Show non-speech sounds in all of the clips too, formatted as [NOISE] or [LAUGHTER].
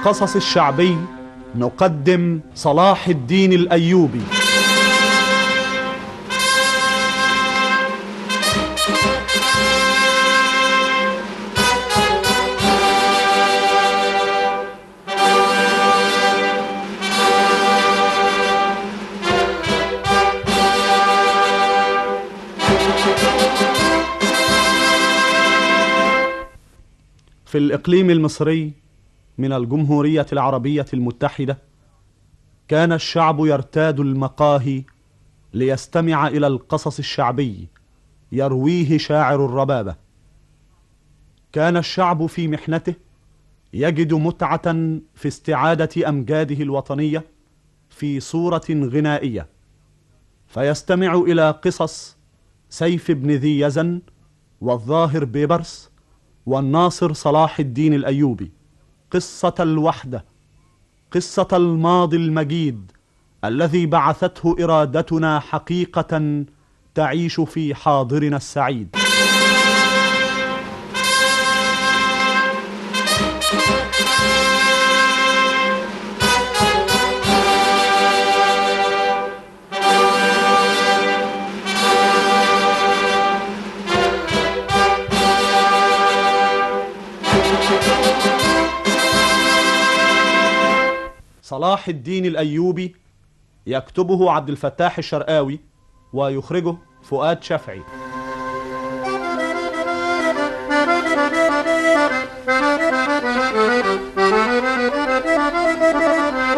القصص الشعبي نقدم صلاح الدين الأيوبي. في الإقليم المصري من الجمهورية العربية المتحدة كان الشعب يرتاد المقاهي ليستمع إلى القصص الشعبي يرويه شاعر الربابة. كان الشعب في محنته يجد متعة في استعادة أمجاده الوطنية في صورة غنائية فيستمع إلى قصص سيف بن ذي يزن والظاهر بيبرس والناصر صلاح الدين الأيوبي. قصة الوحدة قصة الماضي المجيد الذي بعثته إرادتنا حقيقة تعيش في حاضرنا السعيد. صلاح الدين الأيوبي يكتبه عبد الفتاح الشرقاوي ويخرجه فؤاد شفعي [LAUGHS]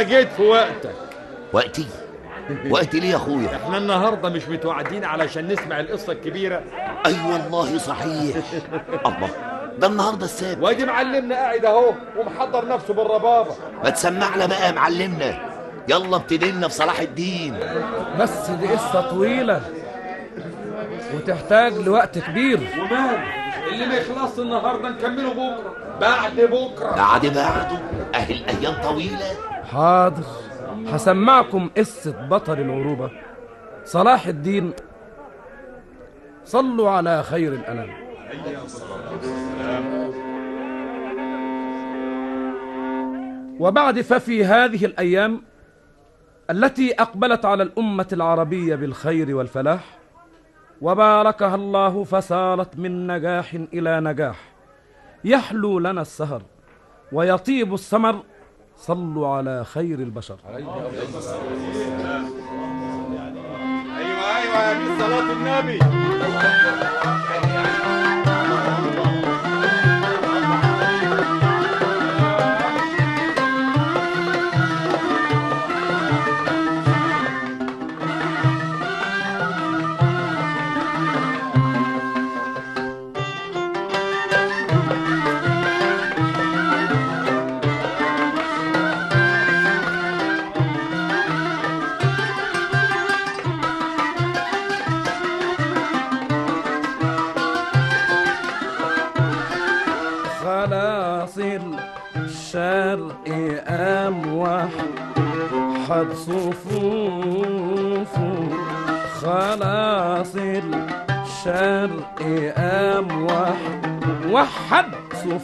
انت جيت في وقتك. وقتي. وقتي ليه يا أخويا؟ إحنا النهارده مش متوعدين علشان نسمع القصة الكبيرة. أي والله صحيح. الله ده النهارده السابع وادي معلمنا قاعد أهو ومحضر نفسه بالربابة. ما تسمعنا بقى يا معلمنا. يلا ابتدينا في صلاح الدين. بس دي قصة طويلة وتحتاج لوقت كبير. ومال؟ اللي ما يخلص النهارده نكمله بكرة. بعد بكرة. بعد بعده اهي الأيام طويلة. حاضر. هسمعكم قصة بطل العروبة صلاح الدين. صلوا على خير الأنام. وبعد ففي هذه الأيام التي أقبلت على الأمة العربية بالخير والفلاح وباركها الله فسارت من نجاح إلى نجاح. يحلو لنا السهر ويطيب الثمر صلوا على خير البشر. أيوه أيوه يا النبي. وحد وحد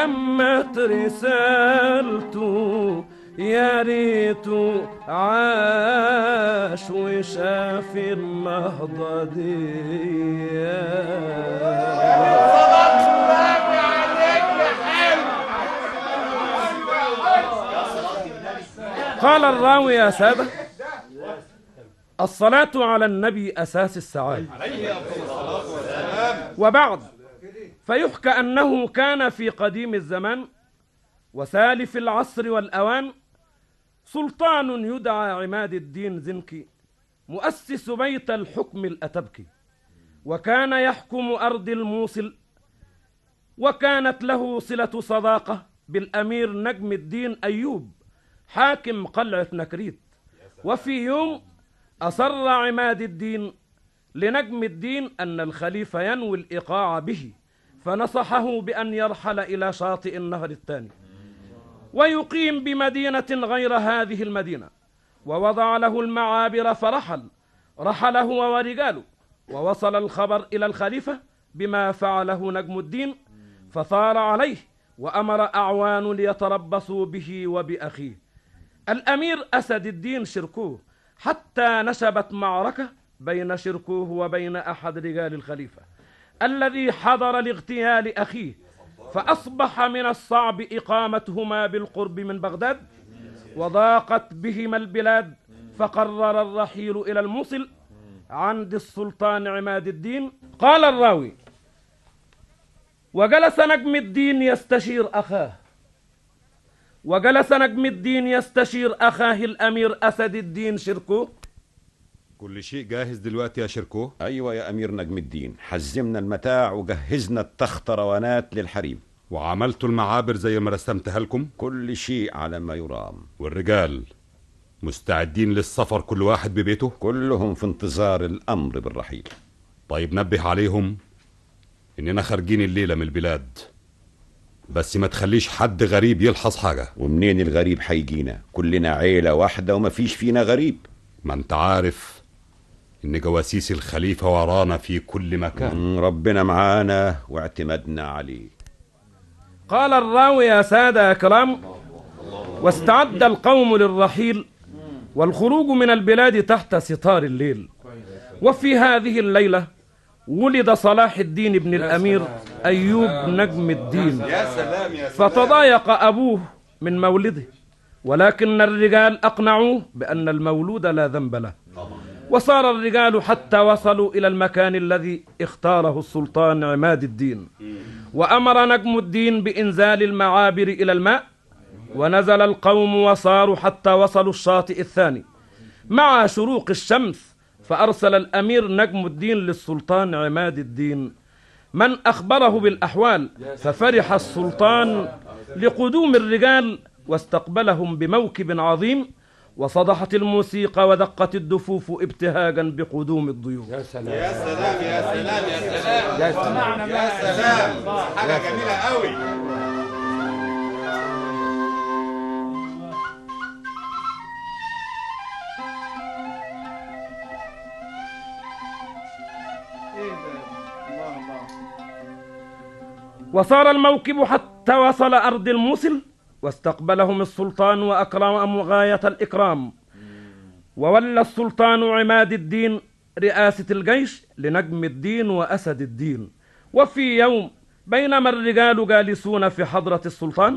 تمت رسالته يا ريته عاش وشاف النهضة دي. قال الراوي يا سادة الصلاة على النبي أساس السعادة. وبعد فيحكى أنه كان في قديم الزمان وسالف العصر والأوان سلطان يدعى عماد الدين زنكي مؤسس بيت الحكم الأتبكي وكان يحكم أرض الموصل وكانت له صلة صداقة بالأمير نجم الدين أيوب حاكم قلعة نكريت. وفي يوم أصر عماد الدين لنجم الدين أن الخليفة ينوي الإيقاع به. فنصحه بأن يرحل إلى شاطئ النهر الثاني ويقيم بمدينة غير هذه المدينة ووضع له المعابر فرحل رحل هو ورجاله ووصل الخبر إلى الخليفة بما فعله نجم الدين فثار عليه وأمر أعوان ليتربصوا به وبأخيه. الأمير أسد الدين شركوه حتى نشبت معركة بين شركوه وبين أحد رجال الخليفة. الذي حضر لاغتيال أخيه فأصبح من الصعب إقامتهما بالقرب من بغداد وضاقت بهما البلاد فقرر الرحيل إلى الموصل عند السلطان عماد الدين. قال الراوي وجلس نجم الدين يستشير أخاه وجلس نجم الدين يستشير أخاه الأمير أسد الدين شركوه كل شيء جاهز دلوقتي يا شركو؟ أيوة يا أمير نجم الدين. حزمنا المتاع وجهزنا التخت روانات للحريم. وعملتوا المعابر زي ما رسمتها لكم؟ كل شيء على ما يرام. والرجال مستعدين للسفر كل واحد ببيته؟ كلهم في انتظار الأمر بالرحيل. طيب نبه عليهم إننا خارجين الليلة من البلاد. بس ما تخليش حد غريب يلحظ حاجة. ومنين الغريب هيجينا كلنا عيلة واحدة ومفيش فينا غريب. ما انت عارف إن جواسيس الخليفة ورانا في كل مكان. ربنا معانا واعتمدنا عليه. قال الراوي يا سادة يا كرام واستعد القوم للرحيل والخروج من البلاد تحت ستار الليل. وفي هذه الليلة ولد صلاح الدين بن الأمير أيوب نجم الدين. يا سلام يا فتضايق أبوه من مولده ولكن الرجال أقنعوه بأن المولود لا ذنب له. وصار الرجال حتى وصلوا إلى المكان الذي اختاره السلطان عماد الدين. وأمر نجم الدين بإنزال المعابر إلى الماء ونزل القوم وصاروا حتى وصلوا الشاطئ الثاني. مع شروق الشمس فأرسل الأمير نجم الدين للسلطان عماد الدين من أخبره بالأحوال ففرح السلطان لقدوم الرجال واستقبلهم بموكب عظيم وصدحت الموسيقى ودقت الدفوف ابتهاجا بقدوم الضيوف. يا سلام. يا سلام يا سلام يا سلام. يا سلام. يا سلام. حاجة جميلة قوي. وصار الموكب حتى وصل أرض الموصل واستقبلهم السلطان وأكرمهم غاية الإكرام. وولى السلطان عماد الدين رئاسة الجيش لنجم الدين وأسد الدين. وفي يوم بينما الرجال جالسون في حضرة السلطان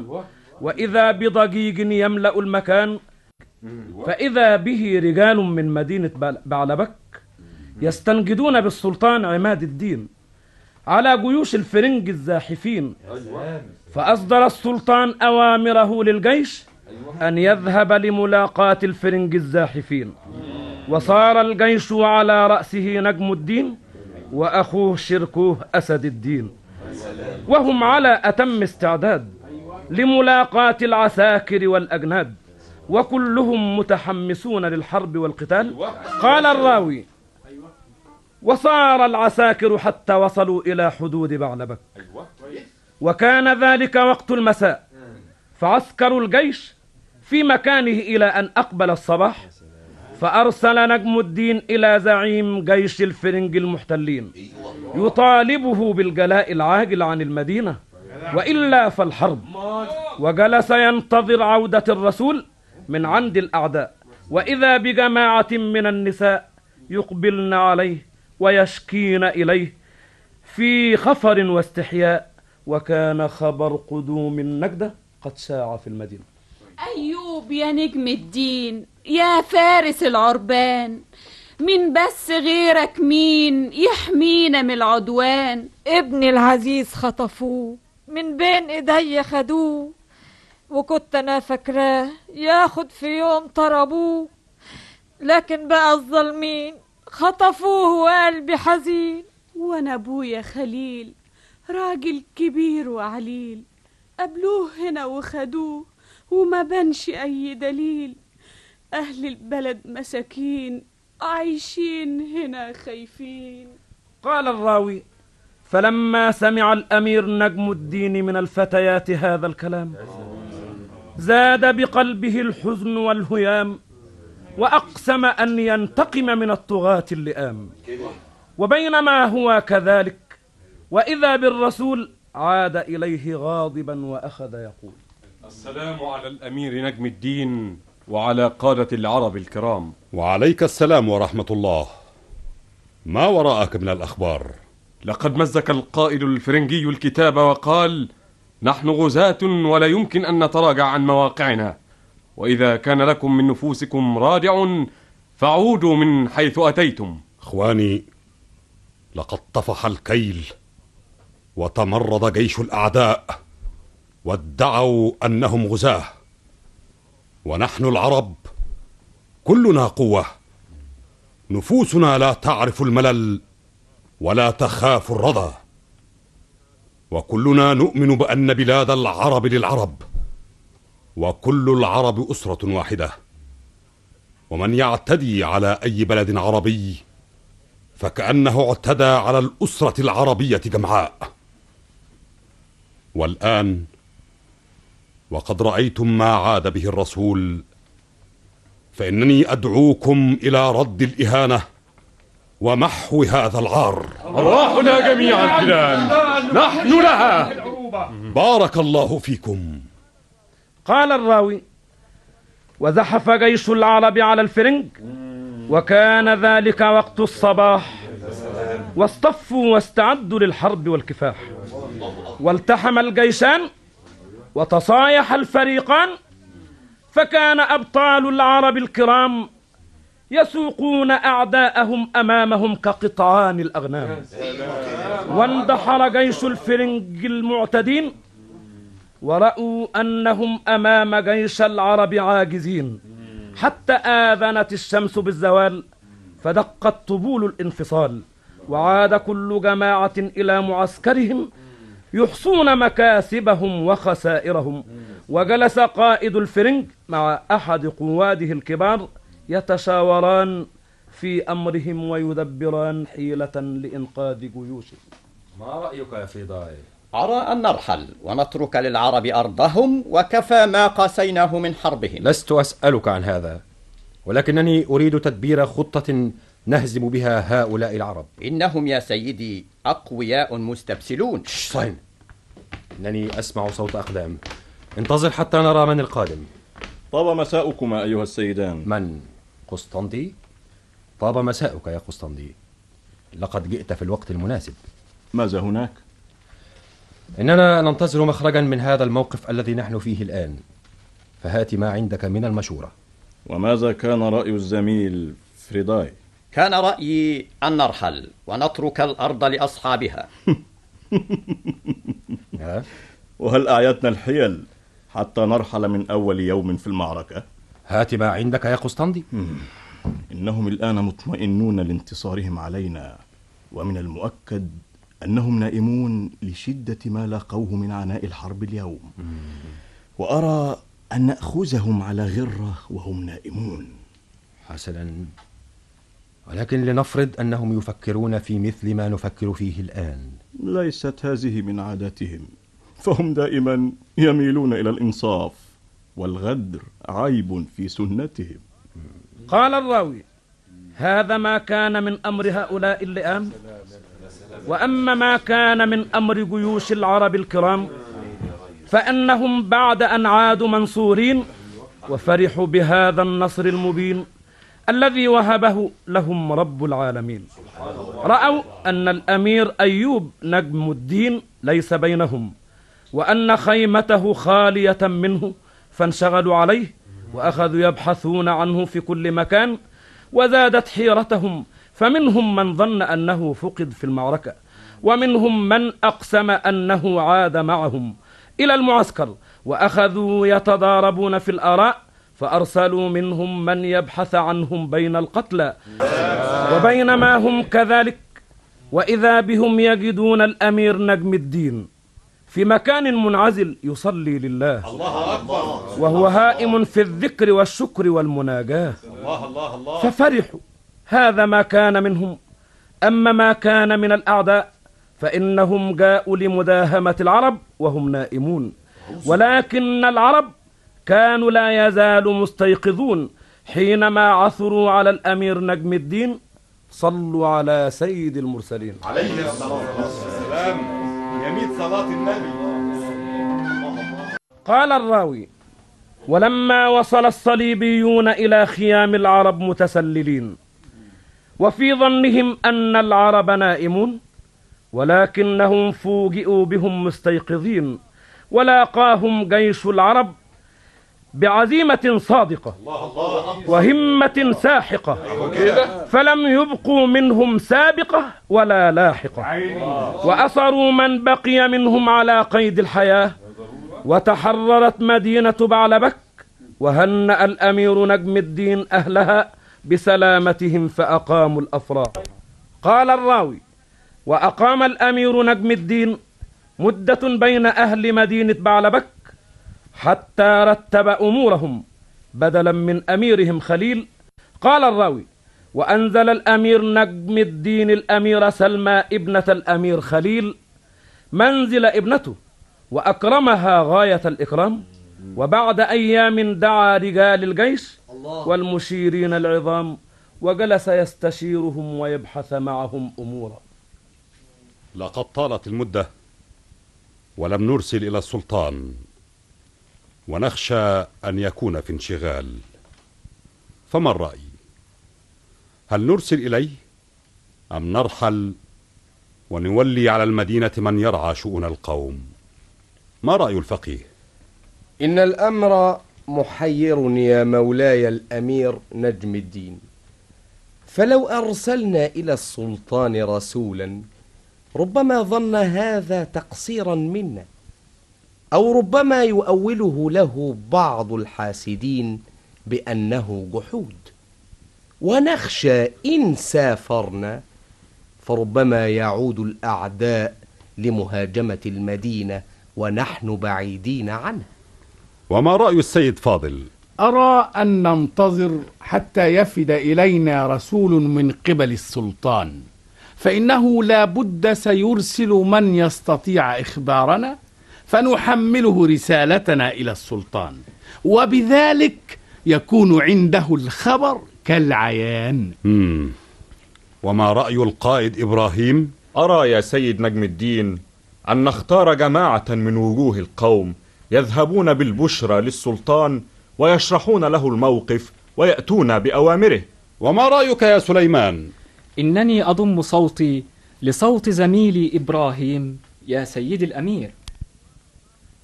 وإذا بضجيج يملأ المكان فإذا به رجال من مدينة بعلبك يستنجدون بالسلطان عماد الدين على جيوش الفرنج الزاحفين. فأصدر السلطان أوامره للجيش أن يذهب لملاقاة الفرنج الزاحفين. وصار الجيش على رأسه نجم الدين وأخوه شركوه أسد الدين. وهم على أتم استعداد لملاقاة العساكر والأجناد وكلهم متحمسون للحرب والقتال. قال الراوي وصار العساكر حتى وصلوا إلى حدود بعلبك. وكان ذلك وقت المساء. فعسكر الجيش في مكانه إلى أن أقبل الصباح فأرسل نجم الدين إلى زعيم جيش الفرنج المحتلين يطالبه بالجلاء العاجل عن المدينة وإلا فالحرب. وجلس ينتظر عودة الرسول من عند الأعداء وإذا بجماعة من النساء يقبلن عليه ويشكين إليه في خفر واستحياء. وكان خبر قدوم النجدة قد شاع في المدينة. أيوب يا نجم الدين يا فارس العربان مين بس غيرك مين يحمينا من العدوان؟ ابني العزيز خطفوه من بين إيدي خدوه وكنت أنا فاكراه ياخد في يوم طربوه لكن بقى الظالمين خطفوه وقلبي حزين وأنا أبويا خليل راجل كبير وعليل. قابلوه هنا وخدوه وما بانش أي دليل. أهل البلد مساكين عايشين هنا خايفين. قال الراوي فلما سمع الأمير نجم الدين من الفتيات هذا الكلام زاد بقلبه الحزن والهيام وأقسم أن ينتقم من الطغاة اللئام. وبينما هو كذلك وإذا بالرسول عاد إليه غاضبا وأخذ يقول. السلام على الأمير نجم الدين وعلى قادة العرب الكرام. وعليك السلام ورحمة الله. ما وراءك من الأخبار؟ لقد مزك القائد الفرنجي الكتاب وقال نحن غزاة ولا يمكن أن نتراجع عن مواقعنا. وإذا كان لكم من نفوسكم رادع فعودوا من حيث أتيتم. إخواني لقد طفح الكيل. وتمرد جيش الأعداء وادعوا أنهم غزاة. ونحن العرب كلنا قوة. نفوسنا لا تعرف الملل ولا تخاف الرضا. وكلنا نؤمن بأن بلاد العرب للعرب وكل العرب أسرة واحدة. ومن يعتدي على أي بلد عربي فكأنه اعتدى على الأسرة العربية جمعاء. والآن وقد رأيتم ما عاد به الرسول فإنني أدعوكم إلى رد الإهانة ومحو هذا العار. أرواحنا جميعا فدان نحن لها. بارك الله فيكم. قال الراوي وزحف جيش العرب على الفرنج وكان ذلك وقت الصباح واصطفوا واستعدوا للحرب والكفاح. والتحم الجيشان وتصايح الفريقان فكان أبطال العرب الكرام يسوقون أعداءهم أمامهم كقطعان الأغنام. واندحر جيش الفرنج المعتدين ورأوا أنهم أمام جيش العرب عاجزين. حتى آذنت الشمس بالزوال فدقت طبول الانفصال وعاد كل جماعة إلى معسكرهم يحصون مكاسبهم وخسائرهم. وجلس قائد الفرنج مع أحد قواده الكبار يتشاوران في أمرهم ويدبران حيلة لإنقاذ جيوشهم. ما رأيك يا فيضاي؟ أرى أن نرحل ونترك للعرب أرضهم وكفى ما قاسيناه من حربهم. لست أسألك عن هذا ولكنني أريد تدبير خطة نهزم بها هؤلاء العرب. إنهم يا سيدي أقوياء مستبسلون. صين إنني أسمع صوت أقدام. انتظر حتى نرى من القادم. طاب مساؤكما أيها السيدان. من؟ قسطندي؟ طاب مساؤك يا قسطندي لقد جئت في الوقت المناسب. ماذا هناك؟ إننا ننتظر مخرجا من هذا الموقف الذي نحن فيه الآن. فهات ما عندك من المشورة. وماذا كان رأي الزميل فريداي؟ كان رأيي أن نرحل ونترك الأرض لأصحابها. [LAUGHS] وهل أعيتنا الحيل حتى نرحل من أول يوم في المعركة؟ هات ما عندك يا قسطندي إنهم الآن مطمئنون لانتصارهم علينا ومن المؤكد أنهم نائمون لشدة ما لاقوه من عناء الحرب اليوم. وأرى أن نأخذهم على غرة وهم نائمون. حسنا. ولكن لنفرض أنهم يفكرون في مثل ما نفكر فيه الآن. ليست هذه من عاداتهم. فهم دائما يميلون إلى الإنصاف والغدر عيب في سنتهم. قال الراوي هذا ما كان من أمر هؤلاء اللئام؟ وأما ما كان من أمر جيوش العرب الكرام فأنهم بعد أن عادوا منصورين وفرحوا بهذا النصر المبين. الذي وهبه لهم رب العالمين. رأوا أن الأمير أيوب نجم الدين ليس بينهم وأن خيمته خالية منه فانشغلوا عليه وأخذوا يبحثون عنه في كل مكان وزادت حيرتهم فمنهم من ظن أنه فقد في المعركة ومنهم من أقسم أنه عاد معهم إلى المعسكر وأخذوا يتضاربون في الآراء فأرسلوا منهم من يبحث عنهم بين القتلى وبينما هم كذلك وإذا بهم يجدون الأمير نجم الدين في مكان منعزل يصلي لله الله أكبر وهو هائم في الذكر والشكر والمناجاة. الله الله الله ففرحوا هذا ما كان منهم. أما ما كان من الأعداء فإنهم جاءوا لمداهمة العرب وهم نائمون. ولكن العرب كانوا لا يزالوا مستيقظون حينما عثروا على الأمير نجم الدين. صلوا على سيد المرسلين. عليه الصلاة والسلام. يميت صلاة النبي. قال الراوي ولما وصل الصليبيون إلى خيام العرب متسللين وفي ظنهم أن العرب نائمون ولكنهم فوجئوا بهم مستيقظين ولاقاهم جيش العرب بعزيمة صادقة وهمة ساحقة. فلم يبقوا منهم سابقة ولا لاحقة. وأسروا من بقي منهم على قيد الحياة. وتحررت مدينة بعلبك. وهنأ الأمير نجم الدين أهلها بسلامتهم فأقاموا الأفراح. قال الراوي وأقام الأمير نجم الدين مدة بين أهل مدينة بعلبك حتى رتب أمورهم بدلا من أميرهم خليل. قال الراوي وأنزل الأمير نجم الدين الأمير سلمى ابنة الأمير خليل منزل ابنته وأكرمها غاية الإكرام وبعد أيام دعا رجال الجيش والمشيرين العظام وجلس يستشيرهم ويبحث معهم أمورا. لقد طالت المدة ولم نرسل إلى السلطان. ونخشى أن يكون في انشغال فما الرأي؟ هل نرسل إليه أم نرحل ونولي على المدينة من يرعى شؤون القوم؟ ما رأي الفقيه؟ إن الأمر محير يا مولاي الأمير نجم الدين فلو أرسلنا إلى السلطان رسولا ربما ظن هذا تقصيرا منا أو ربما يؤوله له بعض الحاسدين بأنه جحود. ونخشى إن سافرنا فربما يعود الأعداء لمهاجمة المدينة ونحن بعيدين عنها وما رأي السيد فاضل؟ أرى أن ننتظر حتى يفد إلينا رسول من قبل السلطان فإنه لا بد سيرسل من يستطيع إخبارنا. فنحمله رسالتنا إلى السلطان وبذلك يكون عنده الخبر كالعيان مم. وما رأي القائد إبراهيم؟ أرى يا سيد نجم الدين أن نختار جماعة من وجوه القوم يذهبون بالبشرى للسلطان ويشرحون له الموقف ويأتون بأوامره وما رأيك يا سليمان؟ إنني أضم صوتي لصوت زميلي إبراهيم يا سيدي الأمير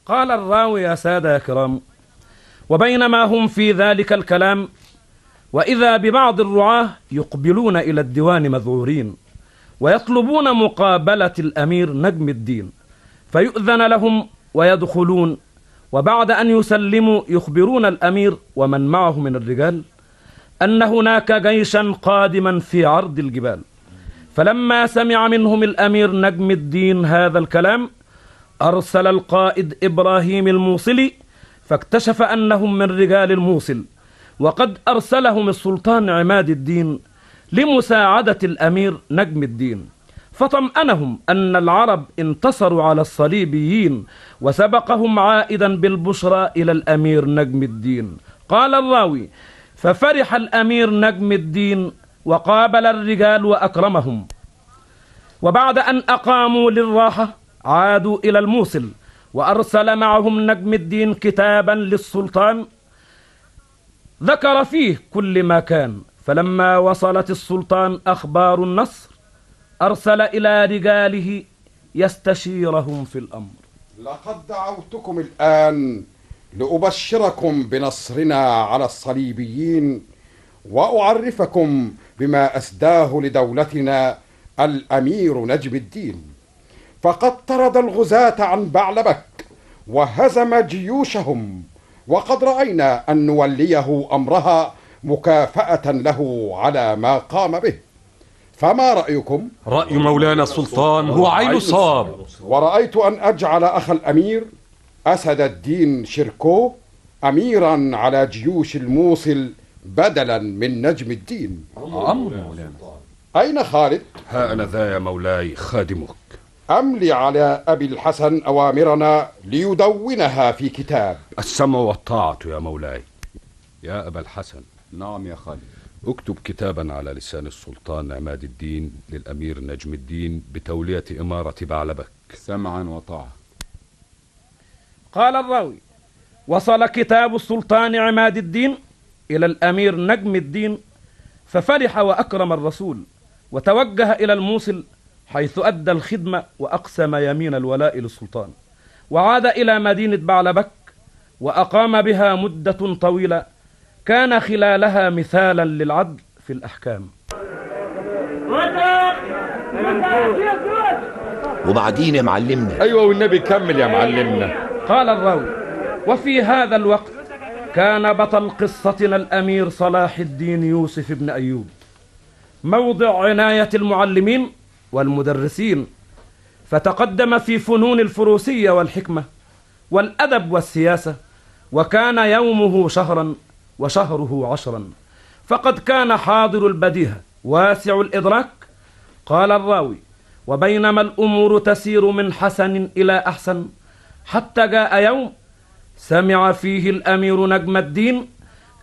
قال الراوي يا سادة يا كرام وبينما هم في ذلك الكلام وإذا ببعض الرعاة يقبلون إلى الديوان مذعورين ويطلبون مقابلة الأمير نجم الدين فيؤذن لهم ويدخلون وبعد أن يسلموا يخبرون الأمير ومن معه من الرجال أن هناك جيشا قادما في عرض الجبال. فلما سمع منهم الأمير نجم الدين هذا الكلام أرسل القائد إبراهيم الموصلي فاكتشف أنهم من رجال الموصل وقد أرسلهم السلطان عماد الدين لمساعدة الأمير نجم الدين. فطمأنهم أن العرب انتصروا على الصليبيين وسبقهم عائدا بالبشرى إلى الأمير نجم الدين. قال الراوي ففرح الأمير نجم الدين وقابل الرجال وأكرمهم. وبعد أن أقاموا للراحة عادوا إلى الموصل وأرسل معهم نجم الدين كتابا للسلطان. ذكر فيه كل ما كان. فلما وصلت السلطان أخبار النصر أرسل إلى رجاله يستشيرهم في الأمر. لقد دعوتكم الآن لأبشركم بنصرنا على الصليبيين وأعرفكم بما أسداه لدولتنا الأمير نجم الدين. فقد طرد الغزاة عن بعلبك وهزم جيوشهم وقد رأينا أن نوليه أمرها مكافأة له على ما قام به. فما رأيكم؟ رأي مولانا السلطان هو عين الصواب ورأيت أن أجعل أخ الأمير أسد الدين شركو أميرا على جيوش الموصل بدلا من نجم الدين. أمر مولانا. أين خالد؟ ها أنا ذا يا مولاي خادمك. أملي على أبي الحسن أوامرنا ليدونها في كتاب. السمع والطاعة يا مولاي. يا أبا الحسن. نعم يا خالد. اكتب كتابا على لسان السلطان عماد الدين للأمير نجم الدين بتولية إمارة بعلبك. سمعا وطاعة. قال الراوي وصل كتاب السلطان عماد الدين إلى الأمير نجم الدين ففرح وأكرم الرسول وتوجه إلى الموصل حيث أدى الخدمة وأقسم يمين الولاء للسلطان. وعاد إلى مدينة بعلبك وأقام بها مدة طويلة كان خلالها مثالا للعدل في الأحكام. وبعدين يا معلمنا. أيوة والنبي كمل يا معلمنا. قال الراوي وفي هذا الوقت كان بطل قصتنا الأمير صلاح الدين يوسف بن أيوب. موضع عناية المعلمين والمدرسين فتقدم في فنون الفروسية والحكمة والأدب والسياسة وكان يومه شهرا وشهره عشرا. فقد كان حاضر البديهة واسع الإدراك قال الراوي وبينما الأمور تسير من حسن إلى أحسن حتى جاء يوم سمع فيه الأمير نجم الدين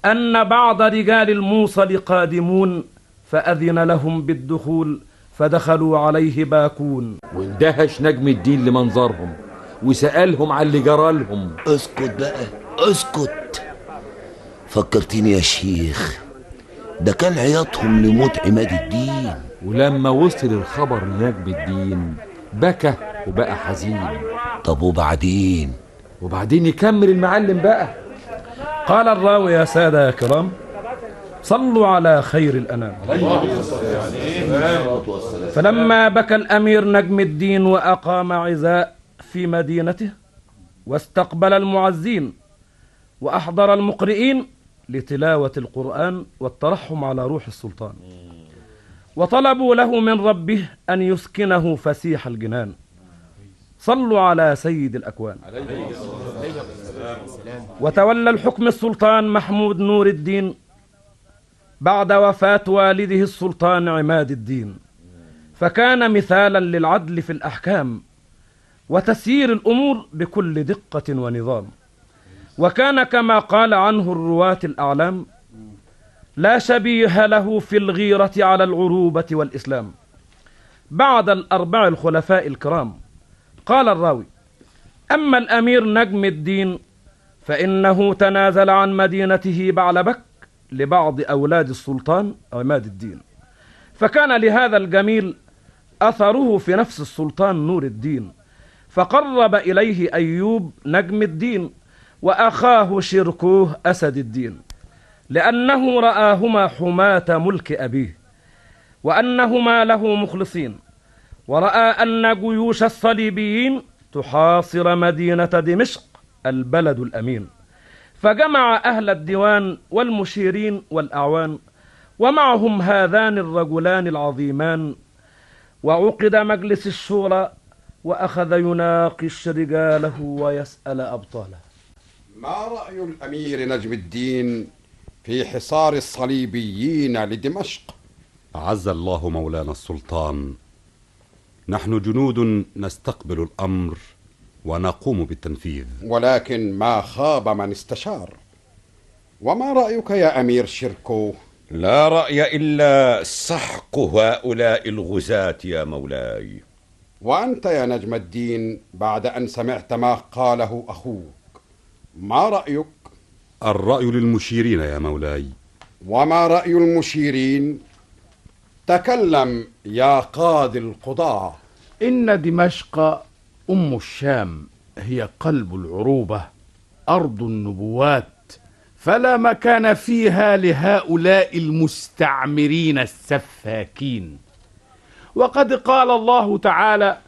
أن بعض رجال الموصل قادمون فأذن لهم بالدخول فدخلوا عليه باكون. واندهش نجم الدين لمنظرهم وسألهم على اللي جرالهم اسكت بقى اسكت. فكرتني يا شيخ ده كان عياطهم لموت عماد الدين. ولما وصل الخبر لنجم الدين بكى وبقى حزين. طب وبعدين؟ وبعدين يكمل المعلم بقى. قال الراوي يا سادة يا كرام صلوا على خير الأنام. فلما بكى الأمير نجم الدين وأقام عزاء في مدينته واستقبل المعزين وأحضر المقرئين لتلاوة القرآن والترحم على روح السلطان. وطلبوا له من ربه أن يسكنه فسيح الجنان. صلوا على سيد الأكوان. وتولى الحكم السلطان محمود نور الدين بعد وفاة والده السلطان عماد الدين. فكان مثالا للعدل في الأحكام وتسيير الأمور بكل دقة ونظام. وكان كما قال عنه الرواة الأعلام لا شبيه له في الغيرة على العروبة والإسلام. بعد الأربع الخلفاء الكرام قال الراوي أما الأمير نجم الدين فإنه تنازل عن مدينته بعلبك لبعض أولاد السلطان عماد الدين. فكان لهذا الجميل أثره في نفس السلطان نور الدين. فقرب إليه أيوب نجم الدين وأخاه شركوه أسد الدين. لأنه رآهما حماة ملك أبيه وأنهما له مخلصين. ورأى أن جيوش الصليبيين تحاصر مدينة دمشق البلد الأمين. فجمع أهل الديوان والمشيرين والأعوان ومعهم هذان الرجلان العظيمان. وعقد مجلس الشورى وأخذ يناقش رجاله ويسأل أبطاله. ما رأي الأمير نجم الدين في حصار الصليبيين لدمشق؟ عز الله مولانا السلطان نحن جنود نستقبل الأمر ونقوم بالتنفيذ. ولكن ما خاب من استشار. وما رأيك يا أمير شركو لا رأي إلا سحق هؤلاء الغزاة يا مولاي. وأنت يا نجم الدين بعد أن سمعت ما قاله أخوك ما رأيك؟ الرأي للمشيرين يا مولاي. وما رأي المشيرين؟ تكلم يا قاضي القضاة. إن دمشق أم الشام هي قلب العروبة أرض النبوات فلا مكان فيها لهؤلاء المستعمرين السفاكين. وقد قال الله تعالى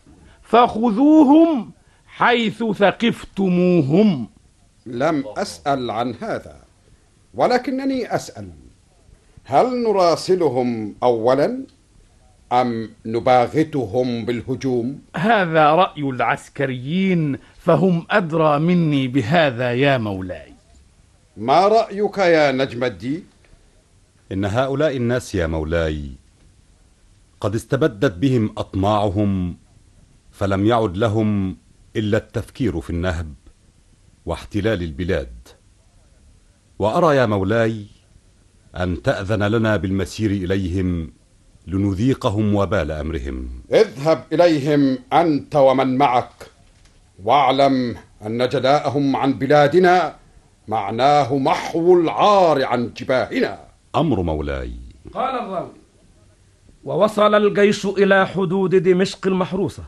فخذوهم حيث ثقفتموهم. لم أسأل عن هذا ولكنني أسأل هل نراسلهم أولا؟ أم نباغتهم بالهجوم؟ هذا رأي العسكريين فهم أدرى مني بهذا يا مولاي. ما رأيك يا نجم الدين؟ إن هؤلاء الناس يا مولاي قد استبدت بهم أطماعهم فلم يعد لهم إلا التفكير في النهب واحتلال البلاد. وأرى يا مولاي أن تأذن لنا بالمسير إليهم لنذيقهم وبال أمرهم. اذهب إليهم أنت ومن معك واعلم أن جلاءهم عن بلادنا معناه محو العار عن جباهنا. أمر مولاي. قال الراوي ووصل الجيش إلى حدود دمشق المحروسة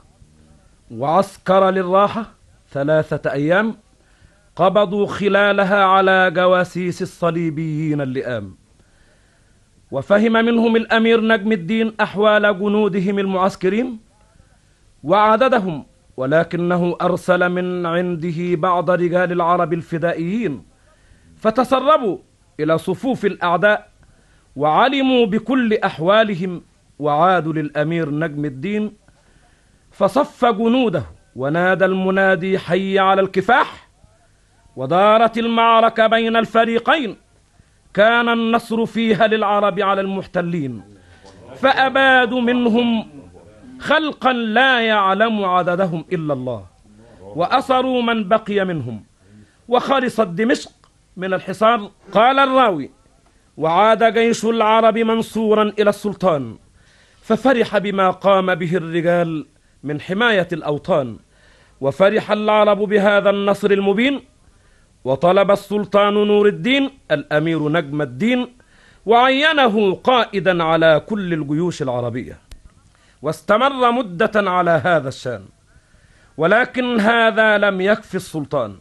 وعسكر للراحة ثلاثة أيام قبضوا خلالها على جواسيس الصليبيين اللئام. وفهم منهم الأمير نجم الدين أحوال جنودهم المعسكرين وعددهم ولكنه أرسل من عنده بعض رجال العرب الفدائيين فتسربوا إلى صفوف الأعداء وعلموا بكل أحوالهم وعادوا للأمير نجم الدين فصف جنوده ونادى المنادي حي على الكفاح ودارت المعركة بين الفريقين. كان النصر فيها للعرب على المحتلين فأبادوا منهم خلقا لا يعلم عددهم إلا الله وأسروا من بقي منهم وخلصت دمشق من الحصار. قال الراوي وعاد جيش العرب منصورا إلى السلطان ففرح بما قام به الرجال من حماية الأوطان وفرح العرب بهذا النصر المبين وطلب السلطان نور الدين الأمير نجم الدين وعينه قائدا على كل الجيوش العربية واستمر مدة على هذا الشان. ولكن هذا لم يكفي السلطان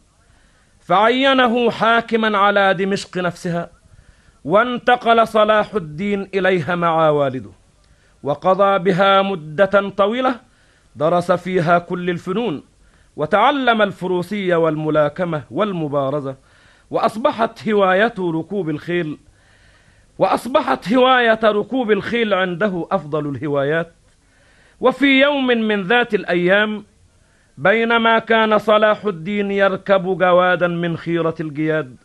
فعينه حاكما على دمشق نفسها وانتقل صلاح الدين إليها مع والده. وقضى بها مدة طويلة درس فيها كل الفنون وتعلم الفروسية والملاكمة والمبارزة وأصبحت هوايته ركوب الخيل وأصبحت هواية ركوب الخيل عنده أفضل الهوايات. وفي يوم من ذات الأيام بينما كان صلاح الدين يركب جوادا من خيرة الجياد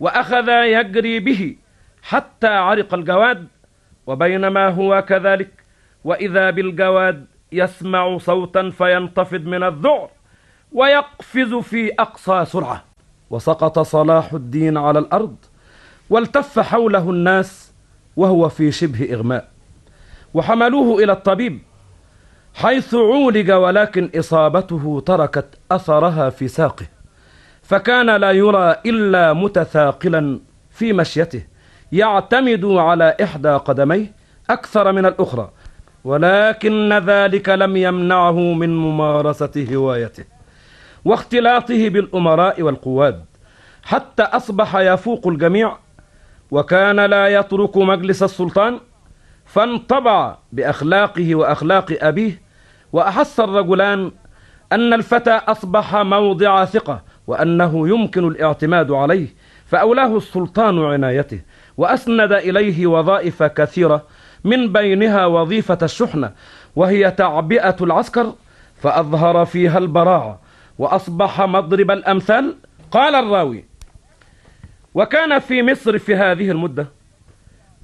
وأخذ يجري به حتى عرق الجواد وبينما هو كذلك وإذا بالجواد يسمع صوتا فينتفض من الذعر. ويقفز في أقصى سرعة. وسقط صلاح الدين على الأرض والتف حوله الناس وهو في شبه إغماء. وحملوه إلى الطبيب حيث عولج ولكن إصابته تركت أثرها في ساقه. فكان لا يرى إلا متثاقلا في مشيته. يعتمد على إحدى قدميه أكثر من الأخرى ولكن ذلك لم يمنعه من ممارسة هوايته. واختلاطه بالأمراء والقواد حتى أصبح يفوق الجميع وكان لا يترك مجلس السلطان فانطبع بأخلاقه وأخلاق أبيه وأحس الرجلان أن الفتى أصبح موضع ثقة وأنه يمكن الاعتماد عليه فأولاه السلطان عنايته وأسند إليه وظائف كثيرة من بينها وظيفة الشحنة وهي تعبئة العسكر فأظهر فيها البراعة وأصبح مضرب الأمثال؟ قال الراوي. وكان في مصر في هذه المدة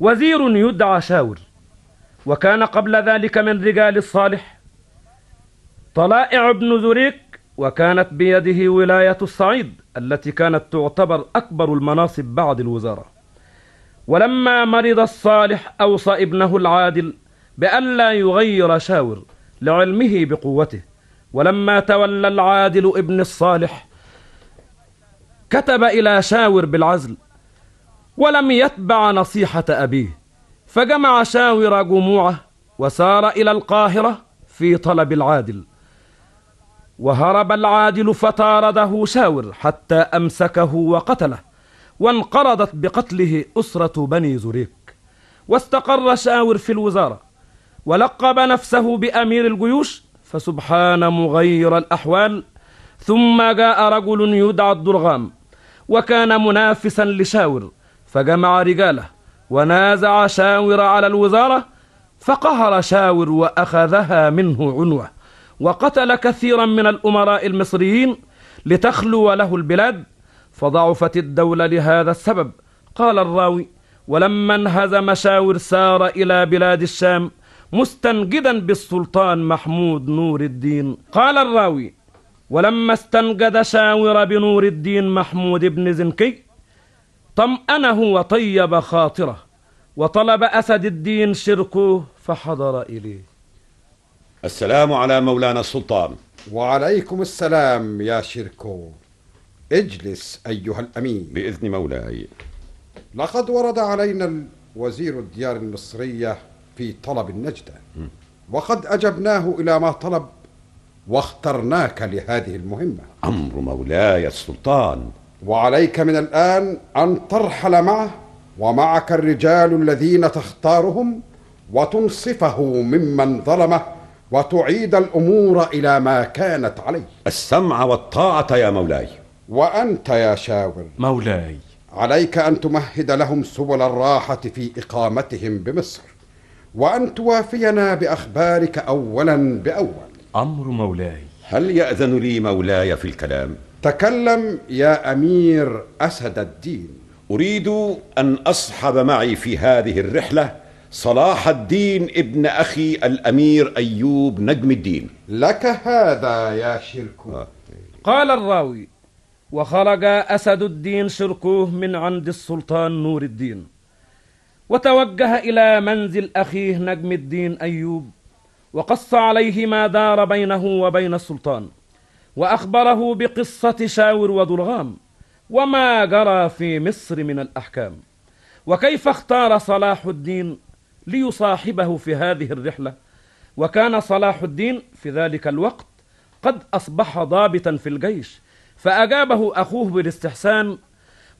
وزير يدعى شاور. وكان قبل ذلك من رجال الصالح. طلائع بن زريك وكانت بيده ولاية الصعيد التي كانت تعتبر أكبر المناصب بعد الوزارة. ولما مرض الصالح أوصى ابنه العادل بألا يغير شاور لعلمه بقوته. ولما تولى العادل ابن الصالح كتب إلى شاور بالعزل ولم يتبع نصيحة أبيه فجمع شاور جموعه وسار إلى القاهرة في طلب العادل. وهرب العادل فطارده شاور حتى أمسكه وقتله وانقرضت بقتله أسرة بني زريك واستقر شاور في الوزارة ولقب نفسه بأمير الجيوش فسبحان مغير الأحوال ثم جاء رجل يدعى الضرغام وكان منافسا لشاور فجمع رجاله ونازع شاور على الوزارة فقهر شاور وأخذها منه عنوة وقتل كثيرا من الأمراء المصريين لتخلو له البلاد فضعفت الدولة لهذا السبب. قال الراوي ولما انهزم شاور سار إلى بلاد الشام مستنجدا بالسلطان محمود نور الدين. قال الراوي ولما استنجد شاور بنور الدين محمود بن زنكي طمأنه وطيب خاطره وطلب أسد الدين شركه فحضر إليه. السلام على مولانا السلطان. وعليكم السلام يا شركو. اجلس أيها الأمين. بإذن مولاي. لقد ورد علينا الوزير الديار المصرية في طلب النجدة. وقد أجبناه إلى ما طلب واخترناك لهذه المهمة. أمر مولاي السلطان. وعليك من الآن أن ترحل معه ومعك الرجال الذين تختارهم وتنصفه ممن ظلمه وتعيد الأمور إلى ما كانت عليه. السمع والطاعة يا مولاي. وأنت يا شاور. مولاي. عليك أن تمهد لهم سبل الراحة في إقامتهم بمصر. وأن توافينا بأخبارك أولا بأول. أمر مولاي. هل يأذن لي مولاي في الكلام؟ تكلم يا أمير أسد الدين. أريد أن أصحب معي في هذه الرحلة صلاح الدين ابن أخي الأمير أيوب نجم الدين. لك هذا يا شركو قال الراوي وخرج أسد الدين شركوه من عند السلطان نور الدين. وتوجه إلى منزل أخيه نجم الدين أيوب وقص عليه ما دار بينه وبين السلطان وأخبره بقصة شاور وضرغام وما جرى في مصر من الأحكام وكيف اختار صلاح الدين ليصاحبه في هذه الرحلة وكان صلاح الدين في ذلك الوقت قد أصبح ضابطا في الجيش فأجابه أخوه بالاستحسان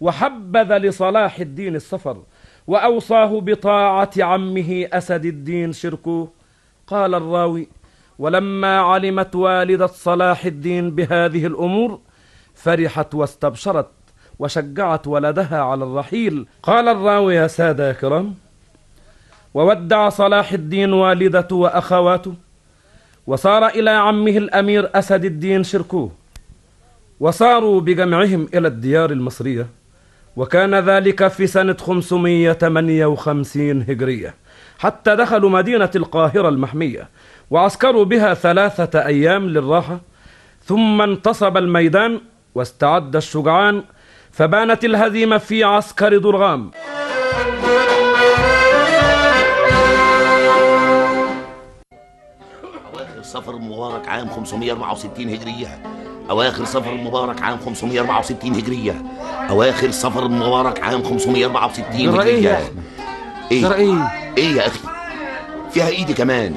وحبذ لصلاح الدين السفر وأوصاه بطاعة عمه أسد الدين شركوه قال الراوي ولما علمت والدة صلاح الدين بهذه الأمور فرحت واستبشرت وشجعت ولدها على الرحيل. قال الراوي يا سادة يا كرام وودع صلاح الدين والدته وأخواته وصار إلى عمه الأمير أسد الدين شركوه وصاروا بجمعهم إلى الديار المصرية. وكان ذلك في سنة 558 هجرية حتى دخلوا مدينة القاهرة المحمية وعسكروا بها ثلاثة أيام للراحة ثم انتصب الميدان واستعد الشجعان فبانت الهزيمة في عسكر درغام. صفر المبارك عام 564 هجرية. أواخر صفر المبارك عام 564 هجرية. أواخر صفر المبارك عام 564 جرى إيه يا هجرية. أخي؟ إيه؟ إيه؟ إيه يا أخي؟ فيها إيدي كمان.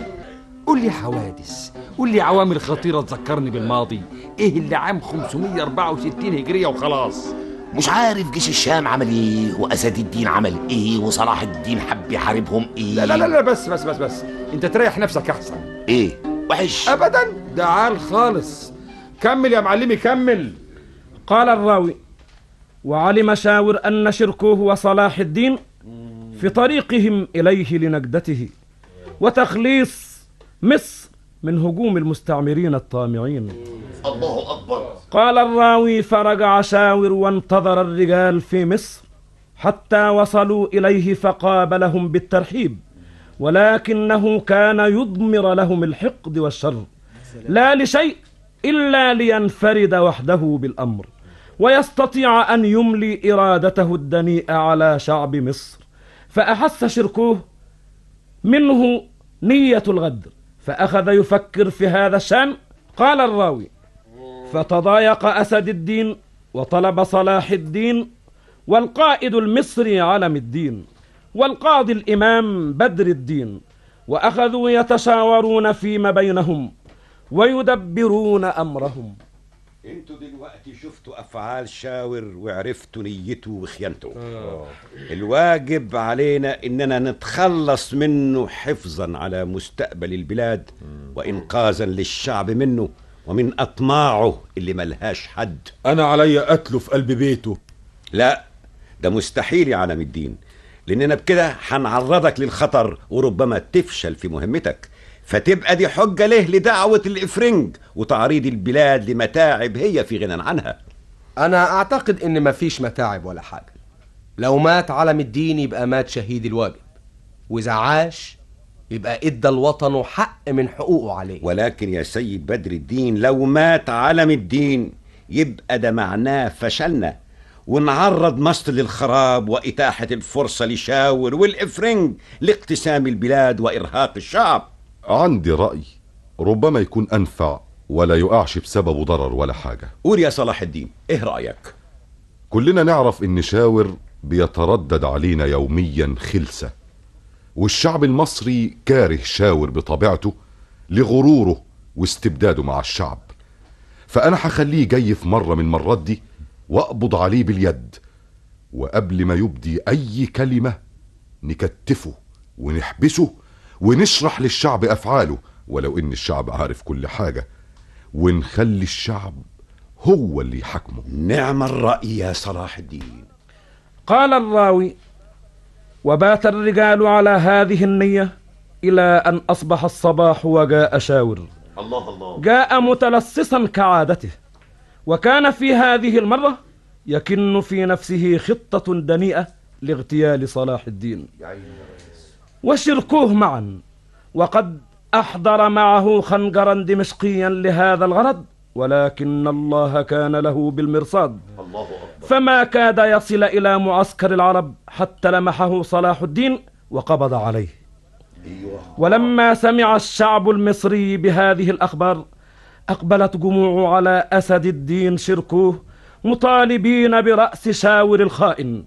قول لي حوادث قول لي عوامل خطيرة تذكرني بالماضي. إيه اللي عام 564 هجرية وخلاص؟ مش عارف جيش الشام عمل إيه وأسد الدين عمل إيه وصلاح الدين حب يحاربهم إيه. لا لا لا, لا بس بس بس بس. أنت تريح نفسك أحسن. إيه؟ وحش. ابدا؟ ده عال خالص. كمل يا معلمي كمل. قال الراوي وعلم شاور أن شركوه وصلاح الدين في طريقهم إليه لنجدته وتخليص مصر من هجوم المستعمرين الطامعين. الله أكبر. قال الراوي فرجع شاور وانتظر الرجال في مصر حتى وصلوا إليه فقابلهم بالترحيب ولكنه كان يضمر لهم الحقد والشر. لا لشيء إلا لينفرد وحده بالأمر ويستطيع أن يملي إرادته الدنيئة على شعب مصر. فأحس شركوه منه نية الغدر فأخذ يفكر في هذا الشأن. قال الراوي فتضايق أسد الدين وطلب صلاح الدين والقائد المصري علم الدين والقاضي الإمام بدر الدين وأخذوا يتشاورون فيما بينهم. ويدبرون أمرهم. أنتوا دلوقتي شفتوا أفعال شاور وعرفتوا نيته وخيانته. الواجب علينا إننا نتخلص منه حفظا على مستقبل البلاد وانقاذا للشعب منه ومن أطماعه اللي ملهاش حد. أنا علي قتله في قلب بيته. لا ده مستحيل يا علم الدين. لأننا بكده هنعرضك للخطر وربما تفشل في مهمتك. فتبقى دي حجة له لدعوة الإفرنج وتعريض البلاد لمتاعب هي في غنى عنها. أنا أعتقد إن مفيش متاعب ولا حاجة. لو مات علم الدين يبقى مات شهيد الواجب. وإذا عاش يبقى إدى الوطن حق من حقوقه عليه. ولكن يا سيد بدر الدين لو مات علم الدين يبقى ده معناه فشلنا. ونعرض مصر للخراب وإتاحة الفرصة لشاور والإفرنج لاقتسام البلاد وإرهاق الشعب. عندي رأي. ربما يكون أنفع ولا يقعش بسببه ضرر ولا حاجة. قول يا صلاح الدين إيه رأيك؟ كلنا نعرف إن شاور بيتردد علينا يوميا خلسة والشعب المصري كاره شاور بطبيعته لغروره واستبداده مع الشعب. فأنا هخليه جاي في مرة من المرات دي وأقبض عليه باليد وقبل ما يبدي أي كلمة نكتفه ونحبسه ونشرح للشعب أفعاله ولو إن الشعب عارف كل حاجة ونخلي الشعب هو اللي يحكمه نعم الرأي يا صلاح الدين. قال الراوي وبات الرجال على هذه النية إلى أن أصبح الصباح وجاء شاور. الله الله. جاء متلصصا كعادته وكان في هذه المرة يكن في نفسه خطة دنيئة لاغتيال صلاح الدين. وشركوه معا. وقد أحضر معه خنجرا دمشقيا لهذا الغرض ولكن الله كان له بالمرصاد. الله أكبر. فما كاد يصل إلى معسكر العرب حتى لمحه صلاح الدين وقبض عليه. ولما سمع الشعب المصري بهذه الأخبار أقبلت جموع على أسد الدين شركوه مطالبين برأس شاور الخائن.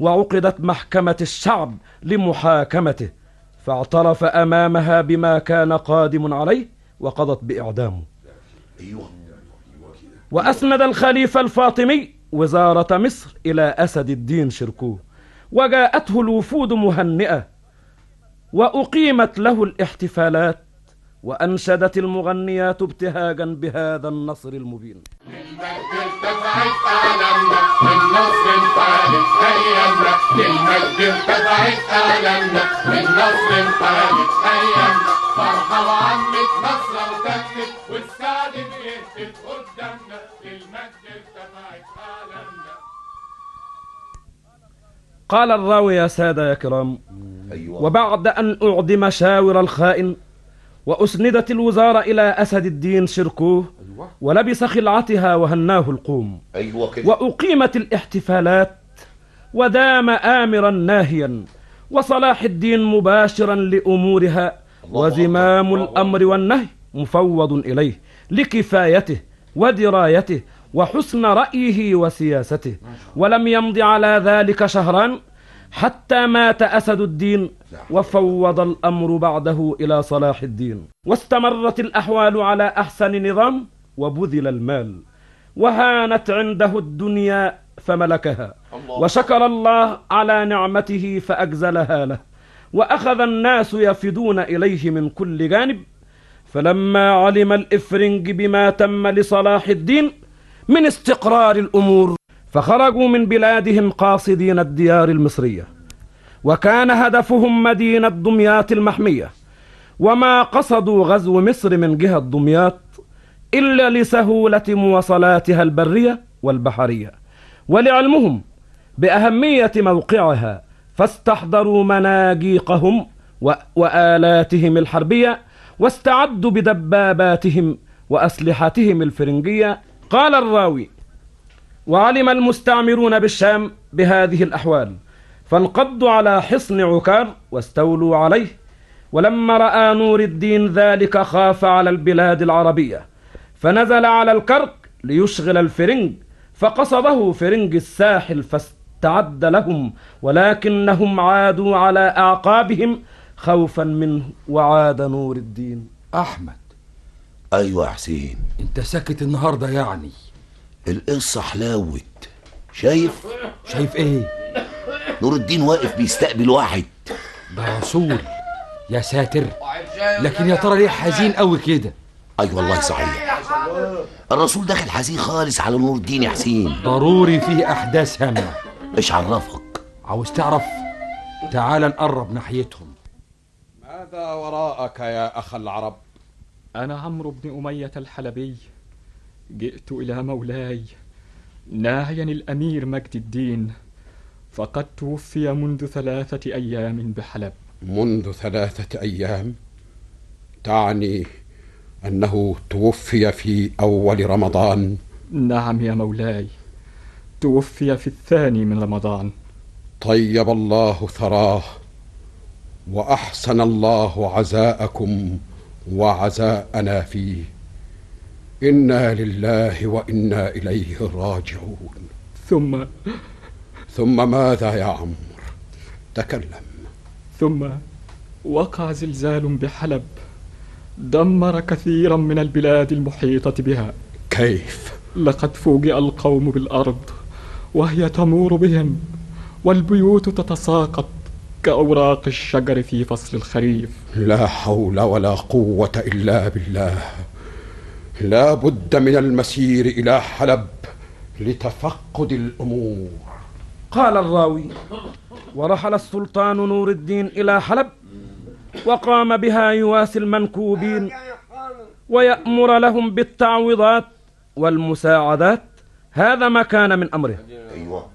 وعقدت محكمة الشعب لمحاكمته فاعترف أمامها بما كان قادم عليه وقضت بإعدامه. أيوة. وأسند الخليفة الفاطمي وزارة مصر إلى أسد الدين شركوه وجاءته الوفود مهنئة وأقيمت له الاحتفالات وأنشدت المغنيات ابتهاجا بهذا النصر المبين ارتفعت أعلامنا النصر أيامنا للمجد ارتفعت أعلامنا النصر أيامنا فرحة وتكت والسعد بيهتف قدامنا للمجد ارتفعت أعلامنا قال الراوي يا سادة يا كرام أيوة. وبعد أن أعدم شاور الخائن وأسندت الوزارة إلى أسد الدين شركوه ولبس خلعتها وهناه القوم. أيوة كده. وأقيمت الاحتفالات ودام آمرا ناهيا وصلاح الدين مباشرا لأمورها وزمام الأمر والنهي مفوض إليه لكفايته ودرايته وحسن رأيه وسياسته. ولم يمض على ذلك شهران حتى مات أسد الدين وفوض الأمر بعده إلى صلاح الدين. واستمرت الأحوال على أحسن نظام وبذل المال. وهانت عنده الدنيا فملكها. وشكر الله على نعمته فأجزلها له. وأخذ الناس يفدون إليه من كل جانب. فلما علم الإفرنج بما تم لصلاح الدين من استقرار الأمور فخرجوا من بلادهم قاصدين الديار المصرية وكان هدفهم مدينة دمياط المحمية وما قصدوا غزو مصر من جهة دمياط إلا لسهولة مواصلاتها البرية والبحرية. ولعلمهم بأهمية موقعها فاستحضروا مناجيقهم وآلاتهم الحربية واستعدوا بدباباتهم وأسلحتهم الفرنجية. قال الراوي وعلم المستعمرون بالشام بهذه الأحوال. فانقضوا على حصن عكار واستولوا عليه. ولما رأى نور الدين ذلك خاف على البلاد العربية. فنزل على الكرك ليشغل الفرنج. فقصده فرنج الساحل فاستعد لهم. ولكنهم عادوا على أعقابهم خوفا منه وعاد نور الدين. أحمد. أيوه يا حسين. أنت ساكت النهاردة يعني. القصة حلاوت شايف؟ شايف إيه؟ نور الدين واقف بيستقبل واحد. ده رسول يا ساتر. لكن يا ترى ليه حزين قوي كده؟ اي والله صحيح. الرسول داخل حزين خالص على نور الدين يا حسين. ضروري فيه أحداث هامة. إيش عرفك. عاوز تعرف؟ تعال نقرب ناحيتهم. ماذا وراءك يا أخ العرب؟ أنا عمرو بن أمية الحلبي. جئت إلى مولاي ناهيا الأمير مجد الدين فقد توفي منذ ثلاثة أيام بحلب. منذ ثلاثة أيام؟ تعني أنه توفي في أول رمضان؟ نعم يا مولاي توفي في الثاني من رمضان. طيب الله ثراه وأحسن الله عزاءكم وعزاءنا فيه. إنا لله وإنا إليه راجعون. ثم ثم ماذا يا عمرو تكلم. ثم وقع زلزال بحلب دمر كثيرا من البلاد المحيطة بها. كيف؟ لقد فوجئ القوم بالأرض وهي تمور بهم والبيوت تتساقط كأوراق الشجر في فصل الخريف. لا حول ولا قوة إلا بالله. لا بد من المسير إلى حلب لتفقد الأمور. قال الراوي ورحل السلطان نور الدين إلى حلب وقام بها يواسي المنكوبين ويأمر لهم بالتعويضات والمساعدات. هذا ما كان من أمره.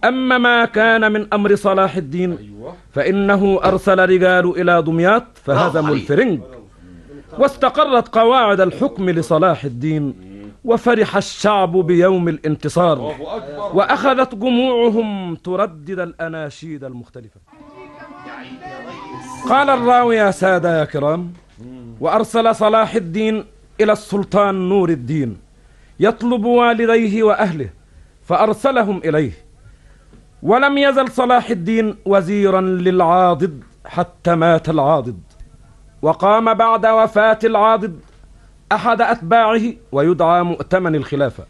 أما ما كان من أمر صلاح الدين فإنه أرسل رجال إلى دمياط فهزموا الفرنج. واستقرت قواعد الحكم لصلاح الدين وفرح الشعب بيوم الانتصار وأخذت جموعهم تردد الأناشيد المختلفة. قال الراوي يا سادة يا كرام وأرسل صلاح الدين إلى السلطان نور الدين يطلب والديه وأهله فأرسلهم إليه. ولم يزل صلاح الدين وزيرا للعاضد حتى مات العاضد. وقام بعد وفاة العاضد أحد أتباعه ويدعى مؤتمن الخلافة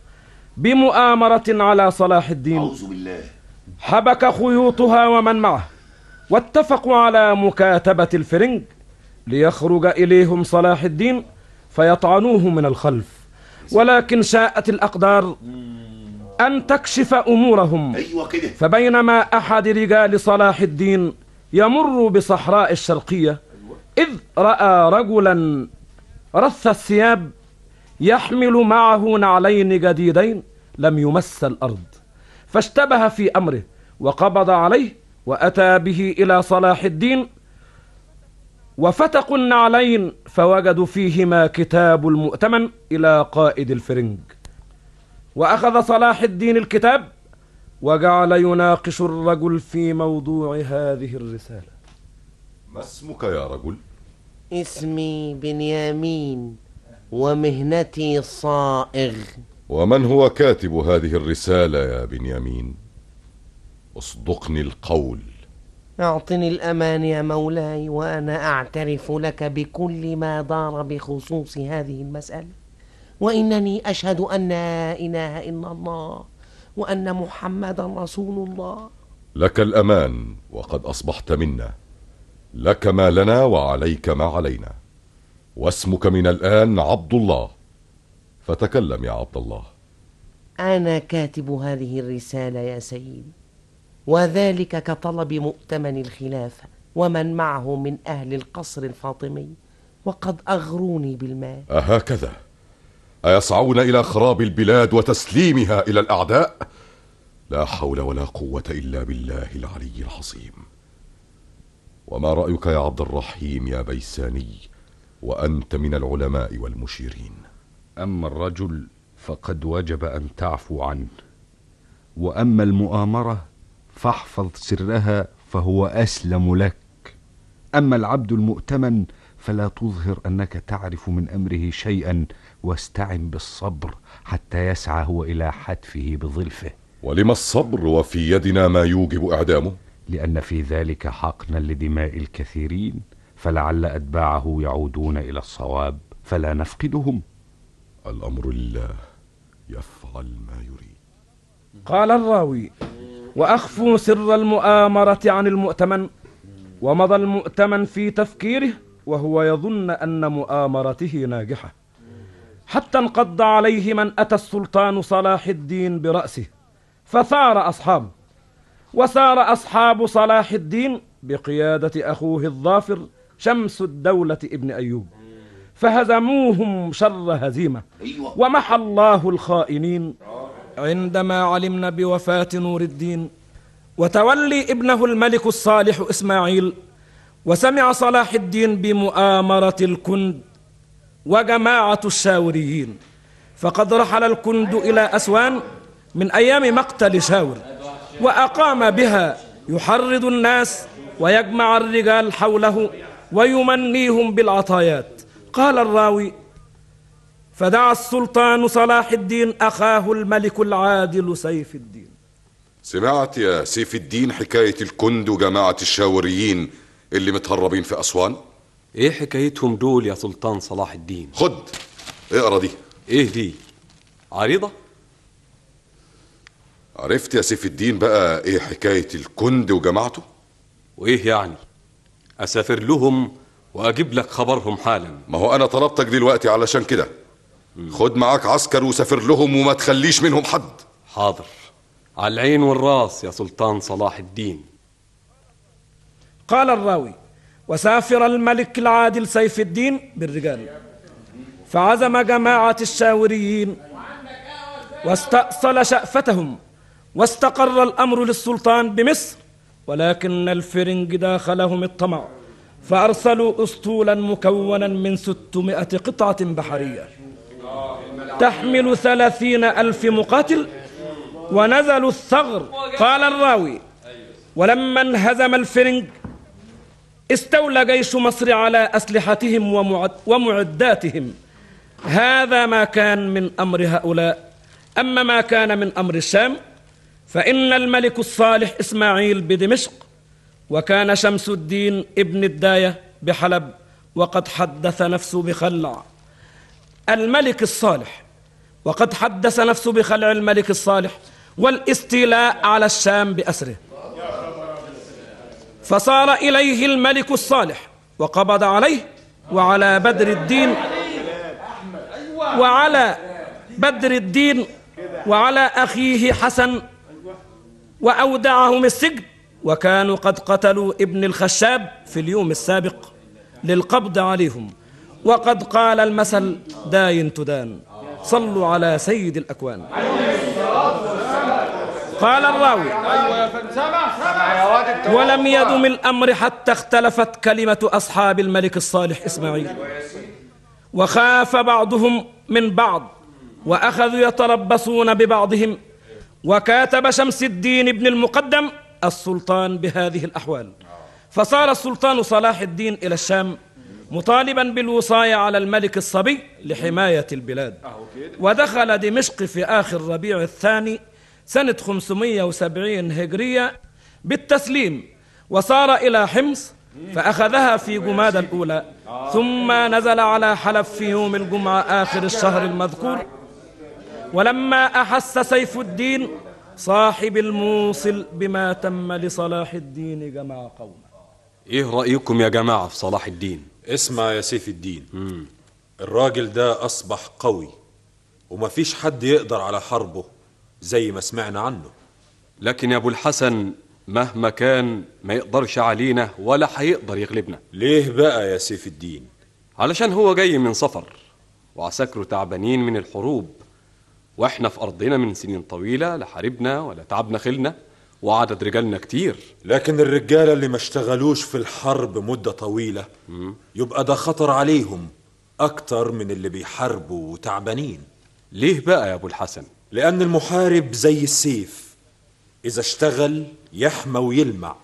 بمؤامرة على صلاح الدين. أعوذ بالله. حبك خيوطها ومن معه. واتفقوا على مكاتبة الفرنج ليخرج إليهم صلاح الدين فيطعنوه من الخلف. ولكن شاءت الأقدار أن تكشف أمورهم. أيوة كده. فبينما أحد رجال صلاح الدين يمر بصحراء الشرقية إذ رأى رجلا رث الثياب يحمل معه نعلين جديدين لم يمس الأرض فاشتبه في أمره وقبض عليه وأتى به إلى صلاح الدين وفتقوا النعلين فوجدوا فيهما كتاب المؤتمن إلى قائد الفرنج. وأخذ صلاح الدين الكتاب وجعل يناقش الرجل في موضوع هذه الرسالة. ما اسمك يا رجل؟ اسمي بنيامين ومهنتي صائغ. ومن هو كاتب هذه الرسالة يا بنيامين؟ اصدقني القول. أعطني الأمان يا مولاي وأنا أعترف لك بكل ما دار بخصوص هذه المسألة. وإنني أشهد أن لا إله إلا الله وأن محمدا رسول الله. لك الأمان وقد أصبحت منا. لك ما لنا وعليك ما علينا. واسمك من الآن عبد الله. فتكلم يا عبد الله. أنا كاتب هذه الرسالة يا سيدي وذلك كطلب مؤتمن الخلافة ومن معه من أهل القصر الفاطمي. وقد أغروني بالمال. أهكذا. أيسعون إلى خراب البلاد وتسليمها إلى الأعداء؟ لا حول ولا قوة إلا بالله العلي العظيم. وما رأيك يا عبد الرحيم يا بيساني وأنت من العلماء والمشيرين؟ أما الرجل فقد وجب أن تعفو عنه وأما المؤامرة فاحفظ سرها فهو أسلم لك. أما العبد المؤتمن فلا تظهر أنك تعرف من أمره شيئا واستعن بالصبر حتى يسعى هو إلى حتفه بظلفه. ولم الصبر وفي يدنا ما يوجب إعدامه؟ لأن في ذلك حقنا لدماء الكثيرين فلعل أتباعه يعودون إلى الصواب فلا نفقدهم. الأمر لله يفعل ما يريد. قال الراوي وأخفوا سر المؤامرة عن المؤتمن ومضى المؤتمن في تفكيره وهو يظن أن مؤامرته ناجحة. حتى انقض عليه من أتى السلطان صلاح الدين برأسه فثار أصحابه. وسار أصحاب صلاح الدين بقيادة أخوه الظافر شمس الدولة ابن أيوب. فهزموهم شر هزيمة. ومحى الله الخائنين. عندما علمنا بوفاة نور الدين وتولي ابنه الملك الصالح إسماعيل وسمع صلاح الدين بمؤامرة الكند وجماعة الشاوريين فقد رحل الكند إلى أسوان من أيام مقتل شاور. وأقام بها. يحرض الناس ويجمع الرجال حوله ويمنيهم بالعطايات. قال الراوي فدعا السلطان صلاح الدين أخاه الملك العادل سيف الدين. سمعت يا سيف الدين حكاية الكند وجماعة الشاوريين اللي متهربين في أسوان؟ إيه حكايتهم دول يا سلطان صلاح الدين؟ خد اقرأ دي. إيه دي؟ عريضة؟ عرفت يا سيف الدين بقى إيه حكاية الكند وجماعته؟ وإيه يعني؟ أسافر لهم وأجيب لك خبرهم حالا. ما هو أنا طلبتك دلوقتي علشان كده. خد معاك عسكر وسافر لهم وما تخليش منهم حد. حاضر. على العين والرأس يا سلطان صلاح الدين. قال الراوي وسافر الملك العادل سيف الدين بالرجال. فعزم جماعة الشاوريين واستأصل شأفتهم. واستقر الأمر للسلطان بمصر ولكن الفرنج داخلهم الطمع فأرسلوا أسطولا مكونا من ستمائة قطعة بحرية. تحمل ثلاثين ألف مقاتل ونزلوا الثغر. قال الراوي ولما انهزم الفرنج استولى جيش مصر على أسلحتهم ومعد ومعداتهم. هذا ما كان من أمر هؤلاء. أما ما كان من أمر الشام فإن الملك الصالح إسماعيل بدمشق وكان شمس الدين ابن الداية بحلب وقد حدث نفسه بخلع. الملك الصالح وقد حدث نفسه بخلع الملك الصالح والاستيلاء على الشام بأسره. فصار إليه الملك الصالح وقبض عليه وعلى بدر الدين وعلى بدر الدين وعلى أخيه حسن وأودعهم السجن. وكانوا قد قتلوا ابن الخشاب في اليوم السابق للقبض عليهم. وقد قال المثل داين تدان صلوا على سيد الأكوان. قال الراوي ولم يدم الأمر حتى اختلفت كلمة أصحاب الملك الصالح إسماعيل. وخاف بعضهم من بعض وأخذوا يتربصون ببعضهم وكاتب شمس الدين بن المقدم السلطان بهذه الأحوال. فصار السلطان صلاح الدين إلى الشام مطالبا بالوصاية على الملك الصبي لحماية البلاد. ودخل دمشق في آخر ربيع الثاني سنة 570 هجرية بالتسليم وصار إلى حمص فأخذها في جماد الأولى. ثم نزل على حلب في يوم الجمعة آخر الشهر المذكور. ولما أحس سيف الدين صاحب الموصل بما تم لصلاح الدين جمع قومه إيه رأيكم يا جماعة في صلاح الدين؟ اسمع يا سيف الدين. الراجل ده أصبح قوي ومفيش حد يقدر على حربه زي ما سمعنا عنه. لكن يا أبو الحسن مهما كان ما يقدرش علينا ولا هيقدر يغلبنا. ليه بقى يا سيف الدين؟ علشان هو جاي من سفر وعساكره تعبانين من الحروب. وإحنا في أرضنا من سنين طويلة لا حاربنا ولا تعبنا خيلنا وعدد رجالنا كتير. لكن الرجالة اللي ما اشتغلوش في الحرب مدة طويلة يبقى ده خطر عليهم أكتر من اللي بيحاربوا وتعبانين. ليه بقى يا أبو الحسن؟ لأن المحارب زي السيف. إذا اشتغل يحمى ويلمع.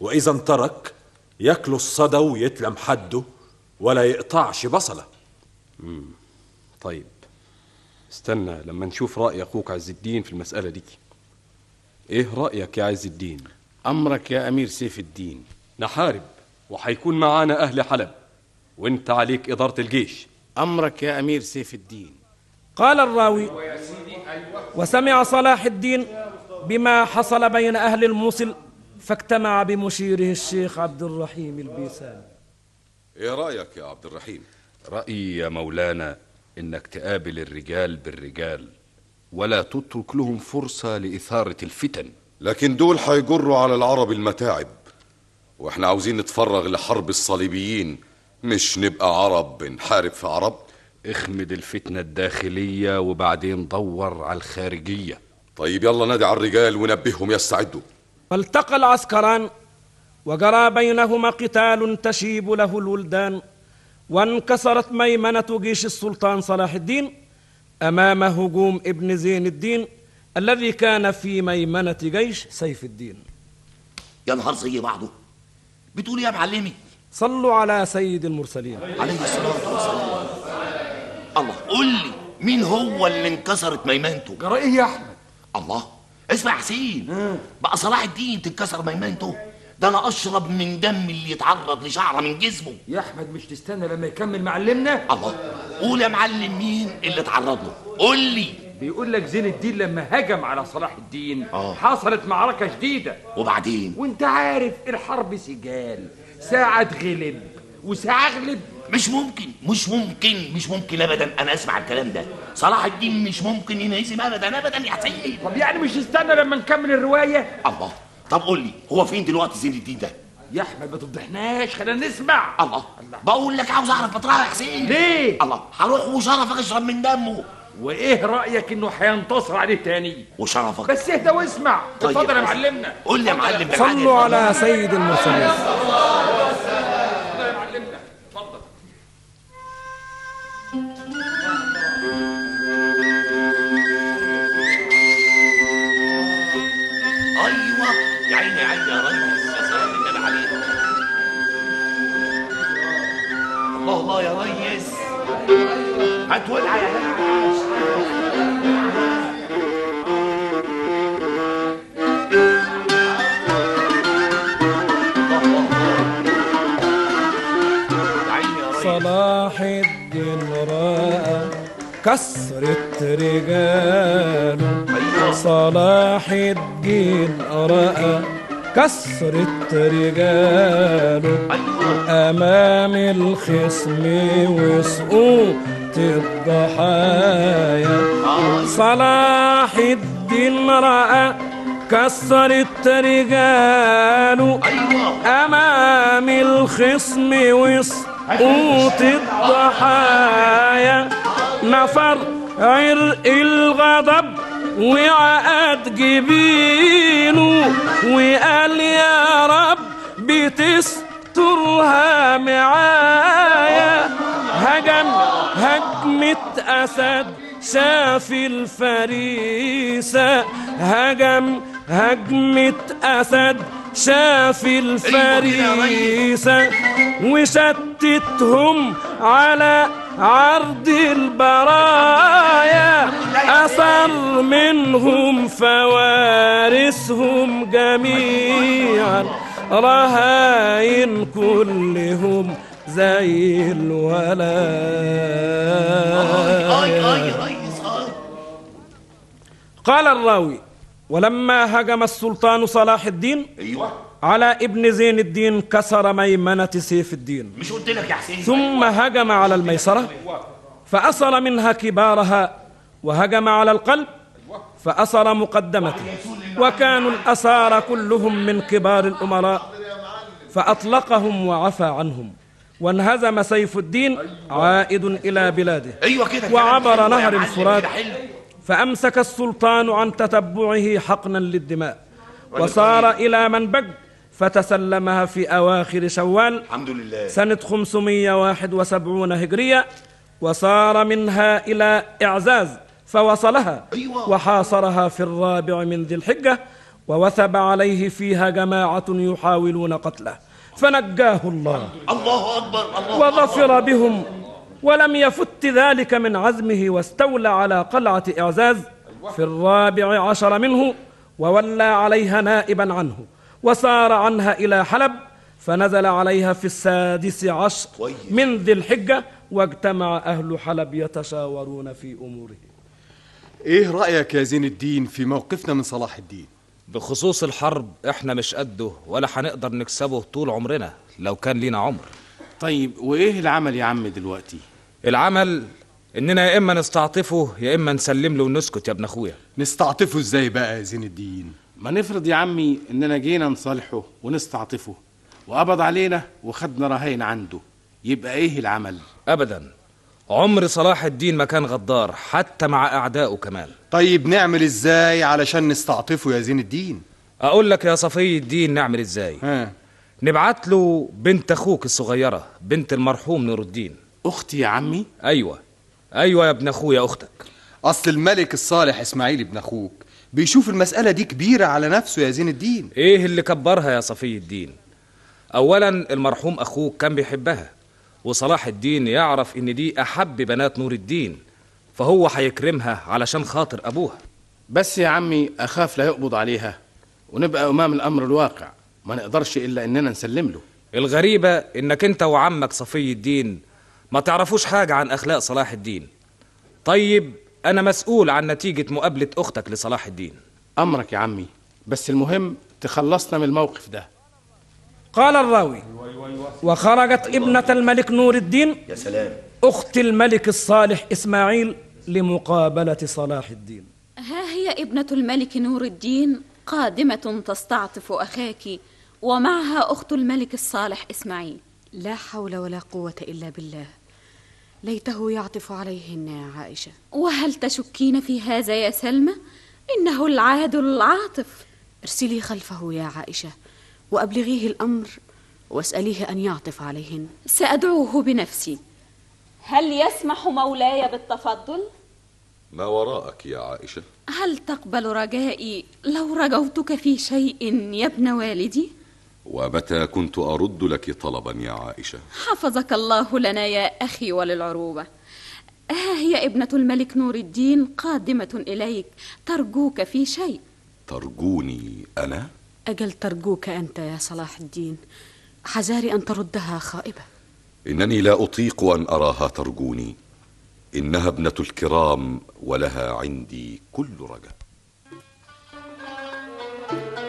وإذا انترك ياكله الصدى ويتلم حده ولا يقطعش بصلة. مم. طيب. استنى لما نشوف رأي أخوك عز الدين في المسألة دي. إيه رأيك يا عز الدين؟ أمرك يا أمير سيف الدين. نحارب وحيكون معانا أهل حلب وانت عليك إدارة الجيش. أمرك يا أمير سيف الدين. قال الراوي وسمع صلاح الدين بما حصل بين أهل الموصل فاجتمع بمشيره الشيخ عبد الرحيم البيساني إيه رأيك يا عبد الرحيم؟ رأيي يا مولانا إنك تقابل الرجال بالرجال ولا تترك لهم فرصة لإثارة الفتن. لكن دول هيجروا على العرب المتاعب وإحنا عاوزين نتفرغ لحرب الصليبيين مش نبقى عرب بنحارب في عرب. اخمد الفتنة الداخلية وبعدين دور على الخارجية. طيب يلا نادي على الرجال ونبههم يستعدوا. فالتقى العسكران وجرى بينهما قتال تشيب له الولدان. وانكسرت ميمنة جيش السلطان صلاح الدين أمام هجوم ابن زين الدين الذي كان في ميمنة جيش سيف الدين. يا نهار زي بعضه. بتقول إيه يا معلمي؟ صلوا على سيد المرسلين. عليه الصلاة والسلام. الله قول لي مين هو اللي انكسرت ميمنته؟ جرى إيه يا أحمد. الله اسمع يا حسين. بقى صلاح الدين تتكسر ميمنته. ده أنا اشرب من دم اللي يتعرض لشعره من جسمه. يا احمد مش تستنى لما يكمل معلمنا؟ الله. قول يا معلم مين اللي اتعرض له. قول لي. بيقول لك زين الدين لما هجم على صلاح الدين آه. حصلت معركة شديدة وبعدين؟ وانت عارف الحرب سجال ساعة غلب وساعة غلب. مش ممكن مش ممكن مش ممكن ابدا أنا أسمع الكلام ده. صلاح الدين مش ممكن ينهزم ابدا ابدا يا حسين طب يعني مش استنى لما نكمل الرواية؟ الله. طب قول لي هو فين دلوقتي زين الدين ده؟ يا احمد ما تفضحناش خلينا نسمع. الله. بقول لك عاوز أعرف مطرحه يا حسين. ليه؟ الله. هروح وشرفك اشرب من دمه. وإيه رأيك إنه هينتصر عليه تاني؟ وشرفك بس اهدى واسمع. طيب اتفضل يا بس. معلمنا. قول لي يا معلم ده صلوا على سيد المرسلين. نعاس صلاح الدين رأى كسرة رجاله. صلاح الدين رأى كسرة رجاله. أمام الخصم وسقوط الضحايا. صلاح الدين رأى كسرت رجاله أمام الخصم وسقوط الضحايا. نفر عرق الغضب وعقد جبينه وقال يا رب بتسترها معايا. هجم هجمة أسد شاف الفريسة. هجم هجمة أسد شاف الفريسة. وشتتهم على عرض البرايا. أثر منهم فوارسهم جميعا. رهاين كلهم زي الولايا قال الراوي ولما هجم السلطان صلاح الدين أيوه. على ابن زين الدين كسر ميمنة سيف الدين. مش قلت لك يا حسين؟ ثم هجم على الميسرة فأصل منها كبارها وهجم على القلب فأصل مقدمته وكانوا الأسارى كلهم من كبار الأمراء فأطلقهم وعفى عنهم. وانهزم سيف الدين عائد إلى بلاده. أيوه كده وعبر نهر الفرات. فأمسك السلطان عن تتبعه حقنا للدماء. وصار إلى منبج فتسلمها في أواخر شوال. الحمد لله. سنة 571 هجرية. وصار منها إلى إعزاز فوصلها. أيوة. وحاصرها في الرابع من ذي الحجة. ووثب عليه فيها جماعة يحاولون قتله. فنجاه الله. الله أكبر الله وظفر بهم. ولم يفت ذلك من عزمه واستولى على قلعة إعزاز في الرابع عشر منه وولى عليها نائبا عنه. وسار عنها إلى حلب فنزل عليها في السادس عشر من ذي الحجة واجتمع أهل حلب يتشاورون في أموره. إيه رأيك يا زين الدين في موقفنا من صلاح الدين؟ بخصوص الحرب إحنا مش قده ولا هنقدر نكسبه طول عمرنا لو كان لينا عمر. طيب وإيه العمل يا عم دلوقتي؟ العمل إننا يا إما نستعطفه يا إما نسلم له ونسكت يا ابن أخويا. نستعطفه إزاي بقى يا زين الدين؟ ما نفرض يا عمي إننا جينا نصالحه ونستعطفه وقبض علينا وخدنا رهين عنده يبقى إيه العمل؟ ابدا. عمر صلاح الدين ما كان غدار حتى مع اعدائه كمان. طيب نعمل إزاي علشان نستعطفه يا زين الدين؟ أقول لك يا صفي الدين نعمل إزاي. ها. نبعت له بنت أخوك الصغيرة بنت المرحوم نور الدين. أختي يا عمي؟ أيوه. أيوه يا ابن أخويا أختك. أصل الملك الصالح إسماعيل ابن أخوك بيشوف المسألة دي كبيرة على نفسه يا زين الدين. إيه اللي كبرها يا صفي الدين؟ اولا المرحوم أخوك كان بيحبها. وصلاح الدين يعرف إن دي أحب بنات نور الدين فهو هيكرمها علشان خاطر أبوها. بس يا عمي أخاف لا يقبض عليها ونبقى أمام الأمر الواقع ما نقدرش إلا إننا نسلم له. الغريبة إنك أنت وعمك صفي الدين ما تعرفوش حاجة عن أخلاق صلاح الدين. طيب أنا مسؤول عن نتيجة مقابلة أختك لصلاح الدين. أمرك يا عمي بس المهم تخلصنا من الموقف ده. قال الراوي وخرجت ابنة الملك نور الدين يا سلام. أخت الملك الصالح إسماعيل لمقابلة صلاح الدين. ها هي ابنة الملك نور الدين قادمة تستعطف أخاك ومعها أخت الملك الصالح إسماعيل. لا حول ولا قوة إلا بالله. ليته يعطف عليهن يا عائشة. وهل تشكين في هذا يا سلمى؟ إنه العادل العاطف. ارسلي خلفه يا عائشة وأبلغيه الأمر واسأليه أن يعطف عليهن. سأدعوه بنفسي. هل يسمح مولاي بالتفضل؟ ما وراءك يا عائشة؟ هل تقبل رجائي لو رجوتك في شيء يا ابن والدي؟ ومتى كنت أرد لك طلبا يا عائشة؟ حفظك الله لنا يا أخي وللعروبة. ها هي ابنة الملك نور الدين قادمة إليك. ترجوك في شيء. ترجوني أنا؟ أجل ترجوك أنت يا صلاح الدين. حذاري أن تردها خائبة. إنني لا أطيق أن أراها ترجوني. إنها ابنة الكرام ولها عندي كل رجاء بنات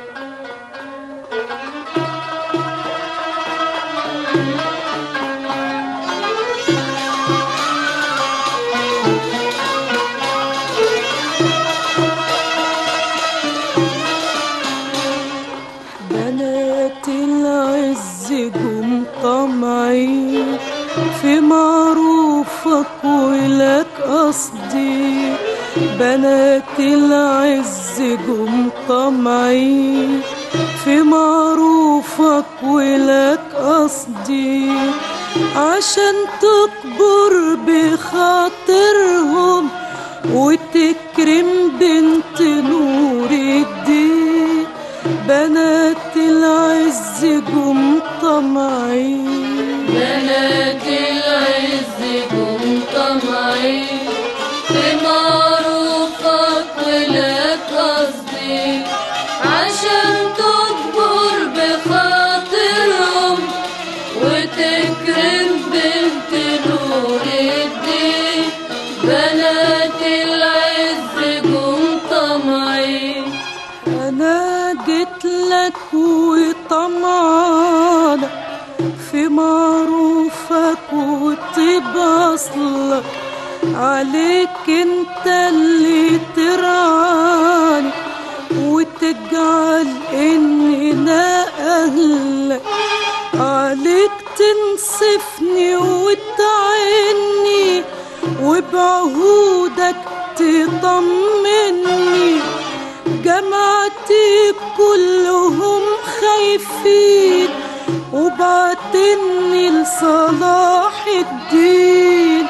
طمعي في معروفك ولك قصدي بنات العز جم طمعي في معروفك ولك قصدي عشان تكبر بخاطرهم وتكرم بنت نور الدين. بنات العز جم طمعين بنات وبعهودك تطمني. جماعتي كلهم خايفين وبعتني لصلاح الدين.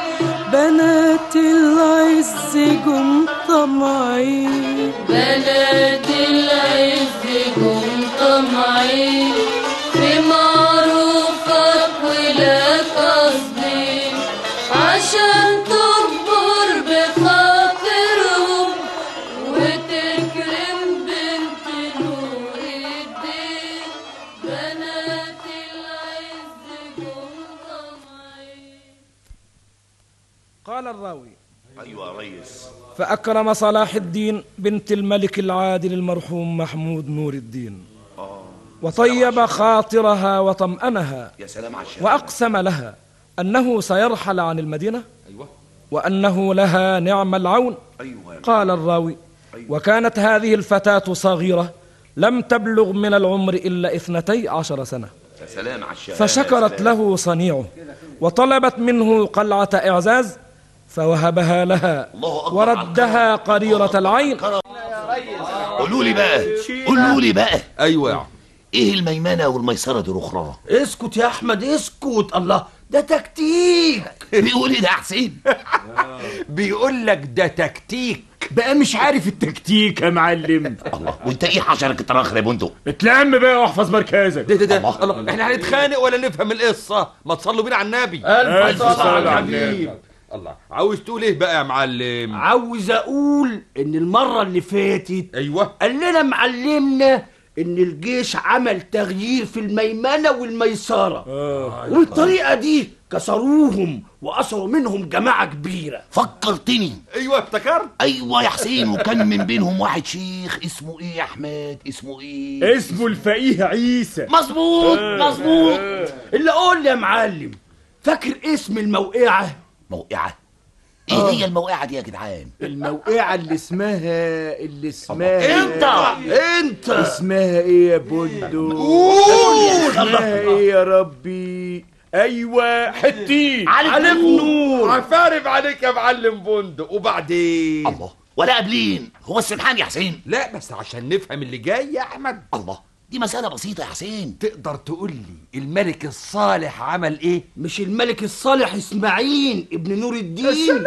بنات العز جم طمعين بنات العز جم طمعين فأكرم صلاح الدين بنت الملك العادل المرحوم محمود نور الدين. وطيب خاطرها وطمأنها. وأقسم لها أنه سيرحل عن المدينة أيوه. وأنه لها نعم العون. أيوه قال الراوي وكانت هذه الفتاة صغيرة لم تبلغ من العمر إلا اثنتي عشر سنة. فشكرت له صنيعه وطلبت منه قلعة إعزاز فوهبها لها وردها قريرة العين. قولوا لي بقى. قولوا لي بقى. أيوه يا عم. إيه الميمنة والميسرة دي الأخرى؟ اسكت يا أحمد اسكت. الله ده تكتيك. بيقول إيه ده يا حسين؟ بيقول لك ده تكتيك. بقى مش عارف التكتيك يا معلم. الله. وإنت إيه حشرك التراخر يا بندق اتلم بقى واحفظ مركزك. ده ده ده. الله. الله. إحنا هنتخانق ولا نفهم القصة؟ ما تصلوا بينا على النبي. ألف صلاة على الحبيب الله. عاوز تقول إيه بقى يا معلم؟ عاوز أقول إن المرة اللي فاتت أيوه. قال لنا معلمنا إن الجيش عمل تغيير في الميمنة والميسرة. والطريقة دي كسروهم وأسروا منهم جماعة كبيرة. فكرتني. أيوه افتكرت. أيوه يا حسين وكان من بينهم واحد شيخ اسمه إيه؟ يا أحمد اسمه إيه؟ اسمه الفقيه عيسى. مظبوط مظبوط. اللي قول لي يا معلم فاكر اسم الموقعة؟ موقعه إيه هي الموقعة دي يا جدعان؟ الموقعة اللي اسمها اللي اسمها إنت! إنت! اسمها إيه يا بندق قول. اسمها إيه يا ربي؟ أيوه حتين علي علي بن بنور عفارب عليك يا معلم بندق وبعدين؟ الله. ولا قبلين. هو السبحان يا حسين؟ لا بس عشان نفهم اللي جاي يا أحمد. الله. دي مسألة بسيطة يا حسين. تقدر تقول لي الملك الصالح عمل إيه؟ مش الملك الصالح إسماعيل ابن نور الدين.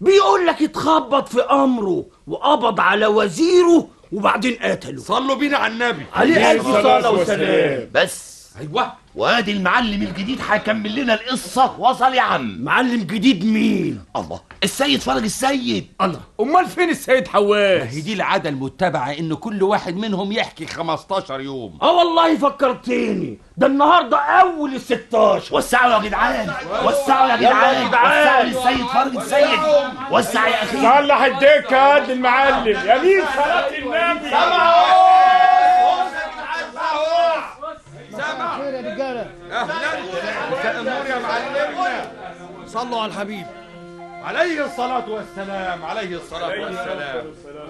بيقول لك اتخبط في أمره وقبض على وزيره وبعدين قتله صلوا بينا على النبي. عليه الف صلاه وسلام بس أيوه. وادي المعلم الجديد هيكمل لنا القصة وصل يا عم. معلم جديد مين؟ الله. السيد فرج السيد. الله. أمال فين السيد ما حواس هي دي العادة المتبعة إن كل واحد منهم يحكي 15 يوم. آه والله فكرتني ده النهارده أول ال 16 وسعوا يا جدعان. وسعوا يا جدعان. وسعوا للسيد فرج السيد. وسع يا أخي. صلح الدكه قد المعلم. يمين صلاة النبي؟ خير يا رجاله تأمر يا معلمنا صلوا على الحبيب. عليه الصلاة والسلام عليه الصلاة والسلام.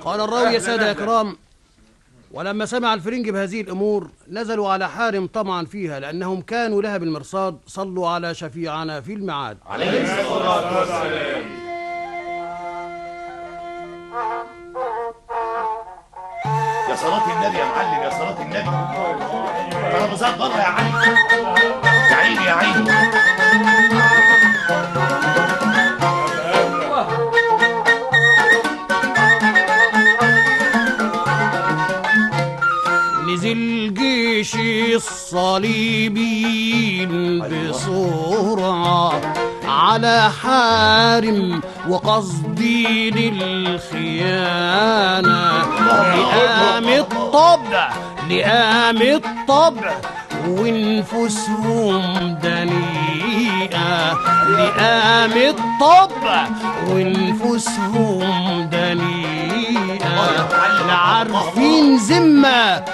قال الراوي يا سادة يا كرام ولما سمع الفرنج بهذه الأمور نزلوا على حارم طمعا فيها لأنهم كانوا لها بالمرصاد صلوا على شفيعنا في الميعاد عليه الصلاة والسلام. يا صلاة النبي يا معلم يا صلاة النبي. ترابيزات بره يا علي يا عيني يا عيني. نزل جيش الصليبيين بسرعة على حارم وقصدين الخيانة. لئام الطبع لئام الطبع ونفوسهم دنيئة. لئام الطبع ونفوسهم دنيئة. لا عارفين ذمة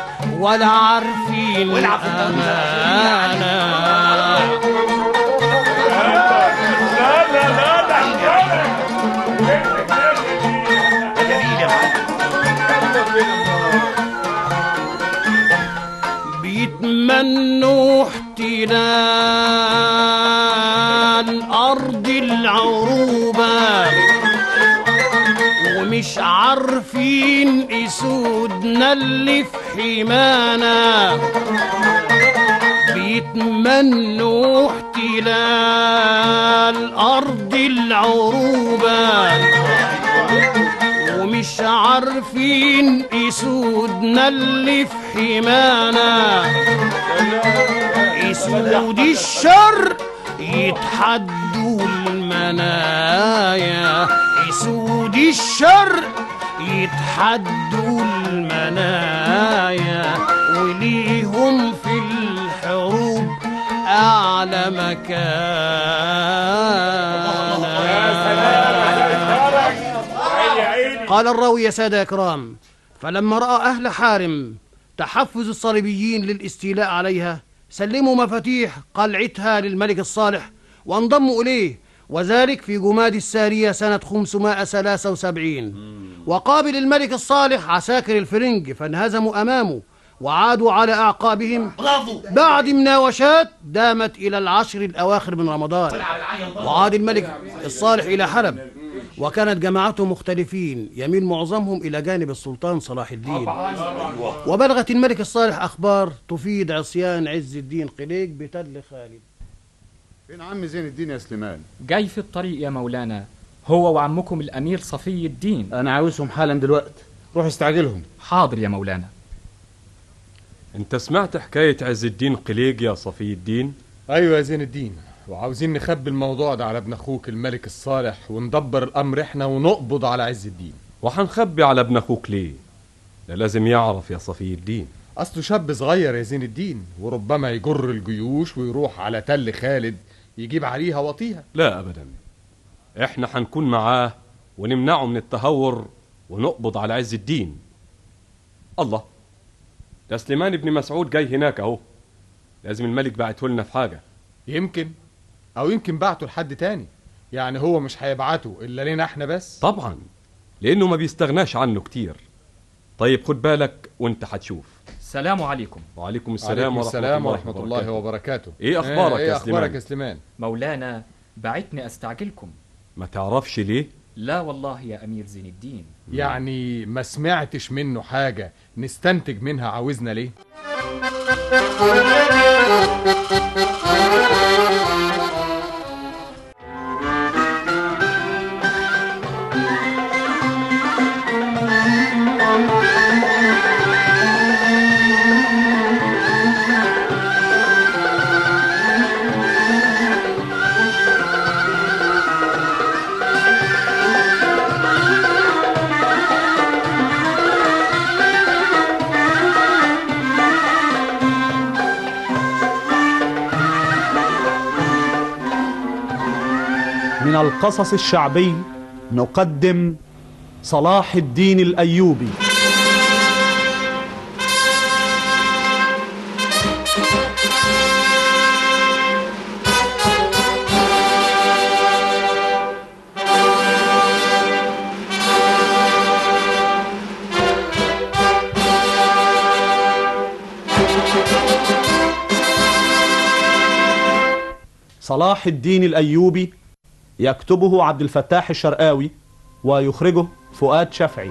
ولا عارفين أمانة. بيتمنوا احتلال أرض العروبة ومش عارفين اسودنا اللي في حمانا. بيتمنوا احتلال أرض العروبة ومش عارفين اسودنا اللي في حمانا إسود الشر يتحدوا المنايا. إسود الشر يتحدوا المنايا. وليهم في الحروب أعلى مكان. قال الراوي يا سادة إكرام فلما رأى أهل حارم تحفز الصليبيين للاستيلاء عليها. سلموا مفاتيح قلعتها للملك الصالح وانضموا إليه وذلك في جماد السارية سنة 573 وقابل الملك الصالح عساكر الفرنج فانهزموا أمامه وعادوا على أعقابهم. بعد مناوشات دامت إلى العشر الأواخر من رمضان. وعاد الملك الصالح إلى حلب وكانت جماعته مختلفين. يميل معظمهم إلى جانب السلطان صلاح الدين. وبلغت الملك الصالح أخبار تفيد عصيان عز الدين قليق بتل خالد. فين عم زين الدين يا سليمان؟ جاي في الطريق يا مولانا هو وعمكم الأمير صفي الدين. أنا عاوزهم حالا دلوقتي روح استعجلهم. حاضر يا مولانا. أنت سمعت حكاية عز الدين قليق يا صفي الدين؟ أيوه يا زين الدين. وعاوزين نخبي الموضوع ده على ابن أخوك الملك الصالح وندبر الأمر إحنا ونقبض على عز الدين. وحنخبي على ابن أخوك ليه؟ ده لازم يعرف يا صفي الدين. أصله شاب صغير يا زين الدين وربما يجر الجيوش ويروح على تل خالد يجيب عليها وطيها. لا ابدا. إحنا حنكون معاه ونمنعه من التهور ونقبض على عز الدين. الله ده سليمان بن مسعود جاي هناك أهو. لازم الملك بعته لنا في حاجة. يمكن. أو يمكن بعته لحد تاني. يعني هو مش هيبعته إلا لنا إحنا بس. طبعا لأنه ما بيستغناش عنه كتير. طيب خد بالك وأنت هتشوف السلام عليكم. وعليكم السلام عليكم ورحمة السلام الله ورحمة الله وبركاته. إيه أخبارك إيه يا أخبارك سليمان يا سليمان؟ مولانا بعتني أستعجلكم. ما تعرفش ليه؟ لا والله يا أمير زين الدين. يعني ما سمعتش منه حاجة نستنتج منها عاوزنا ليه؟ القصص الشعبي نقدم صلاح الدين الأيوبي. صلاح الدين الأيوبي يكتبه عبد الفتاح الشرقاوي ويخرجه فؤاد شفعي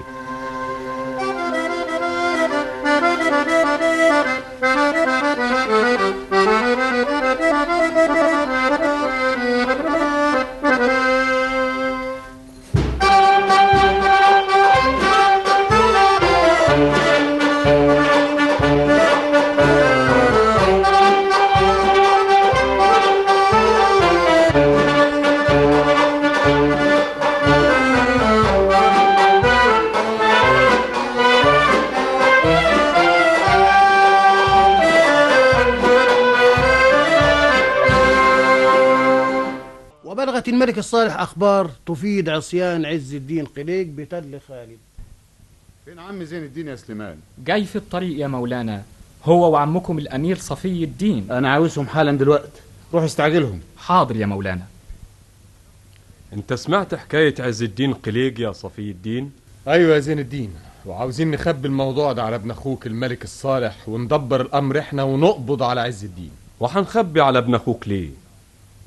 الملك الصالح أخبار تفيد عصيان عز الدين قليق بتل خالد. فين عم زين الدين يا سليمان؟ جاي في الطريق يا مولانا هو وعمكم الأمير صفي الدين. أنا عاوزهم حالا دلوقتي روح استعجلهم. حاضر يا مولانا. أنت سمعت حكاية عز الدين قليق يا صفي الدين؟ أيوه يا زين الدين وعاوزين نخبي الموضوع ده على ابن أخوك الملك الصالح وندبر الأمر إحنا ونقبض على عز الدين. وحنخبي على ابن أخوك ليه؟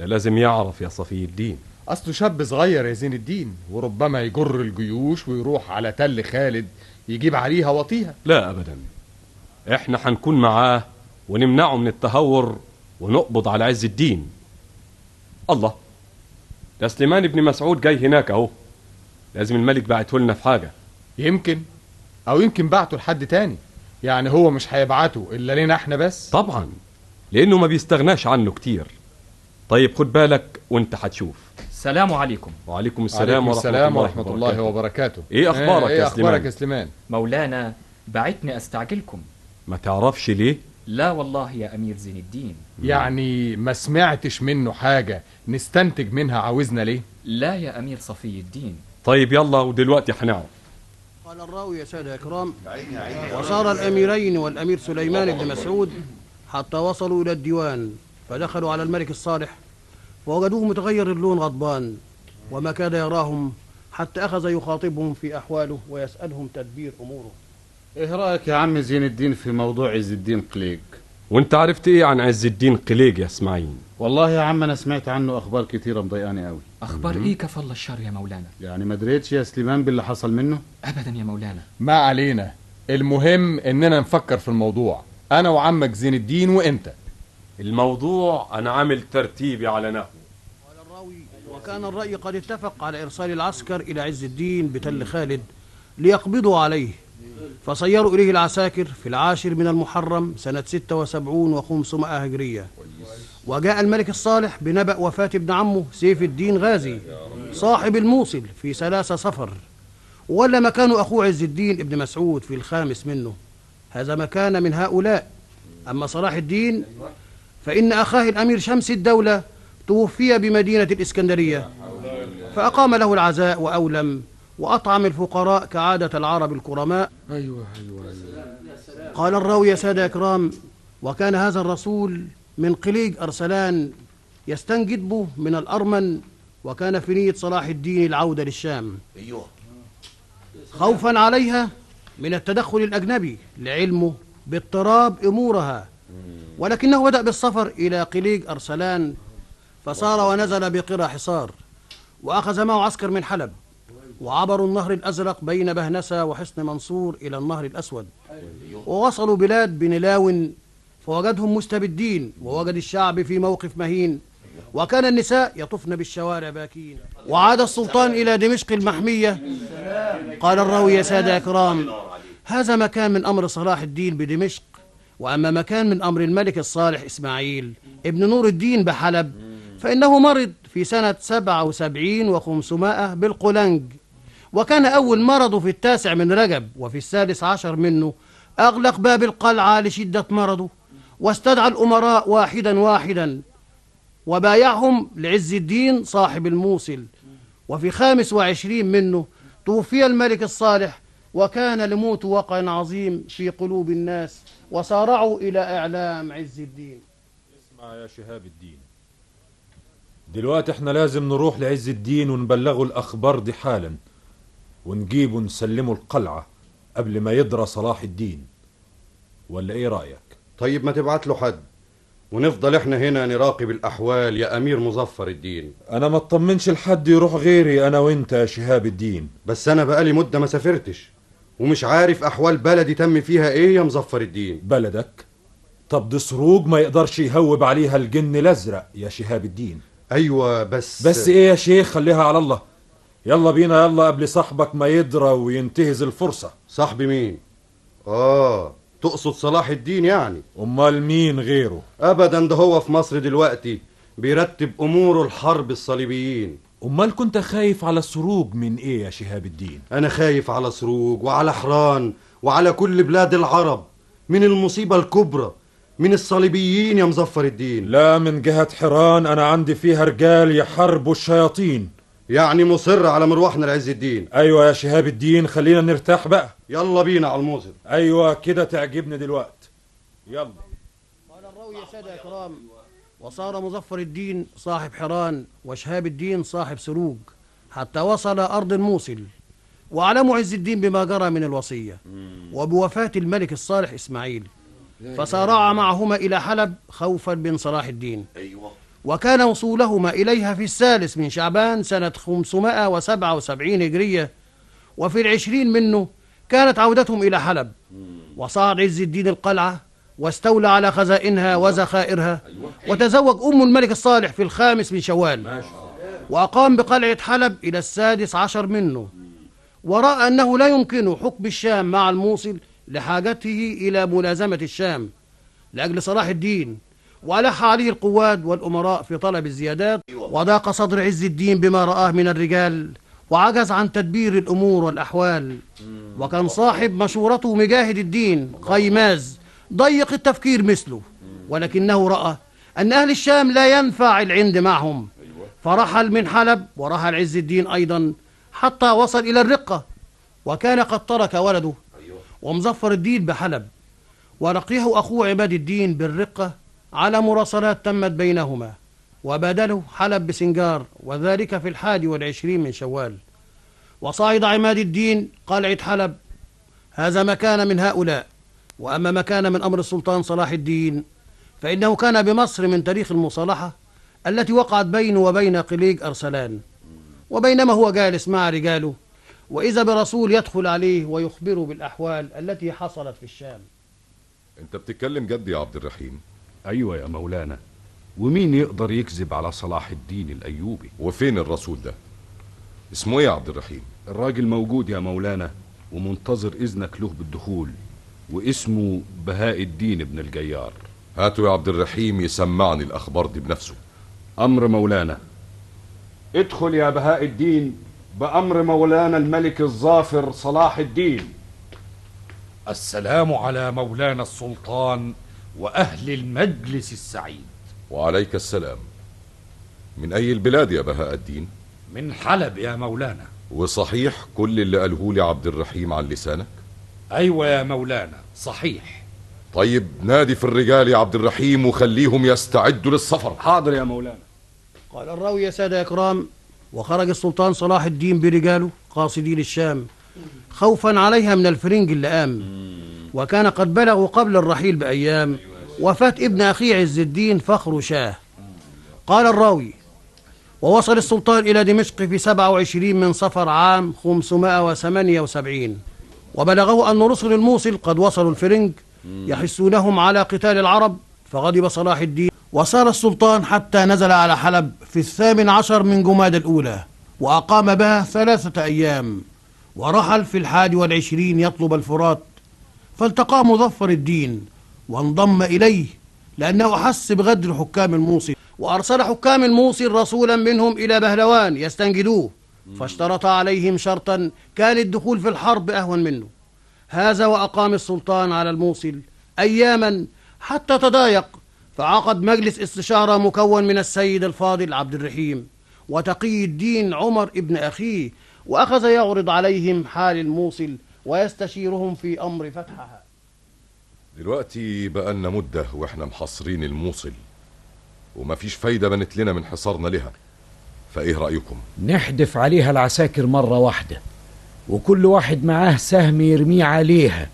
ده لازم يعرف يا صفي الدين. اصله شاب صغير يا زين الدين وربما يجر الجيوش ويروح على تل خالد يجيب عليها وطيها. لا ابدا. إحنا حنكون معاه ونمنعه من التهور ونقبض على عز الدين. الله ده سليمان بن مسعود جاي هناك أهو. لازم الملك بعته لنا في حاجة. يمكن أو يمكن بعته لحد تاني. يعني هو مش هيبعته إلا لنا إحنا بس. طبعا لأنه ما بيستغناش عنه كتير. طيب خد بالك وانت هتشوف سلام عليكم. وعليكم السلام عليكم ورحمة السلام الله ورحمة الله وبركاته. إيه أخبارك إيه يا أخبارك سليمان يا سليمان؟ مولانا بعتني أستعجلكم. ما تعرفش ليه؟ لا والله يا أمير زين الدين. يعني ما سمعتش منه حاجة نستنتج منها عاوزنا ليه؟ لا يا أمير صفي الدين. طيب يلا ودلوقتي هنعرف قال الراوي يا سادة إكرام وصار الأميرين والأمير سليمان بن مسعود حتى وصلوا إلى الديوان. فدخلوا على الملك الصالح ووجدوه متغير اللون غضبان وما كاد يراهم حتى أخذ يخاطبهم في أحواله ويسألهم تدبير أموره. إيه رأيك يا عم زين الدين في موضوع عز الدين قليق؟ وانت عرفت إيه عن عز الدين قليق يا إسماعيل؟ والله يا عم أنا سمعت عنه أخبار كتيره مضايقاني قوي أخبار إيه كفل الشر يا مولانا؟ يعني ما دريتش يا سليمان باللي حصل منه؟ أبدا يا مولانا. ما علينا. المهم إننا نفكر في الموضوع. أنا وعمك زين الدين وإنت. الموضوع أنا عامل ترتيبي على نحو. وكان الرأي قد اتفق على إرسال العسكر إلى عز الدين بتل خالد ليقبضوا عليه. فصيروا إليه العساكر في العاشر من المحرم سنة ستة وسبعون وخمسمائة هجرية. وجاء الملك الصالح بنبأ وفاة ابن عمه سيف الدين غازي صاحب الموصل في ثلاثة صفر. ولا مكان أخوه عز الدين ابن مسعود في الخامس منه. هذا مكان من هؤلاء. أما صلاح الدين فإن أخاه الأمير شمس الدولة توفي بمدينة الإسكندرية. فأقام له العزاء وأولم وأطعم الفقراء كعادة العرب الكرماء. أيوه أيوه قال الراوي يا سادة إكرام وكان هذا الرسول من قليج أرسلان يستنجد من الأرمن وكان في نية صلاح الدين العودة للشام. أيوه. خوفا عليها من التدخل الأجنبي لعلمه باضطراب أمورها. ولكنه بدأ بالسفر إلى قليج أرسلان فصار ونزل بقرى حصار وأخذ معه عسكر من حلب وعبروا النهر الأزرق بين بهنسة وحصن منصور إلى النهر الأسود. ووصلوا بلاد بنلاو فوجدهم مستبدين ووجد الشعب في موقف مهين وكان النساء يطفن بالشوارع باكين. وعاد السلطان إلى دمشق المحمية. قال الراوي يا سادة إكرام هذا مكان من أمر صلاح الدين بدمشق. وأما مكان من أمر الملك الصالح إسماعيل ابن نور الدين بحلب فإنه مرض في سنة سبعة وسبعين وخمسمائة بالقلنج. وكان أول مرضه في التاسع من رجب وفي السادس عشر منه أغلق باب القلعة لشدة مرضه واستدعى الأمراء واحدا واحدا وبايعهم لعز الدين صاحب الموصل. وفي خامس وعشرين منه توفي الملك الصالح وكان لموت وقع عظيم في قلوب الناس. وسارعوا إلى إعلام عز الدين. اسمع يا شهاب الدين. دلوقتي إحنا لازم نروح لعز الدين ونبلغه الأخبار دي حالا ونجيبه نسلمه القلعة قبل ما يدرى صلاح الدين. ولا إيه رأيك؟ طيب ما تبعت له حد. ونفضل إحنا هنا نراقب الأحوال يا أمير مظفر الدين. أنا ما اطمنش لحد يروح غيري أنا وأنت يا شهاب الدين. بس أنا بقالي مدة ما سافرتش. ومش عارف أحوال بلدي تم فيها إيه يا مظفر الدين. بلدك؟ طب دي سروج ما يقدرش يهوب عليها الجن الأزرق يا شهاب الدين. أيوة بس بس إيه يا شيخ؟ خليها على الله. يلا بينا يلا قبل صاحبك ما يدرى وينتهز الفرصة. صاحبي مين؟ آه تقصد صلاح الدين يعني؟ أمال مين غيره؟ أبدا ده هو في مصر دلوقتي بيرتب أموره الحرب الصليبيين. أمال كنت خايف على السروج من إيه يا شهاب الدين؟ أنا خايف على سروج وعلى حران وعلى كل بلاد العرب من المصيبة الكبرى من الصليبيين يا مظفر الدين. لا من جهة حيران أنا عندي فيها رجال يحاربوا الشياطين. يعني مصر على مروحنا لعز الدين. أيوه يا شهاب الدين خلينا نرتاح بقى. يلا بينا على الموصل أيوه كده تعجبني دلوقتي يلا. يا سادة إكرام وصار مظفر الدين صاحب حران وشهاب الدين صاحب سروج حتى وصل أرض الموصل. وأعلموا عز الدين بما جرى من الوصية. وبوفاة الملك الصالح إسماعيل. فسارعا معهما إلى حلب خوفا من صلاح الدين. أيوة. وكان وصولهما إليها في الثالث من شعبان سنة 577 هجرية. وفي العشرين منه كانت عودتهم إلى حلب. وصعد عز الدين القلعة واستولى على خزائنها وذخائرها وتزوج أم الملك الصالح في الخامس من شوال. وأقام بقلعة حلب إلى السادس عشر منه. ورأى أنه لا يمكنه حكم الشام مع الموصل لحاجته إلى ملازمة الشام لأجل صلاح الدين. وألح عليه القواد والأمراء في طلب الزيادات. وضاق صدر عز الدين بما رآه من الرجال. وعجز عن تدبير الأمور والأحوال. وكان صاحب مشورته مجاهد الدين قيماز. ضيق التفكير مثله ولكنه رأى أن أهل الشام لا ينفع العند معهم. فرحل من حلب ورحل عز الدين أيضا حتى وصل إلى الرقة وكان قد ترك ولده. ومظفر الدين بحلب. ولقيه أخوه عماد الدين بالرقة على مراسلات تمت بينهما وبادله حلب بسنجار وذلك في الحادي والعشرين من شوال. وصعد عماد الدين قلعة حلب. هذا مكان من هؤلاء. وأما مكان من أمر السلطان صلاح الدين فإنه كان بمصر من تاريخ المصالحة التي وقعت بينه وبين قليج أرسلان وبينما هو جالس مع رجاله وإذا برسول يدخل عليه ويخبره بالأحوال التي حصلت في الشام. أنت بتتكلم جد يا عبد الرحيم. أيوة يا مولانا. ومين يقدر يكذب على صلاح الدين الأيوبي؟ وفين الرسول ده؟ اسمه إيه يا عبد الرحيم؟ الراجل موجود يا مولانا ومنتظر إذنك له بالدخول. واسمه بهاء الدين ابن الجيار. هاتوا يا عبد الرحيم يسمعني الأخبار دي بنفسه. أمر مولانا. ادخل يا بهاء الدين بأمر مولانا الملك الظافر صلاح الدين. السلام على مولانا السلطان وأهل المجلس السعيد. وعليك السلام. من أي البلاد يا بهاء الدين؟ من حلب يا مولانا. وصحيح كل اللي قاله لي عبد الرحيم عن لسانك؟ أيوة يا مولانا صحيح. طيب نادي في الرجال يا عبد الرحيم وخليهم يستعدوا للسفر. حاضر يا مولانا. قال الراوي يا سادة إكرام وخرج السلطان صلاح الدين برجاله قاصدين الشام. خوفا عليها من الفرنج اللئام. وكان قد بلغوا قبل الرحيل بأيام. وفاة ابن أخي عز الدين فخر شاه. قال الراوي ووصل السلطان إلى دمشق في 27 من صفر عام 578 وبلغه أن رسل الموصل قد وصلوا الفرنج يحثونهم على قتال العرب فغضب صلاح الدين. وسار السلطان حتى نزل على حلب في الثامن عشر من جماد الأولى وأقام بها ثلاثة أيام. ورحل في الحادي والعشرين يطلب الفرات فالتقى مظفر الدين وانضم إليه لأنه أحس بغدر حكام الموصل. وأرسل حكام الموصل رسولا منهم إلى بهلوان يستنجدوه. فاشترط عليهم شرطا كان الدخول في الحرب أهون منه. هذا وأقام السلطان على الموصل أياما حتى تضايق فعقد مجلس استشارة مكون من السيد الفاضل عبد الرحيم وتقي الدين عمر ابن أخيه وأخذ يعرض عليهم حال الموصل ويستشيرهم في أمر فتحها. دلوقتي بقالنا مدة وإحنا محاصرين الموصل ومفيش فايدة بنت لنا من حصارنا لها. فإيه رأيكم؟ نحدف عليها العساكر مرة واحدة وكل واحد معاه سهم يرميه عليها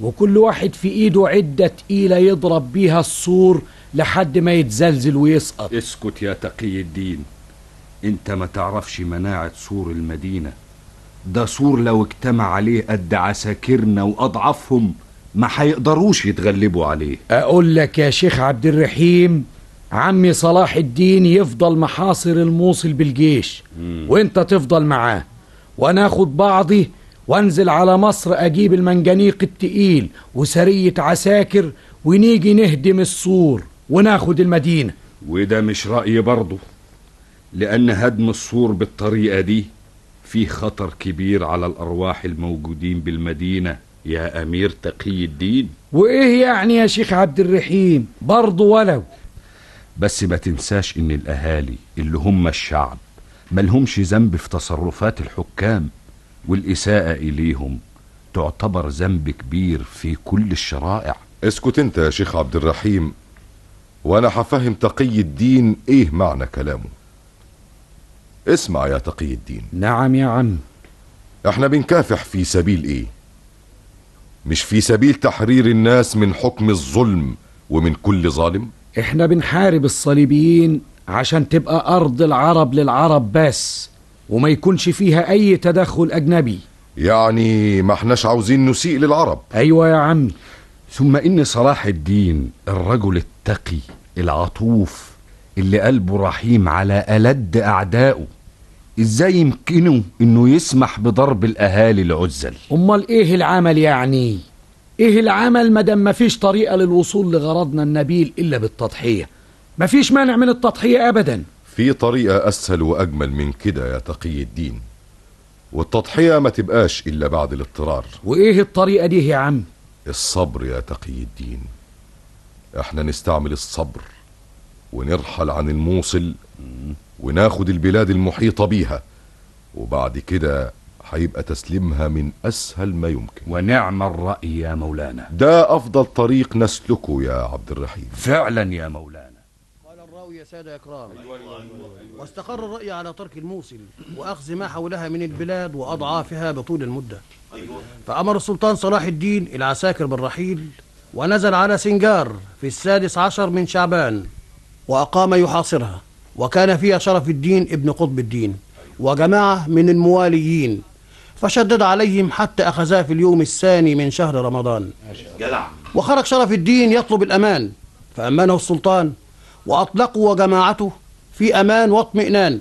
وكل واحد في إيده عدة تقيلة يضرب بيها السور لحد ما يتزلزل ويسقط. اسكت يا تقي الدين. أنت ما تعرفش مناعة سور المدينة. ده سور لو اجتمع عليه قد عساكرنا واضعافهم ما هيقدروش يتغلبوا عليه. أقول لك يا شيخ عبد الرحيم عمي صلاح الدين يفضل محاصر الموصل بالجيش وانت تفضل معاه. وأنا اخد بعضي وانزل على مصر أجيب المنجنيق التقيل وسرية عساكر ونيجي نهدم السور وناخد المدينة. وده مش رأيي برضه لأن هدم السور بالطريقة دي فيه خطر كبير على الأرواح الموجودين بالمدينة. يا أمير تقي الدين. وإيه يعني يا شيخ عبد الرحيم؟ برضه ولو. بس ما تنساش إن الأهالي اللي هم الشعب ملهمش ذنب في تصرفات الحكام والإساءة إليهم تعتبر ذنب كبير في كل الشرائع. اسكت أنت يا شيخ عبد الرحيم وأنا هفهم تقي الدين إيه معنى كلامه؟ اسمع يا تقي الدين. نعم يا عم. إحنا بنكافح في سبيل إيه؟ مش في سبيل تحرير الناس من حكم الظلم ومن كل ظالم؟ إحنا بنحارب الصليبيين عشان تبقى أرض العرب للعرب بس وما يكونش فيها أي تدخل أجنبي. يعني ما إحناش عاوزين نسيء للعرب. أيوة يا عمي ثم إن صلاح الدين الرجل التقي العطوف اللي قلبه رحيم على ألد أعدائه إزاي يمكنه إنه يسمح بضرب الأهالي العزل؟ أمال إيه العمل يعني؟ إيه العمل مادام مفيش طريقة للوصول لغرضنا النبيل إلا بالتضحية؟ مفيش مانع من التضحية أبدا. في طريقة أسهل وأجمل من كده يا تقي الدين. والتضحية ما تبقاش إلا بعد الاضطرار. وإيه الطريقة دي يا عم؟ الصبر يا تقي الدين. إحنا نستعمل الصبر ونرحل عن الموصل وناخد البلاد المحيطة بيها. وبعد كده هيبقى تسليمها من أسهل ما يمكن. ونعم الرأي يا مولانا. ده أفضل طريق نسلكه يا عبد الرحيم. فعلا يا مولانا. الراوي يا سادة إكرام. واستقر الرأي على ترك الموصل وأخذ ما حولها من البلاد وأضعافها بطول المدة. فأمر السلطان صلاح الدين العساكر بالرحيل ونزل على سنجار في السادس عشر من شعبان وأقام يحاصرها. وكان فيها شرف الدين ابن قطب الدين وجماعة من المواليين. فشدد عليهم حتى أخذها في اليوم الثاني من شهر رمضان. وخرج شرف الدين يطلب الأمان فأمنه السلطان وأطلقوا وجماعته في أمان واطمئنان.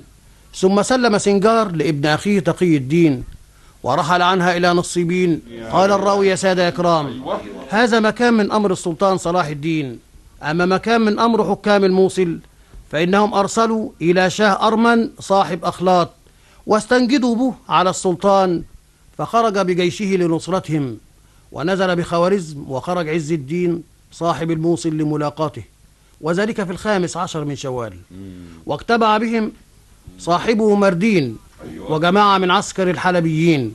ثم سلم سنجار لابن أخيه تقي الدين ورحل عنها إلى نصيبين. قال الراوي يا سادة إكرام هذا مكان من أمر السلطان صلاح الدين. أما مكان من أمر حكام الموصل فإنهم أرسلوا إلى شاه أرمن صاحب أخلاط واستنجدوا به على السلطان فخرج بجيشه لنصرتهم ونزل بخوارزم وخرج عز الدين صاحب الموصل لملاقاته. وذلك في الخامس عشر من شوال. واجتمع بهم صاحبه مردين وجماعة من عسكر الحلبيين.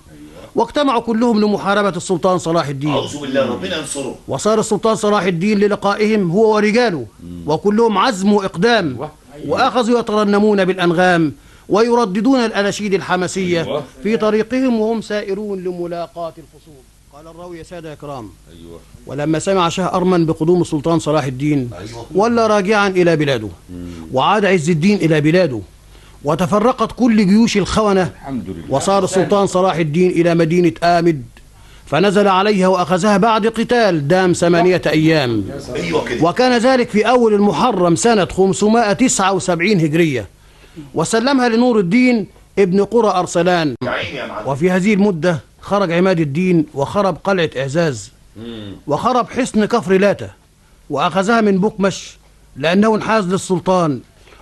واجتمعوا كلهم لمحاربة السلطان صلاح الدين. أعوذ بالله ربنا ينصره وصار السلطان صلاح الدين للقائهم هو ورجاله. وكلهم عزم وإقدام. وأخذوا يترنمون بالأنغام. ويرددون الأناشيد الحماسية في طريقهم وهم سائرون لملاقاة الخصوم. قال الراوي يا سادة يا كرام أيوة. ولما سمع شاه أرمن بقدوم السلطان صلاح الدين ولا راجعا إلى بلاده. وعاد عز الدين إلى بلاده. وتفرقت كل جيوش الخونة. وصار السلطان صلاح الدين إلى مدينة آمد. فنزل عليها وأخذها بعد قتال دام ثمانية أيام. أيوة كده. وكان ذلك في أول المحرم سنة 579 هجرية. وسلمها لنور الدين ابن قرى أرسلان. وفي هذه المدة خرج عماد الدين وخرب قلعة إعزاز. وخرب حصن كفر لاتا. وأخذها من بكمش لأنه انحاز للسلطان.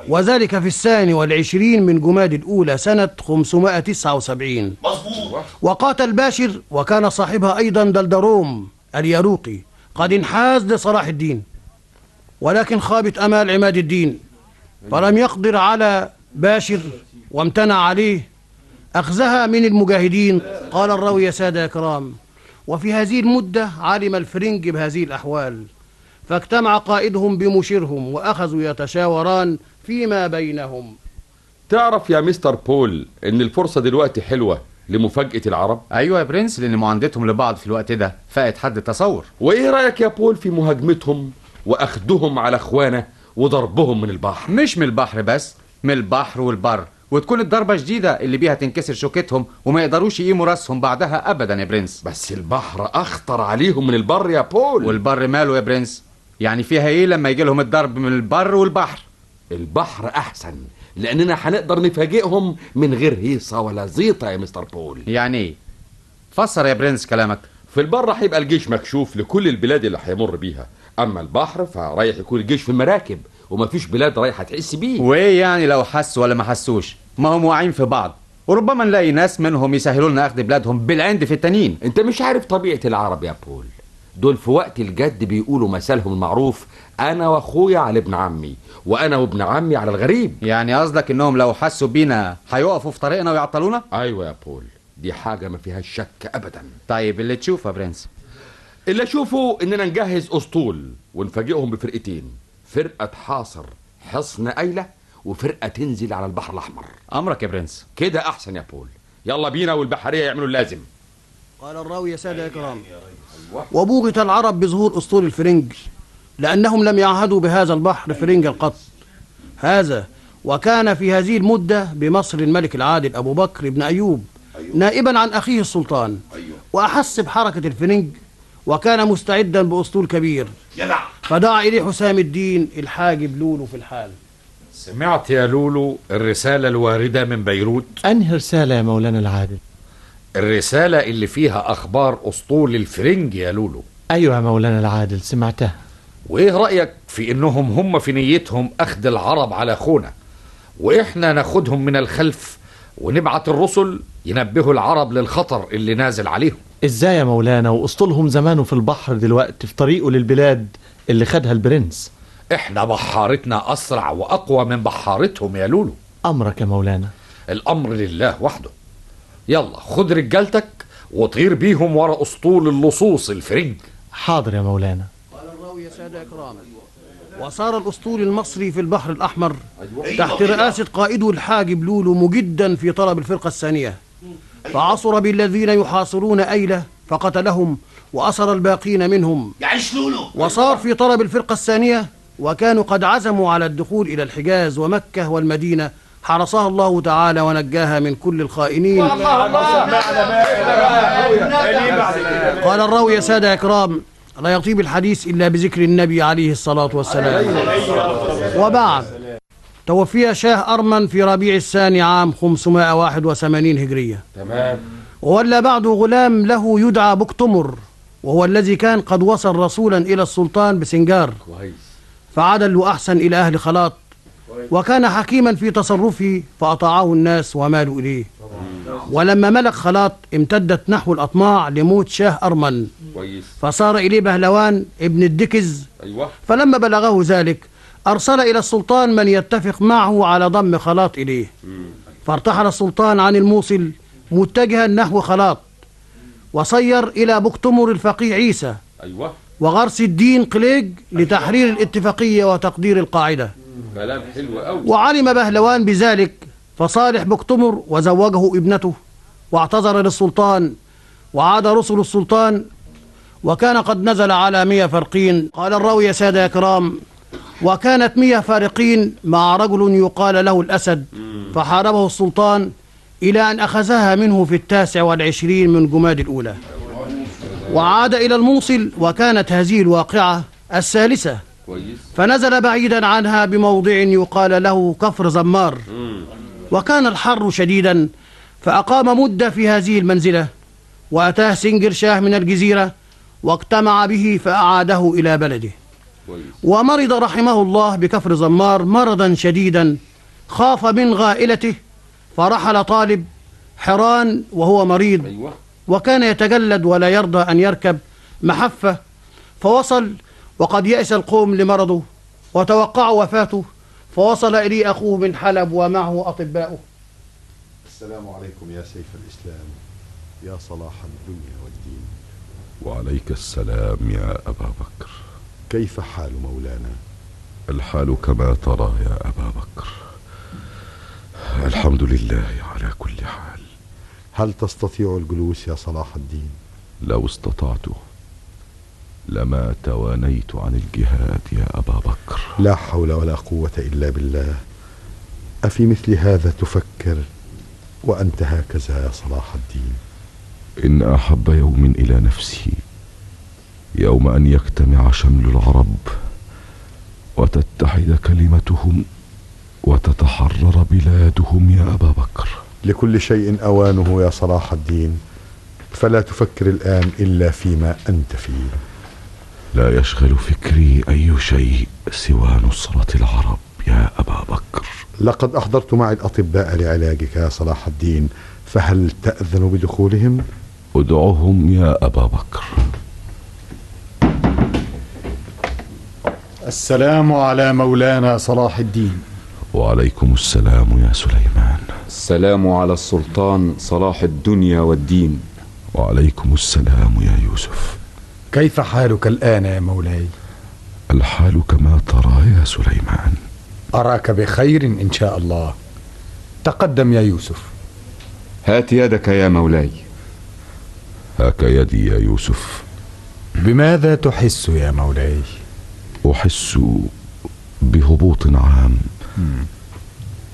وذلك في الثاني والعشرين من جماد الأولى سنة 579 مظبوط. وقاتل باشر وكان صاحبها أيضا دلدروم الياروقي. قد انحاز لصلاح الدين. ولكن خابت أمال عماد الدين. فلم يقدر على باشر وامتنع عليه أخذها من المجاهدين. قال الراوي يا سادة يا كرام وفي هذه المدة علم الفرنج بهذه الأحوال فاجتمع قائدهم بمشيرهم وأخذوا يتشاوران فيما بينهم. تعرف يا مستر بول إن الفرصة دلوقتي حلوة لمفاجأة العرب؟ أيوه يا برنس لأن معاندتهم لبعض في الوقت ده فقت حد التصور وإيه رأيك يا بول في مهاجمتهم واخدهم على أخوانه وضربهم من البحر؟ مش من البحر بس من البحر والبر وتكون الضربة شديدة اللي بيها تنكسر شوكتهم وما يقدروش يقيموا راسهم بعدها ابدا يا برنس. بس البحر أخطر عليهم من البر يا بول. والبر ماله يا برنس؟ يعني فيها إيه لما يجي لهم الضرب من البر والبحر. البحر أحسن لأننا هنقدر نفاجئهم من غير هيصة ولا زيطة يا مستر بول. يعني إيه؟ فسر يا برنس كلامك. في البر هيبقى الجيش مكشوف لكل البلاد اللي هيمر بيها. أما البحر فرايح يكون الجيش في المراكب. ومفيش بلاد رايحة تحس بيه. وإيه يعني لو حسوا ولا ما حسوش؟ ما هم واعيين في بعض. وربما نلاقي ناس منهم يسهلوا لنا أخذ بلادهم بالعند في التانيين. أنت مش عارف طبيعة العرب يا بول. دول في وقت الجد بيقولوا مثلهم المعروف أنا وأخويا على ابن عمي وأنا وابن عمي على الغريب. يعني قصدك إنهم لو حسوا بينا هيقفوا في طريقنا ويعطلونا؟ أيوه يا بول. دي حاجة ما فيهاش شك ابدا. طيب اللي تشوفه يا برنس. اللي أشوفه إننا نجهز أسطول ونفاجئهم بفرقتين. فرقة تحاصر حصن أيلة وفرقة تنزل على البحر الأحمر. أمرك يا برنس. كده أحسن يا بول. يلا بينا والبحرية يعملوا اللازم قال الراوي يا سادة يا كرام وبوغت العرب بظهور أسطول الفرنج لأنهم لم يعهدوا بهذا البحر فرنجا قط هذا وكان في هذه المدة بمصر الملك العادل أبو بكر بن أيوب نائبا عن أخيه السلطان. وأحس بحركة الفرنج وكان مستعدا بأسطول كبير. فدعا إليه حسام الدين الحاجب لولو في الحال. سمعت يا لولو الرسالة الواردة من بيروت؟ أنهي رسالة يا مولانا العادل؟ الرسالة اللي فيها أخبار أسطول الفرنج يا لولو. أيوة يا مولانا العادل سمعتها. وإيه رأيك في إنهم هم في نيتهم أخذ العرب على خونا وإحنا ناخدهم من الخلف ونبعت الرسل ينبهوا العرب للخطر اللي نازل عليهم. إزاي يا مولانا؟ وأسطولهم زمانه في البحر دلوقتي في طريقه للبلاد اللي خدها البرنس. إحنا بحارتنا أسرع وأقوى من بحارتهم يا لولو. أمرك يا مولانا. الأمر لله وحده. يلا خد رجالتك وطير بيهم ورا أسطول اللصوص الفرنج. حاضر يا مولانا. قال الراوي يا سادة إكرام. وصار الأسطول المصري في البحر الأحمر تحت رئاسة قائده الحاجب لولو مجدا في طلب الفرقة الثانية. فعصر بالذين يحاصرون أيلة فقتلهم وأسر الباقين منهم. وصار في طلب الفرقة الثانية وكانوا قد عزموا على الدخول إلى الحجاز ومكة والمدينة. حرسها الله تعالى ونجاها من كل الخائنين. قال الراوي يا سادة يا إكرام لا يطيب الحديث إلا بذكر النبي عليه الصلاة والسلام. وبعد توفي شاه أرمن في ربيع الثاني عام 581 هجرية. تمام. وولى بعده غلام له يدعى بكتمر وهو الذي كان قد وصل رسولا إلى السلطان بسنجار. فعدل وأحسن إلى أهل خلاط. وكان حكيما في تصرفه فأطاعه الناس ومالوا إليه. ولما ملك خلاط امتدت نحو الأطماع لموت شاه أرمن. فصار إليه بهلوان ابن الدكز. أيوه. فلما بلغه ذلك أرسل إلى السلطان من يتفق معه على ضم خلاط إليه. فارتحل السلطان عن الموصل. متجها نحو خلاط وصير إلى بكتمر الفقيه عيسى. أيوه. وغرس الدين قليج لتحرير الاتفاقية وتقدير القاعدة. كلام حلو قوي وعلم بهلوان بذلك فصالح بكتمر وزوجه ابنته واعتذر للسلطان وعاد رسل السلطان وكان قد نزل على مية فرقين. قال الراوي يا سادة يا كرام وكانت مية فارقين مع رجل يقال له الأسد فحاربه السلطان إلى أن أخذها منه في التاسع والعشرين من جماد الأولى. وعاد إلى الموصل وكانت هذه الواقعة الثالثة فنزل بعيدا عنها بموضع يقال له كفر زمار. وكان الحر شديدا فأقام مدة في هذه المنزلة. وأتاه سنجر شاه من الجزيرة واجتمع به فأعاده إلى بلده. ومرض رحمه الله بكفر زمار مرضا شديدا خاف من غائلته فرحل طالب حران وهو مريض. أيوه. وكان يتجلد ولا يرضى أن يركب محفة. فوصل وقد يأس القوم لمرضه وتوقعوا وفاته. فوصل إليه أخوه من حلب ومعه أطباؤه. السلام عليكم يا سيف الإسلام. يا صلاح الدنيا والدين. وعليك السلام يا أبا بكر. كيف حال مولانا؟ الحال كما ترى يا أبا بكر. الحمد لله على كل حال. هل تستطيع الجلوس يا صلاح الدين؟ لو استطعت لما توانيت عن الجهاد يا أبا بكر. لا حول ولا قوة إلا بالله. أفي مثل هذا تفكر وأنت هكذا يا صلاح الدين؟ إن أحب يوم إلى نفسي يوم أن يجتمع شمل العرب وتتحد كلمتهم وتتحرر بلادهم يا أبا بكر. لكل شيء أوانه يا صلاح الدين. فلا تفكر الآن إلا فيما أنت فيه. لا يشغل فكري أي شيء سوى نصرة العرب يا أبا بكر. لقد أحضرت معي الأطباء لعلاجك يا صلاح الدين. فهل تأذن بدخولهم؟ أدعهم يا أبا بكر. السلام على مولانا صلاح الدين. وعليكم السلام يا سليمان. السلام على السلطان صلاح الدنيا والدين. وعليكم السلام يا يوسف. كيف حالك الآن يا مولاي؟ الحال كما ترى يا سليمان. أراك بخير إن شاء الله. تقدم يا يوسف. هات يدك يا مولاي. هاك يدي يا يوسف. بماذا تحس يا مولاي؟ أحس بهبوط عام.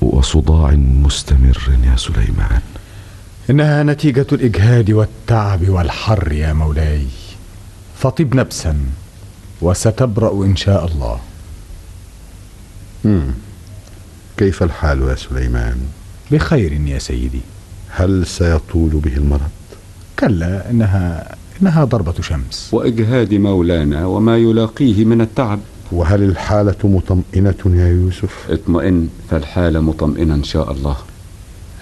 وصداع مستمر يا سليمان. إنها نتيجة الإجهاد والتعب والحر يا مولاي. فطب نفسا وستبرأ إن شاء الله. مم. كيف الحال يا سليمان؟ بخير يا سيدي. هل سيطول به المرض؟ كلا إنها إنها ضربة شمس. وإجهاد مولانا وما يلاقيه من التعب. وهل الحالة مطمئنة يا يوسف؟ اطمئن فالحالة مطمئنة إن شاء الله.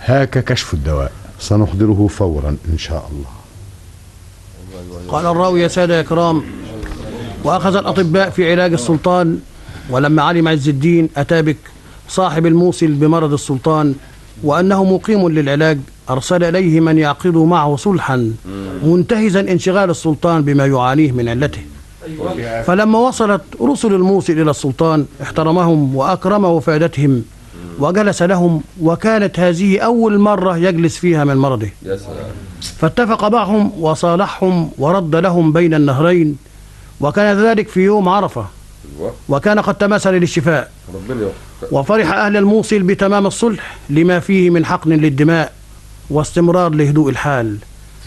هاك كشف الدواء. سنحضره فورا إن شاء الله. قال الراوي يا سادة يا كرام وأخذ الأطباء في علاج السلطان ولما علم عز الدين أتى بك صاحب الموصل بمرض السلطان وأنه مقيم للعلاج. أرسل إليه من يعقد معه صلحا منتهزا انشغال السلطان بما يعانيه من علته. فلما وصلت رسل الموصل إلى السلطان احترمهم وأكرم وفادتهم وجلس لهم وكانت هذه أول مرة يجلس فيها من مرضه. فاتفق معهم وصالحهم ورد لهم بين النهرين وكان ذلك في يوم عرفة. وكان قد تماثل للشفاء. وفرح أهل الموصل بتمام الصلح لما فيه من حقن للدماء واستمرار لهدوء الحال.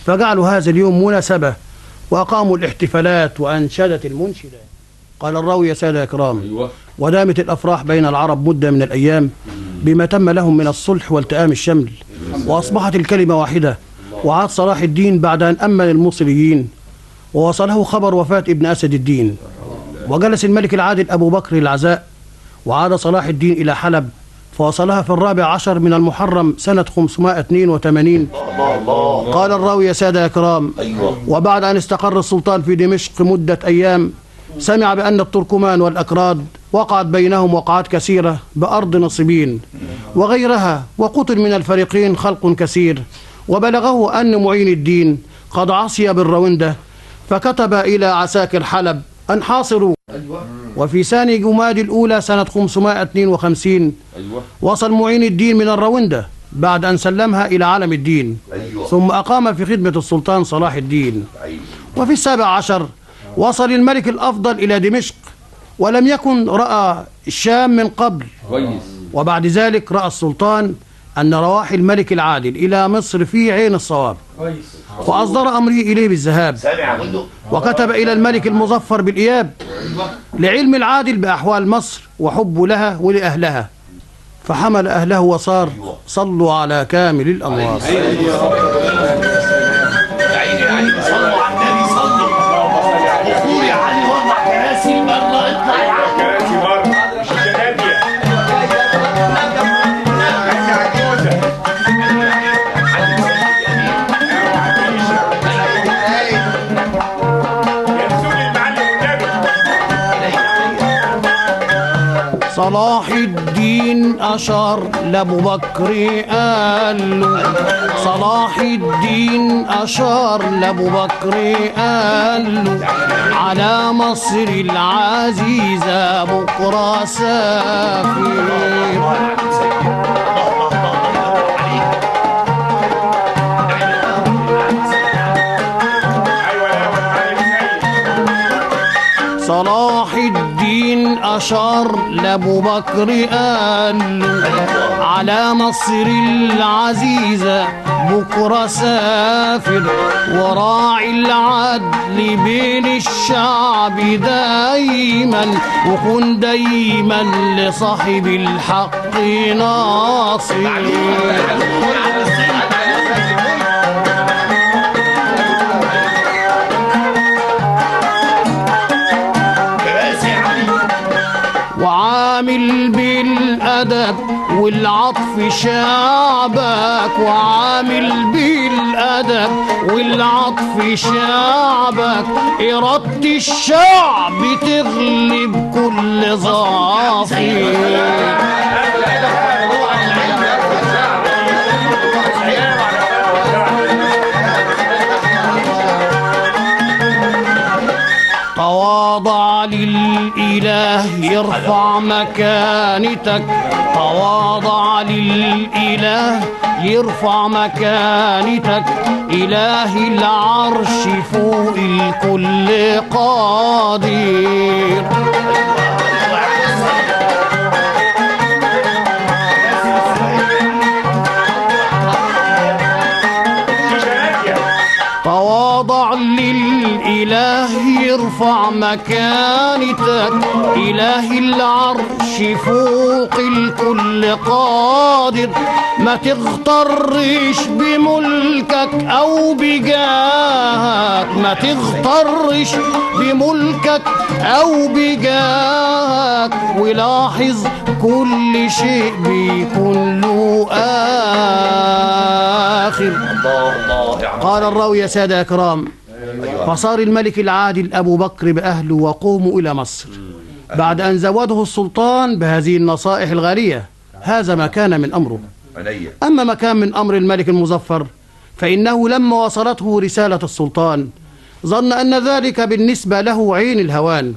فجعلوا هذا اليوم مناسبة وأقاموا الاحتفالات وأنشدت المنشدات قال الراوي يا سادة الكرام أيوة. ودامت الأفراح بين العرب مدة من الأيام بما تم لهم من الصلح والتئام الشمل وأصبحت الكلمة واحدة وعاد صلاح الدين بعد أن أمن الموصليين ووصله خبر وفاة ابن أسد الدين. وجلس الملك العادل أبو بكر العزاء وعاد صلاح الدين إلى حلب فوصلها في الرابع عشر من المحرم سنة 582 قال الراوي يا سادة يا كرام وبعد أن استقر السلطان في دمشق مدة أيام سمع بأن التركمان والأكراد وقعت بينهم وقعات كثيرة بأرض نصيبين وغيرها وقتل من الفريقين خلق كثير وبلغه أن معين الدين قد عصي بالروندة فكتب إلى عساكر حلب أن حاصروا وفي ثاني جماد الأولى سنة 552 أيوة. وصل معين الدين من الروندة بعد أن سلمها إلى علم الدين. ثم أقام في خدمة السلطان صلاح الدين. وفي السابع عشر وصل الملك الأفضل إلى دمشق ولم يكن رأى الشام من قبل. كويس. وبعد ذلك رأى السلطان أن رواح الملك العادل إلى مصر في عين الصواب. فأصدر أمره إليه بالذهاب. وكتب إلى الملك المظفر بالإياب. لعلم العادل بأحوال مصر وحبه لها ولأهلها. فحمل أهله وصار صلوا على كامل الأنوار صلاح الدين أشار لأبو بكر قال له صلاح الدين أشار لأبو بكر قال له على مصر العزيزة بكرة سافر صلاح الدين أشار لأبو بكر قال على مصر العزيزة بكرة سافر وراعي العدل بين الشعب دايما وكن دايما لصاحب الحق ناصر. وعامل بالأدب والعطف شعبك وعامل بالأدب والعطف شعبك إرادة الشعب تغلب كل ظافر. تواضع للإله يرفع مكانتك. تواضع للإله يرفع مكانتك. إله العرش فوق الكل قادر. يرفع مكانتك إله العرش فوق الكل قادر. ما تغترش بملكك أو بجاهك. ما تغترش بملكك أو بجاهك. ولاحظ كل شيء بيكون له آخر قال الراوي يا سادة أكرام فصار الملك العادل أبو بكر بأهله وقوموا إلى مصر. بعد أن زوده السلطان بهذه النصائح الغالية هذا ما كان من أمره. أما ما كان من أمر الملك المظفر فإنه لما وصلته رسالة السلطان ظن أن ذلك بالنسبة له عين الهوان.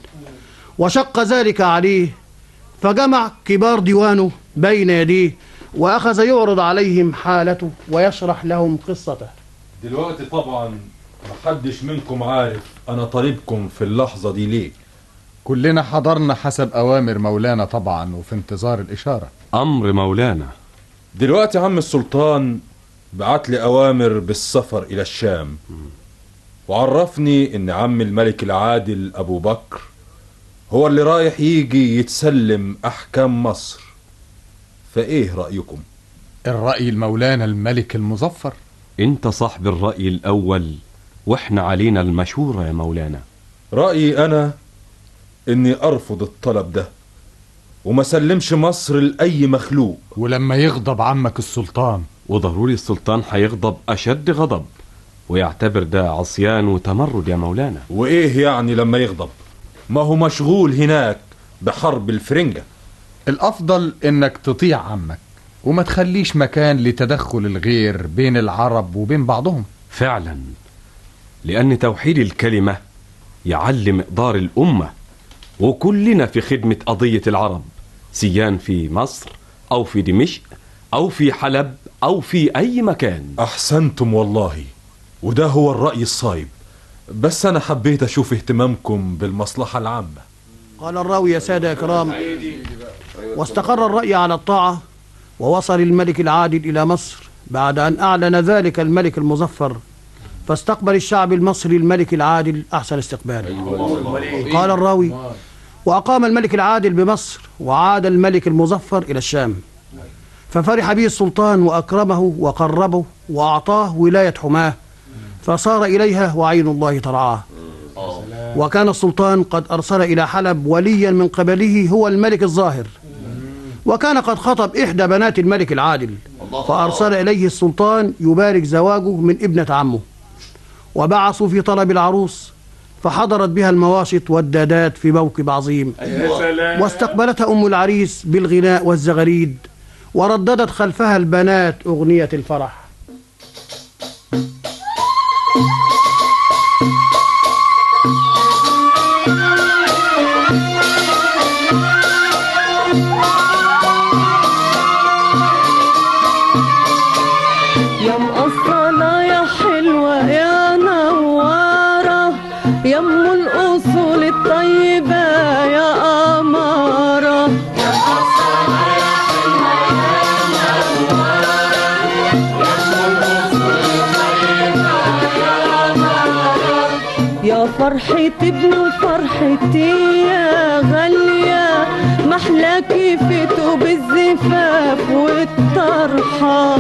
وشق ذلك عليه فجمع كبار ديوانه بين يديه وأخذ يعرض عليهم حالته ويشرح لهم قصته. دلوقتي طبعا محدش منكم عارف أنا طالبكم في اللحظة دي ليه. كلنا حضرنا حسب أوامر مولانا طبعا وفي انتظار الإشارة. أمر مولانا. دلوقتي عم السلطان بعت لي أوامر بالسفر إلى الشام. وعرفني إن عم الملك العادل أبو بكر هو اللي رايح يجي يتسلم أحكام مصر. فإيه رأيكم؟ الرأي المولانا الملك المظفر. أنت صاحب الرأي الأول. وإحنا علينا المشورة يا مولانا. رأيي أنا إني أرفض الطلب ده وما سلمش مصر لأي مخلوق. ولما يغضب عمك السلطان. وضروري السلطان هيغضب أشد غضب ويعتبر ده عصيان وتمرد يا مولانا. وإيه يعني لما يغضب؟ ما هو مشغول هناك بحرب الفرنجة. الأفضل إنك تطيع عمك وما تخليش مكان لتدخل الغير بين العرب وبين بعضهم. فعلا. لأن توحيد الكلمة يعلي مقدار الأمة وكلنا في خدمة قضية العرب سيان في مصر أو في دمشق أو في حلب أو في أي مكان. أحسنتم والله وده هو الرأي الصايب. بس أنا حبيت أشوف اهتمامكم بالمصلحة العامة. قال الراوي يا سادة كرام واستقر الرأي على الطاعة ووصل الملك العادل إلى مصر بعد أن أعلن ذلك الملك المظفر فاستقبل الشعب المصري الملك العادل أحسن استقبال قال الراوي وأقام الملك العادل بمصر وعاد الملك المظفر إلى الشام. ففرح به السلطان وأكرمه وقربه وأعطاه ولاية حماة فصار إليها وعين الله ترعاه. وكان السلطان قد أرسل إلى حلب وليا من قبله هو الملك الظاهر. وكان قد خطب إحدى بنات الملك العادل فأرسل إليه السلطان يبارك زواجه من ابنة عمه. وبعثوا في طلب العروس فحضرت بها المواشط والدادات في موكب عظيم. واستقبلتها أم العريس بالغناء والزغريد ورددت خلفها البنات أغنية الفرح. يا غالية محلاكي في توب الزفاف والطرحة.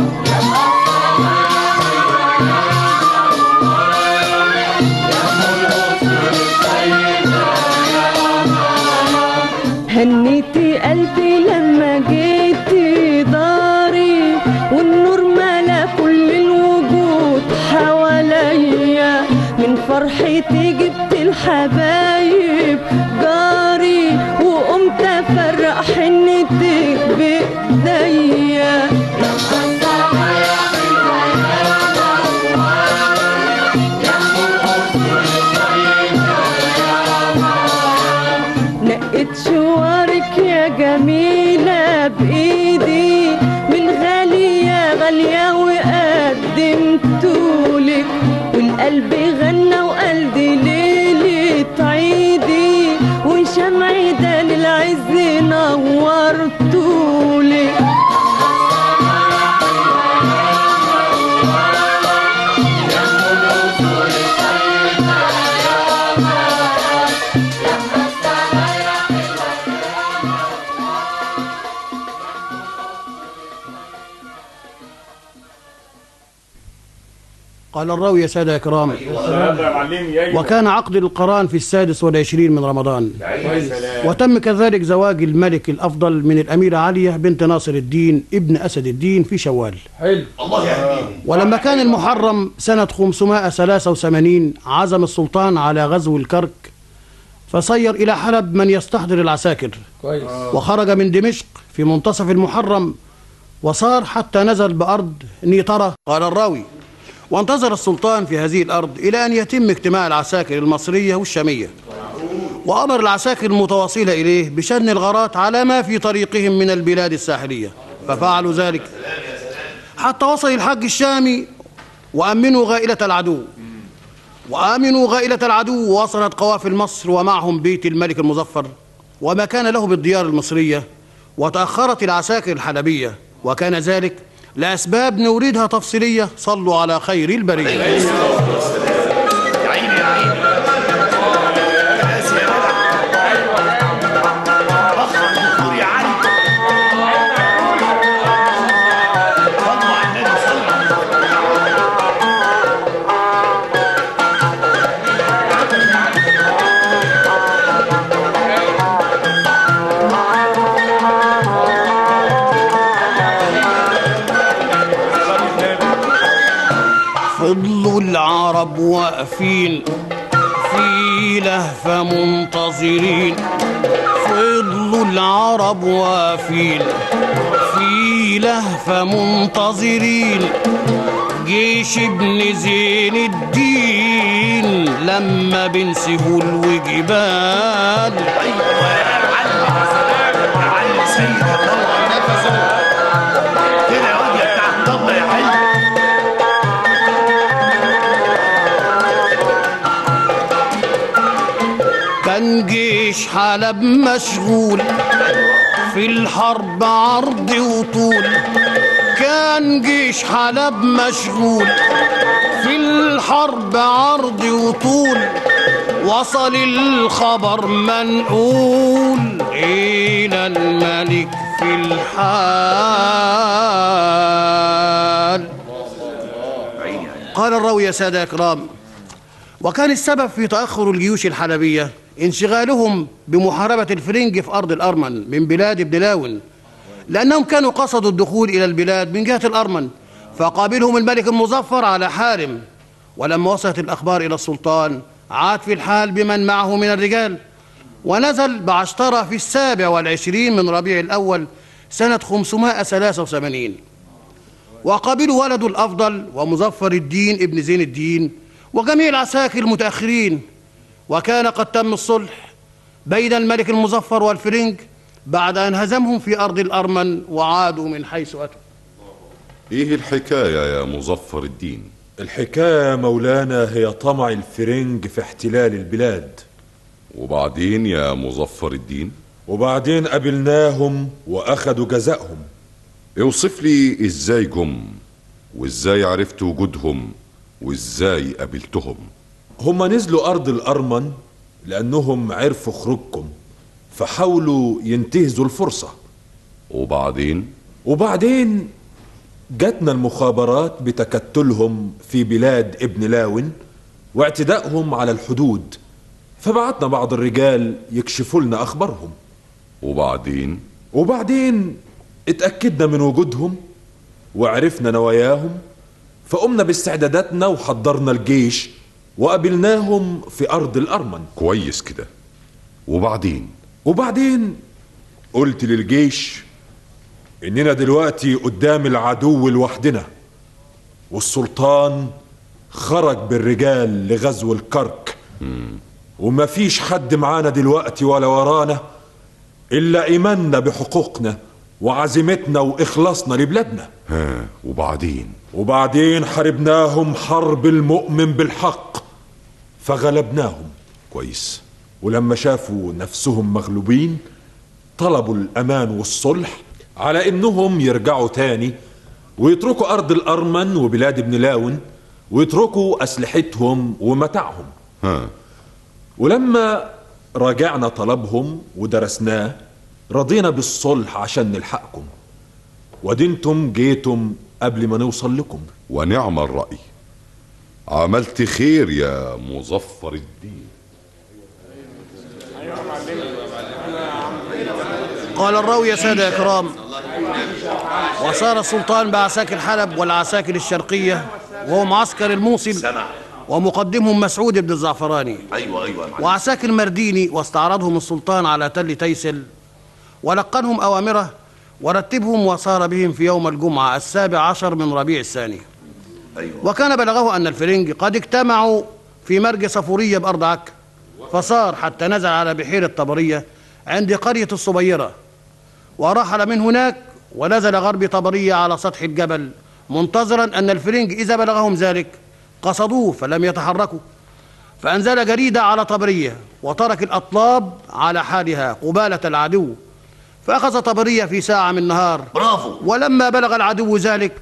هنيتي قلبي لما جيتي داري والنور ملا كل الوجود حواليا. من فرحتي جبت الحبايب قال الراوي يا سادة إكرام. وكان عقد القران في السادس والعشرين من رمضان. وتم كذلك زواج الملك الأفضل من الأميرة علية بنت ناصر الدين ابن أسد الدين في شوال. حلو. الله يهديهم ولما كان المحرم سنة 583 عزم السلطان على غزو الكرك فصير إلى حلب من يستحضر العساكر. كويس. وخرج من دمشق في منتصف المحرم وصار حتى نزل بأرض نيطرة. قال الراوي وانتظر السلطان في هذه الأرض إلى أن يتم اجتماع العساكر المصرية والشامية. وأمر العساكر المتواصلة إليه بشن الغارات على ما في طريقهم من البلاد الساحلية. ففعلوا ذلك. حتى وصل الحج الشامي وأمنوا غائلة العدو. وآمنوا غائلة العدو ووصلت قوافل مصر ومعهم بيت الملك المظفر وما كان له بالديار المصرية. وتأخرت العساكر الحلبية. وكان ذلك لأسباب نريدها تفصيلية صلوا على خير البرية. العرب واقفين في لهفة منتظرين. فضلوا العرب واقفين في لهفة منتظرين. جيش ابن زين الدين لما بنسهوا الوجبال. كده جيش حلب مشغول في الحرب عرض وطول. كان جيش حلب مشغول في الحرب عرض وطول. وصل الخبر منقول. إلى الملك في الحال. قال الراوي يا سادة إكرام وكان السبب في تأخر الجيوش الحلبية. انشغالهم بمحاربة الفرنج في أرض الأرمن من بلاد ابن لاون لأنهم كانوا قصدوا الدخول إلى البلاد من جهة الأرمن فقابلهم الملك المظفر على حارم. ولما وصلت الأخبار إلى السلطان عاد في الحال بمن معه من الرجال. ونزل بعشترة في السابع والعشرين من ربيع الأول سنة 583 وقابلوا ولده الأفضل ومظفر الدين ابن زين الدين وجميع العساكر المتأخرين. وكان قد تم الصلح بين الملك المظفر والفرنج بعد أن هزمهم في أرض الأرمن وعادوا من حيث أتوا. إيه الحكاية يا مظفر الدين. الحكاية يا مولانا هي طمع الفرنج في احتلال البلاد. وبعدين يا مظفر الدين؟ وبعدين قابلناهم وأخدوا جزائهم. اوصف لي إزاي جم وإزاي عرفت وجودهم وإزاي قابلتهم. هم نزلوا أرض الأرمن لأنهم عرفوا خروجكم فحاولوا ينتهزوا الفرصة. وبعدين؟ وبعدين جاتنا المخابرات بتكتلهم في بلاد ابن لاون واعتدائهم على الحدود فبعتنا بعض الرجال يكشفوا لنا أخبارهم. وبعدين؟ وبعدين اتأكدنا من وجودهم وعرفنا نواياهم فقمنا باستعداداتنا وحضرنا الجيش وقابلناهم في أرض الأرمن. كويس كده. وبعدين؟ وبعدين قلت للجيش إننا دلوقتي قدام العدو لوحدنا والسلطان خرج بالرجال لغزو الكرك. ومفيش حد معانا دلوقتي ولا ورانا إلا إيماننا بحقوقنا وعزيمتنا وإخلاصنا لبلادنا. ها وبعدين؟ وبعدين حاربناهم حرب المؤمن بالحق. فغلبناهم. كويس. ولما شافوا نفسهم مغلوبين طلبوا الأمان والصلح على إنهم يرجعوا تاني ويتركوا أرض الأرمن وبلاد ابن لاون ويتركوا أسلحتهم ومتاعهم. ها. ولما راجعنا طلبهم ودرسناه رضينا بالصلح عشان نلحقكم. ودنتم جيتم قبل ما نوصل لكم. ونعم الرأي. عملت خير يا مظفر الدين. قال الراوي يا سادة إكرام وصار السلطان بعساكر حلب والعساكر الشرقية وهو معسكر الموصل ومقدمهم مسعود بن الزعفراني يا معلم وعساكر مرديني واستعرضهم السلطان على تل تيسل ولقنهم أوامره ورتبهم وصار بهم في يوم الجمعة السابع عشر من ربيع الثاني. أيوه. وكان بلغه أن الفرنج قد اجتمعوا في مرج صفورية بأرض عكا فصار حتى نزل على بحيرة طبرية عند قرية الصبيرة ورحل من هناك ونزل غرب طبرية على سطح الجبل منتظرا أن الفرنج إذا بلغهم ذلك قصدوه فلم يتحركوا. فأنزل جريدة على طبرية وترك الأطلاب على حالها قبالة العدو فأخذ طبرية في ساعة من نهار. برافو. ولما بلغ العدو ذلك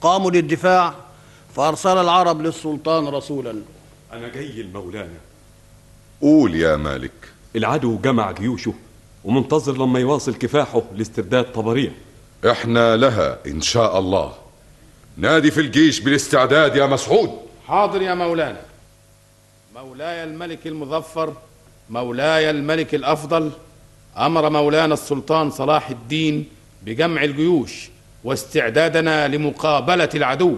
قاموا للدفاع فأرسل العرب للسلطان رسولا. أنا جاي لمولانا قول يا مالك. العدو جمع جيوشه ومنتظر لما يواصل كفاحه لاسترداد طبرية. إحنا لها إن شاء الله. نادي في الجيش بالاستعداد يا مسعود. حاضر يا مولانا. مولاي الملك المظفر مولاي الملك الأفضل أمر مولانا السلطان صلاح الدين بجمع الجيوش. واستعدادنا لمقابلة العدو.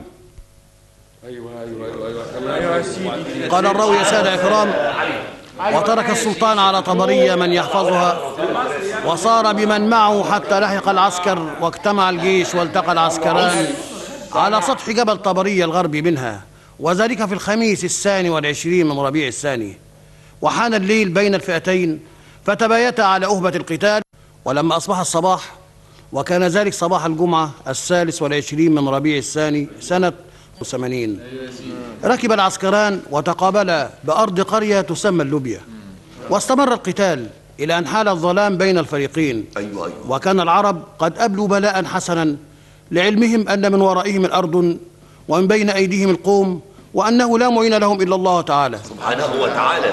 أيوة أيوة أيوة أيوة. سيدي. قال الرأوي يا سادة إكرام وترك السلطان على طبرية من يحفظها وصار بمن معه حتى لحق العسكر واجتمع الجيش والتقى العسكران على سطح جبل طبرية الغربي منها وذلك في الخميس الثاني والعشرين من ربيع الثاني. وحان الليل بين الفئتين فتبايتا على أهبة القتال ولما أصبح الصباح وكان ذلك صباح الجمعة الثالث والعشرين من ربيع الثاني سنة 80 ركب العسكران وتقابلا بأرض قرية تسمى اللوبيا. واستمر القتال إلى أن حال الظلام بين الفريقين. أيوه أيوه. وكان العرب قد أبلوا بلاء حسنا لعلمهم أن من ورائهم الأرض ومن بين أيديهم القوم وأنه لا معين لهم إلا الله تعالى. سبحانه وتعالى.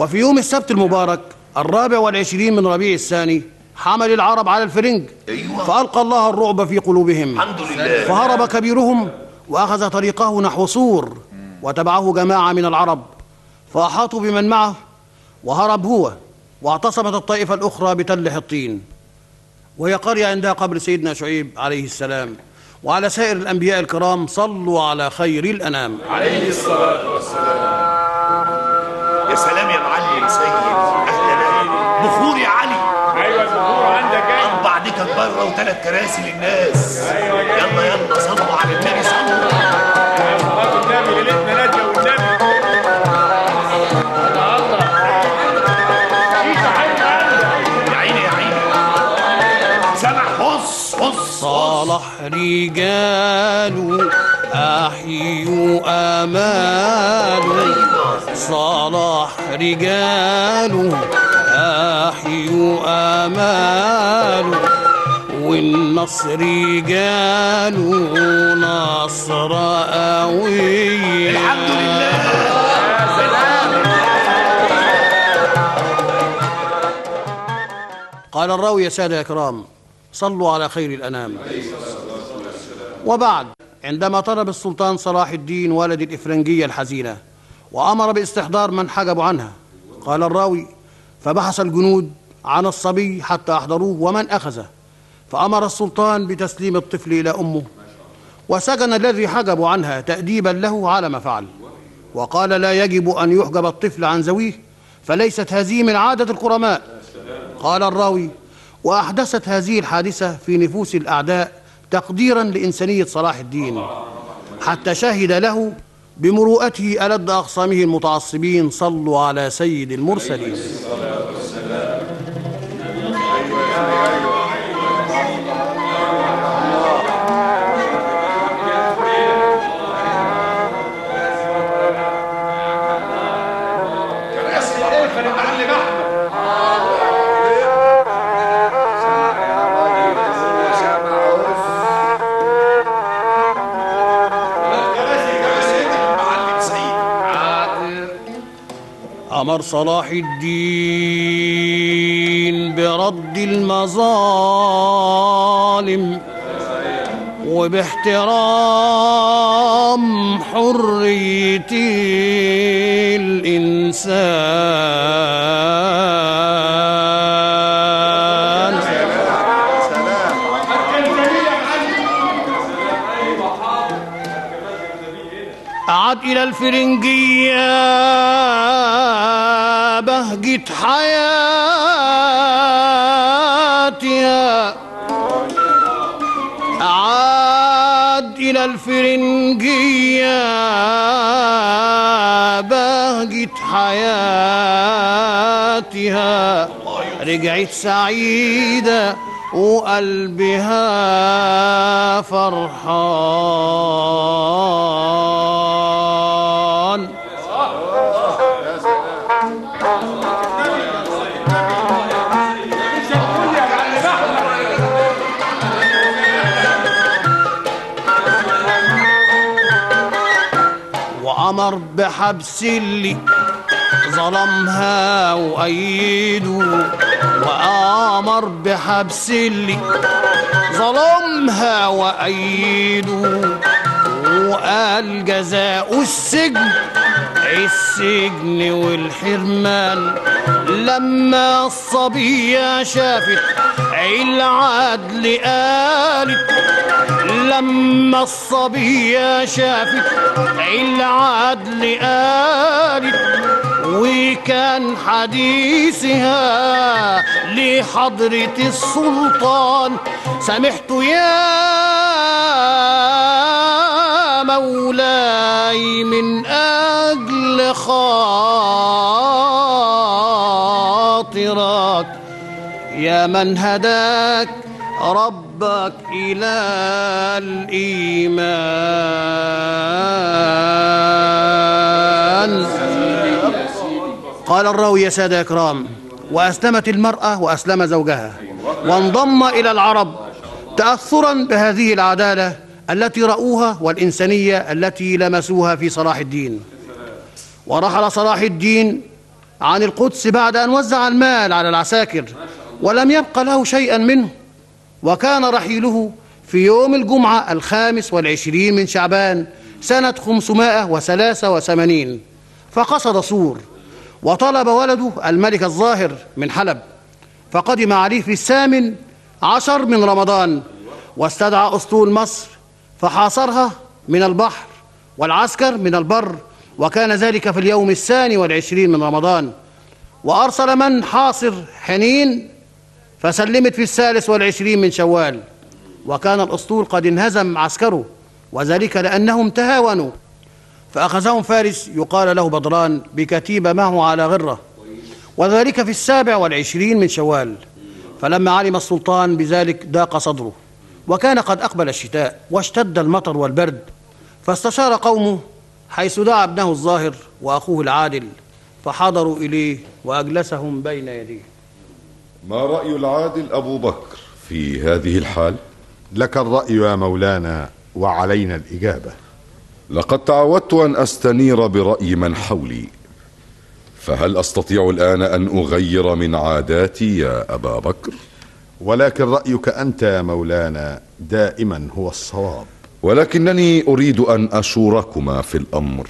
وفي يوم السبت المبارك الرابع والعشرين من ربيع الثاني حمل العرب على الفرنج. أيوة. فألقى الله الرعب في قلوبهم. الحمد لله. فهرب كبيرهم وأخذ طريقه نحو صور وتبعه جماعة من العرب. فأحاطوا بمن معه وهرب هو واعتصمت الطائفة الأخرى بتل حطين. وهي قرية عندها قبر سيدنا شعيب عليه السلام. وعلى سائر الأنبياء الكرام صلوا على خير الأنام. عليه الصلاة والسلام. يا سلام يا بره وثلاث كراسي للناس. يلا يلا صلوا على النبي صلوا. يا صالح رجال أحيوا آمال صلاح رجال أحيوا آمال والنصر رجال نصر قوي الحمد لله. قال الراوي يا سادة يا كرام صلوا على خير الأنام. وبعد عندما طلب السلطان صلاح الدين ولد الإفرنجية الحزينة وأمر باستحضار من حجبوا عنها قال الراوي فبحث الجنود عن الصبي حتى أحضروه ومن أخذه. فأمر السلطان بتسليم الطفل إلى أمه وسجن الذي حجبوا عنها تأديبا له على ما فعل. وقال لا يجب أن يحجب الطفل عن زويه فليست هذه من عادة الكرماء قال الراوي وأحدثت هذه الحادثة في نفوس الأعداء تقديرا لإنسانية صلاح الدين حتى شهد له بمروءته ألد أقسامه المتعصبين صلوا على سيد المرسلين. أمر صلاح الدين برد المظالم وباحترام حرية الإنسان. عاد إلى الفرنجية. بهجة حياتها عاد إلى الفرنجية. بهجة حياتها رجعت سعيدة وقلبها فرحان. وأمر بحبس اللي ظلمها وأيده وأمر بحبس اللي ظلمها وأيده وقال جزاء السجن السجن والحرمان. لما الصبية شافت العدل قالت لما الصبية شافت العدل قالت وكان حديثها لحضرة السلطان سمحت يا مولاي من أجل خاطرك. يا من هداك ربك إلى الإيمان. قال الراوي يا سادة إكرام وأسلمت المرأة وأسلم زوجها وانضم إلى العرب تأثرا بهذه العدالة التي رأوها والإنسانية التي لمسوها في صلاح الدين. ورحل صلاح الدين عن القدس بعد أن وزع المال على العساكر ولم يبق له شيئا منه. وكان رحيله في يوم الجمعة الخامس والعشرين من شعبان سنة 583 فقصد صور وطلب ولده الملك الظاهر من حلب. فقدم عليه في الثامن عشر من رمضان واستدعى أسطول مصر فحاصرها من البحر والعسكر من البر وكان ذلك في اليوم الثاني والعشرين من رمضان. وأرسل من حاصر حنين فسلمت في الثالث والعشرين من شوال. وكان الأسطول قد انهزم عسكره وذلك لأنهم تهاونوا. فأخذهم فارس يقال له بدران بكتيبة معه على غرة وذلك في السابع والعشرين من شوال. فلما علم السلطان بذلك ضاق صدره. وكان قد أقبل الشتاء واشتد المطر والبرد فاستشار قومه حيث دعا ابنه الظاهر وأخوه العادل فحضروا إليه وأجلسهم بين يديه ما رأي العادل أبو بكر في هذه الحال؟ لك الرأي يا مولانا وعلينا الإجابة لقد تعودت أن أستنير برأي من حولي فهل أستطيع الآن أن أغير من عاداتي يا أبا بكر؟ ولكن رأيك أنت يا مولانا دائما هو الصواب. ولكنني أريد أن أشوركما في الأمر.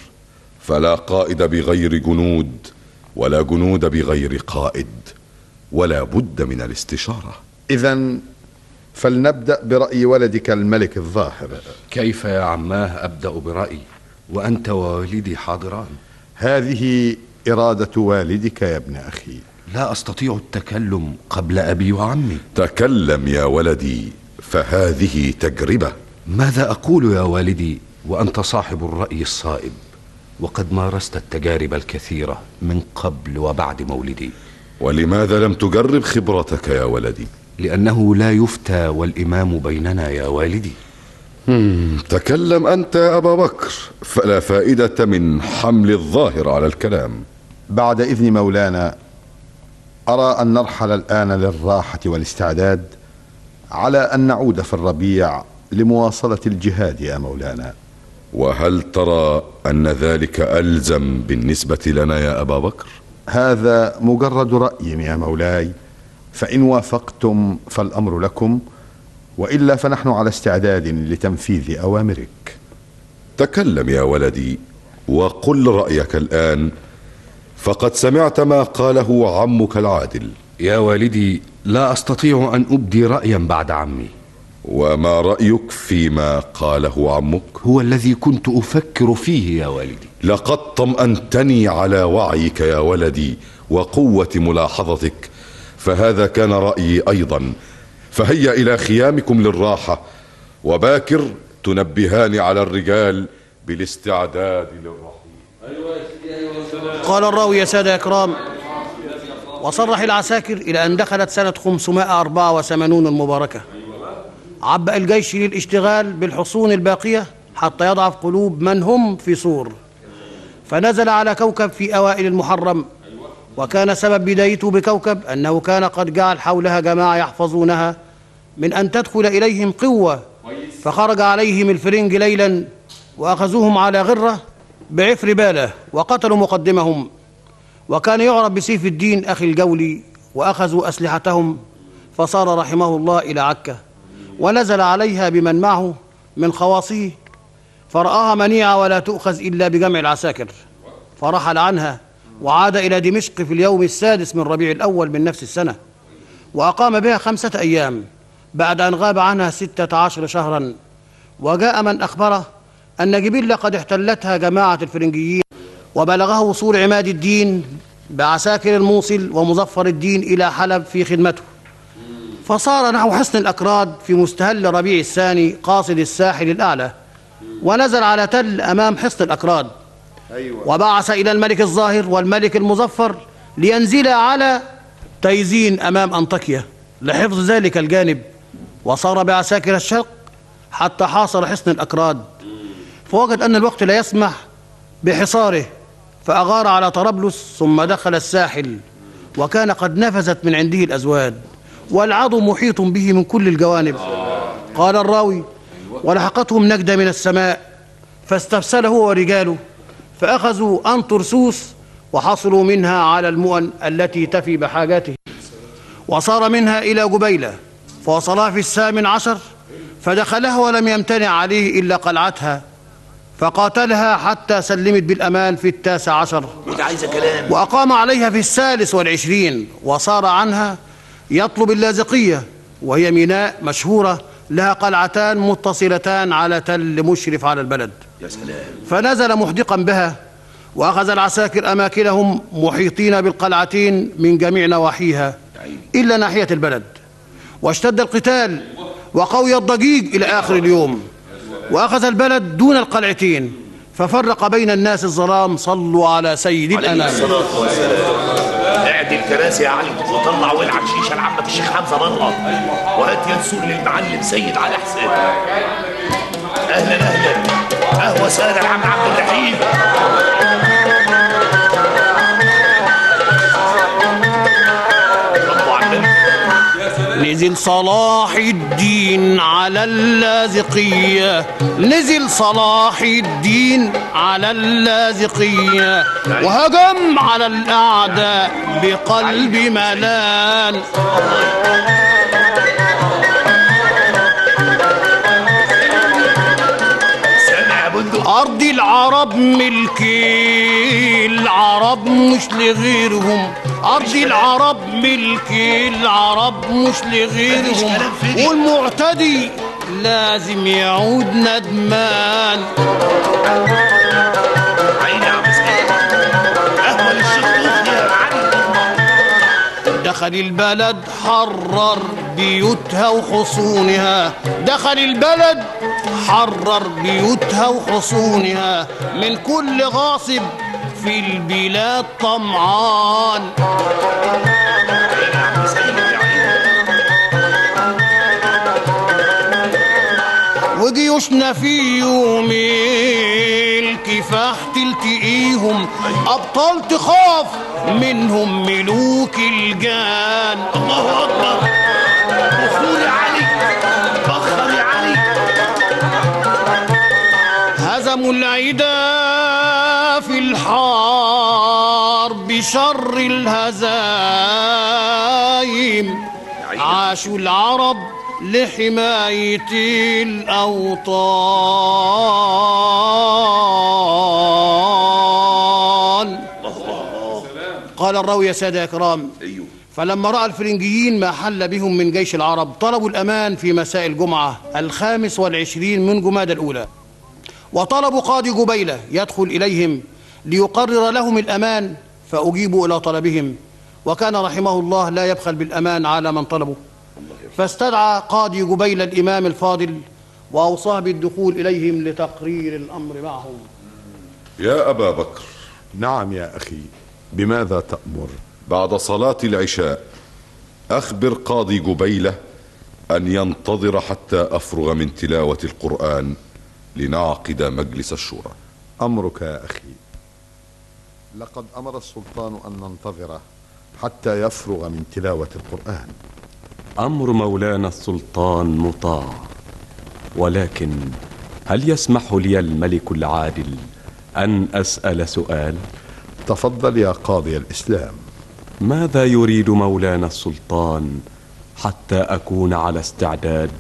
فلا قائد بغير جنود ولا جنود بغير قائد ولا بد من الاستشارة. إذا فلنبدأ برأي ولدك الملك الظاهر. كيف يا عماه أبدأ برأيي وأنت ووالدي حاضران. هذه إرادة والدك يا ابن أخي. لا أستطيع التكلم قبل أبي وعمي. تكلم يا ولدي فهذه تجربة. ماذا أقول يا والدي وأنت صاحب الرأي الصائب؟ وقد مارست التجارب الكثيرة من قبل وبعد مولدي. ولماذا لم تجرب خبرتك يا ولدي؟ لأنه لا يفتى والإمام بيننا يا والدي. تكلم أنت يا أبا بكر فلا فائدة من حمل الظاهر على الكلام. بعد إذن مولانا أرى أن نرحل الآن للراحة والاستعداد على أن نعود في الربيع لمواصلة الجهاد يا مولانا. وهل ترى أن ذلك ألزم بالنسبة لنا يا أبا بكر؟ هذا مجرد رأي يا مولاي. فإن وافقتم فالأمر لكم وإلا فنحن على استعداد لتنفيذ أوامرك. تكلم يا ولدي وقل رأيك الآن فقد سمعت ما قاله عمك العادل. يا والدي لا أستطيع أن أبدي رأيا بعد عمي. وما رأيك فيما قاله عمك؟ هو الذي كنت أفكر فيه يا والدي. لقد طمأنتني على وعيك يا ولدي وقوة ملاحظتك فهذا كان رأيي أيضا. فهيا إلى خيامكم للراحة وباكر تنبهان على الرجال بالاستعداد للرحيل قال الراوي يا سادة إكرام وصرح العساكر إلى أن دخلت سنة 584 المباركة. عبأ الجيش للاشتغال بالحصون الباقية حتى يضعف قلوب من هم في صور. فنزل على كوكب في أوائل المحرم وكان سبب بدايته بكوكب أنه كان قد جعل حولها جماعة يحفظونها من أن تدخل إليهم قوة فخرج عليهم الفرنج ليلا وأخذوهم على غرة بعفر بالة وقتلوا مقدمهم. وكان يعرف بسيف الدين أخي الجولي وأخذوا أسلحتهم فصار رحمه الله إلى عكة ونزل عليها بمن معه من خواصه فرآها منيعة ولا تؤخذ إلا بجمع العساكر. فرحل عنها وعاد إلى دمشق في اليوم السادس من ربيع الأول من نفس السنة. وأقام بها خمسة أيام بعد أن غاب عنها ستة عشر شهرا. وجاء من أخبره أن جبلة قد احتلتها جماعة الفرنجيين وبلغه وصول عماد الدين بعساكر الموصل ومظفر الدين إلى حلب في خدمته. فصار نحو حصن الأكراد في مستهل ربيع الثاني قاصد الساحل الأعلى ونزل على تل أمام حصن الأكراد. وبعث إلى الملك الظاهر والملك المظفر لينزلا على تيزين أمام أنطاكيا. لحفظ ذلك الجانب وصار بعساكر الشرق حتى حاصر حصن الأكراد. فوجد أن الوقت لا يسمح بحصاره فأغار على طرابلس ثم دخل الساحل وكان قد نفذت من عنده الأزواد والعدو محيط به من كل الجوانب. قال الراوي ولحقتهم نجدة من السماء فاستفسل هو ورجاله فأخذوا أنطرسوس وحصلوا منها على المؤن التي تفي بحاجاته وصار منها إلى جبيلة فوصلها في الثامن عشر فدخلها ولم يمتنع عليه إلا قلعتها فقاتلها حتى سلمت بالأمان في التاسع عشر. عايزة كلام. وأقام عليها في الثالث والعشرين وصار عنها يطلب اللاذقية وهي ميناء مشهورة لها قلعتان متصلتان على تل مشرف على البلد. يا سلام. فنزل محدقا بها وأخذ العساكر أماكنهم محيطين بالقلعتين من جميع نواحيها إلا ناحية البلد. واشتد القتال وقوي الضجيج إلى آخر اليوم. وأخذ البلد دون القلعتين ففرق بين الناس الظلام صلوا على سيد الأنام. اعدل الكراسي يا علي وطلع والعب شيشه لعمك الشيخ حمزة بره وهات ينسون للمعلم سيد علي حسين. أهلا أهلا. قهوه سادة لعم عبد الرحيم. نزل صلاح الدين على اللاذقية. نزل صلاح الدين على اللاذقية. وهجم على الأعداء بقلب ملان أرض العرب ملكي العرب مش لغيرهم. أرض العرب ملكي العرب مش لغيرهم. والمعتدي لازم يعود ندمان. دخل البلد حرر بيوتها وحصونها. دخل البلد حرر بيوتها وحصونها. من كل غاصب في البلاد طمعان. وجيوشنا في يوم الكفاح تلتقيهم. أبطال تخاف منهم ملوك الجان. الله أكبر. بخور علي. علي. هزموا العدا في الحرب شر الهزايم عاشوا العرب لحماية الأوطان. قال الراوي يا سادة يا كرام فلما رأى الفرنجيين ما حل بهم من جيش العرب طلبوا الأمان في مساء الجمعة الخامس والعشرين من جماد الأولى. وطلبوا قاضي جبيلة يدخل إليهم ليقرر لهم الأمان فأجيبوا إلى طلبهم. وكان رحمه الله لا يبخل بالأمان على من طلبه. فاستدعى قاضي جبيل الإمام الفاضل وأوصاه بالدخول إليهم لتقرير الأمر معهم. يا أبا بكر نعم يا أخي. بماذا تأمر؟ بعد صلاة العشاء أخبر قاضي جبيلة أن ينتظر حتى أفرغ من تلاوة القرآن لنعقد مجلس الشورى. أمرك يا أخي. لقد أمر السلطان أن ننتظره حتى يفرغ من تلاوة القرآن. أمر مولانا السلطان مطاع ولكن هل يسمح لي الملك العادل أن أسأل سؤال؟ تفضل يا قاضي الإسلام. ماذا يريد مولانا السلطان حتى أكون على استعداد؟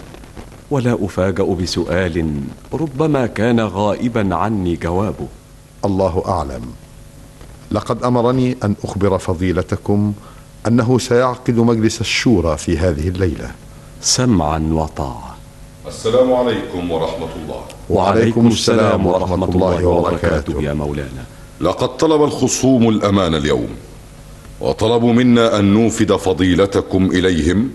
ولا أفاجأ بسؤال ربما كان غائبا عني جوابه. الله أعلم. لقد أمرني أن أخبر فضيلتكم أنه سيعقد مجلس الشورى في هذه الليلة. سمعا وطاعة. السلام عليكم ورحمة الله. وعليكم السلام ورحمة الله وبركاته. يا مولانا. لقد طلب الخصوم الأمان اليوم وطلبوا منا أن نوفد فضيلتكم إليهم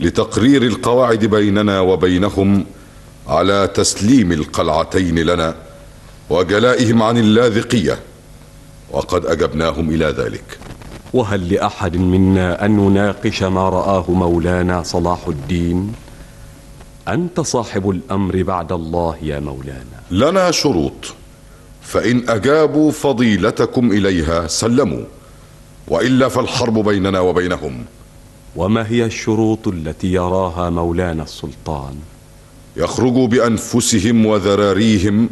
لتقرير القواعد بيننا وبينهم على تسليم القلعتين لنا وجلائهم عن اللاذقية. وقد أجبناهم إلى ذلك وهل لأحد منا أن نناقش ما رآه مولانا صلاح الدين؟ أنت صاحب الأمر بعد الله يا مولانا لنا شروط فإن أجابوا فضيلتكم إليها سلموا وإلا فالحرب بيننا وبينهم وما هي الشروط التي يراها مولانا السلطان؟ يخرجوا بأنفسهم وذراريهم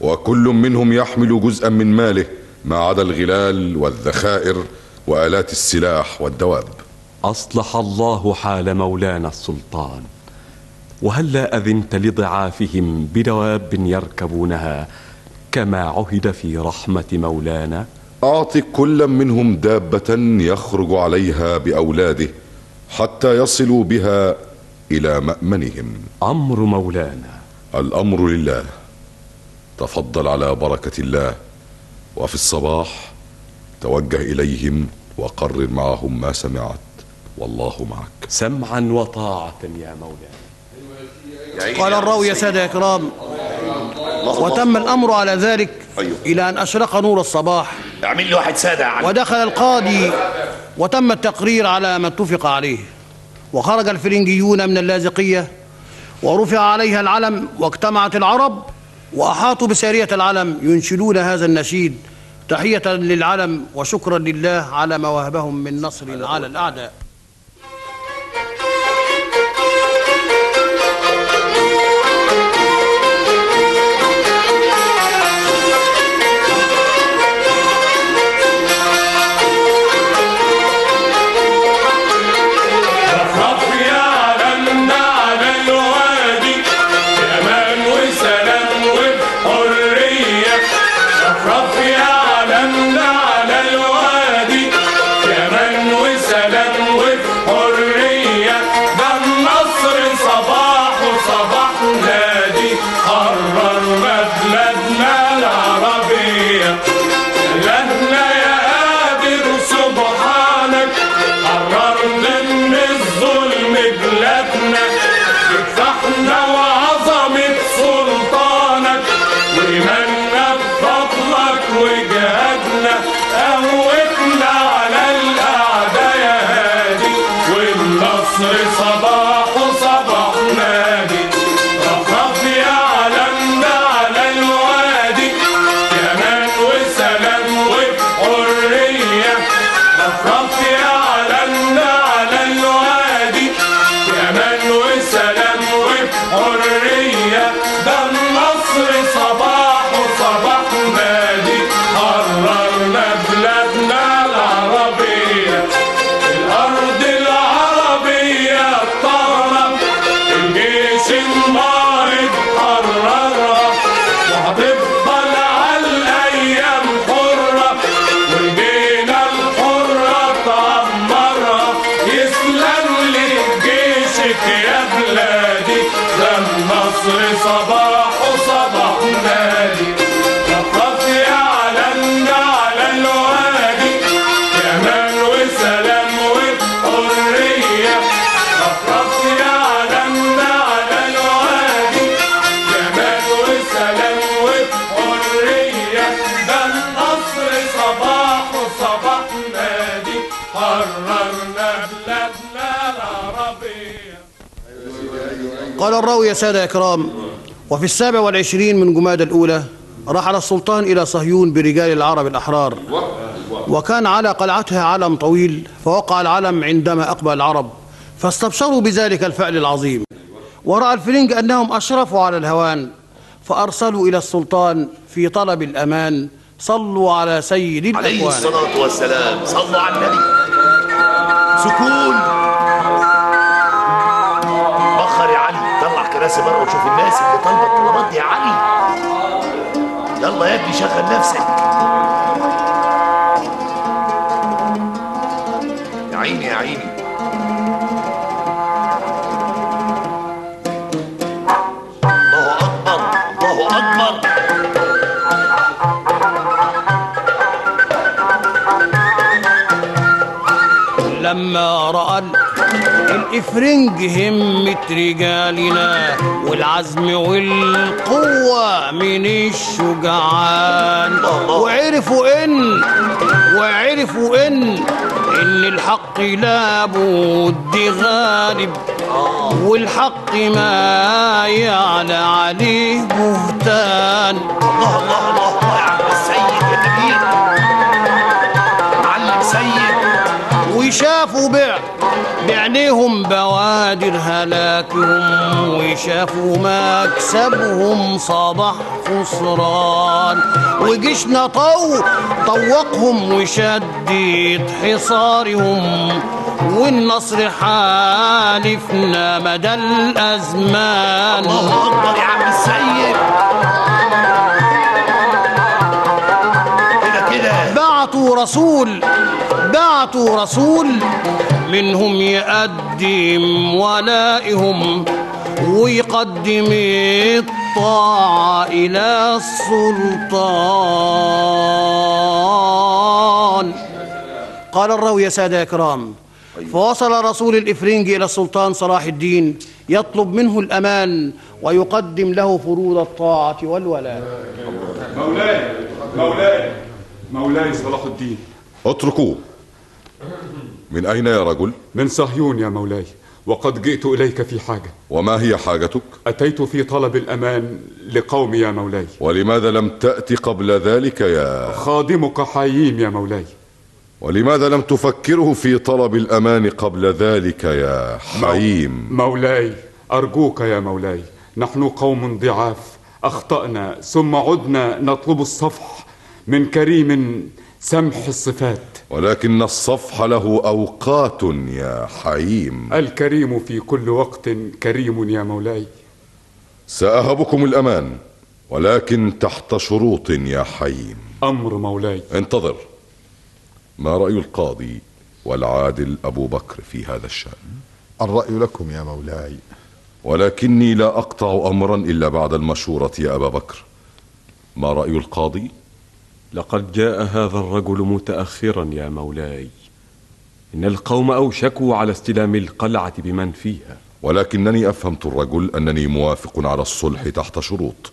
وكل منهم يحمل جزءا من ماله ما عدا الغلال والذخائر وآلات السلاح والدواب. أصلح الله حال مولانا السلطان. وهل لا أذنت لضعافهم بدواب يركبونها كما عهد في رحمة مولانا؟ أعط كل منهم دابة يخرج عليها بأولاده حتى يصلوا بها إلى مأمنهم. أمر مولانا. الأمر لله. تفضل على بركة الله. وفي الصباح توجه إليهم وقرر معهم ما سمعت. والله معك. سمعا وطاعة يا مولانا. قال الراوي يا سادة يا كرام وتم الأمر على ذلك إلى أن أشرق نور الصباح. اعمل لي واحد سادة يا علي ودخل القاضي وتم التقرير على ما اتفق عليه. وخرج الفرنجيون من اللاذقية ورفع عليها العلم واجتمعت العرب وأحاطوا بسارية العلم ينشدون هذا النشيد. تحية للعلم وشكرا لله على ما وهبهم من نصر على الأعداء. يا سادة إكرام وفي السابع والعشرين من جماد الأولى رحل السلطان إلى صهيون برجال العرب الأحرار. وكان على قلعتها علم طويل فوقع العلم عندما أقبل العرب فاستبشروا بذلك الفعل العظيم. ورأى الفلنج أنهم أشرفوا على الهوان فأرسلوا إلى السلطان في طلب الأمان صلوا على سيد عليه الأكوان. الصلاة والسلام. صلوا على النبي. سكون. كراسي بره وشوف الناس اللي طالبة الطلبات دي يا علي. يلا يا ابني شغل نفسك. الإفرنج همة رجالنا والعزم والقوة من الشجعان. وعرفوا إن وعرفوا إن إن الحق لابد غالب. والحق ما يعلى عليه بهتان. الله الله الله يا عم السيد يا كبير معلم سيد. وشافوا بع بعينيهم بوادر هلاكهم وشافوا مكسبهم صباح خسران. وجيشنا طو طوقهم وشدد حصارهم. والنصر حالفنا مدى الأزمان. الله أكبر يا عم السيد. كده كده. بعتوا رسول بعتوا رسول. منهم يقدم ولائهم ويقدم الطاعة إلى السلطان. قال الراوي يا سادة إكرام فوصل رسول الإفرنج إلى السلطان صلاح الدين يطلب منه الأمان ويقدم له فروض الطاعة والولاء. مولاي مولاي مولاي صلاح الدين. اتركوه. من أين يا رجل؟ من صهيون يا مولاي وقد جئت إليك في حاجة وما هي حاجتك؟ أتيت في طلب الأمان لقومي يا مولاي ولماذا لم تأتي قبل ذلك يا خادمك حييم يا مولاي ولماذا لم تفكره في طلب الأمان قبل ذلك يا حييم مولاي أرجوك يا مولاي نحن قوم ضعاف أخطأنا ثم عدنا نطلب الصفح من كريم سمح الصفات. ولكن الصفح له أوقات يا حييم. الكريم في كل وقت كريم يا مولاي. سأهبكم الأمان ولكن تحت شروط يا حييم. أمر مولاي. انتظر. ما رأي القاضي والعادل أبو بكر في هذا الشأن؟ الرأي لكم يا مولاي. ولكني لا أقطع أمرا إلا بعد المشورة يا أبا بكر. ما رأي القاضي؟ لقد جاء هذا الرجل متأخرا يا مولاي. إن القوم أوشكوا على استلام القلعة بمن فيها. ولكنني أفهمت الرجل أنني موافق على الصلح تحت شروط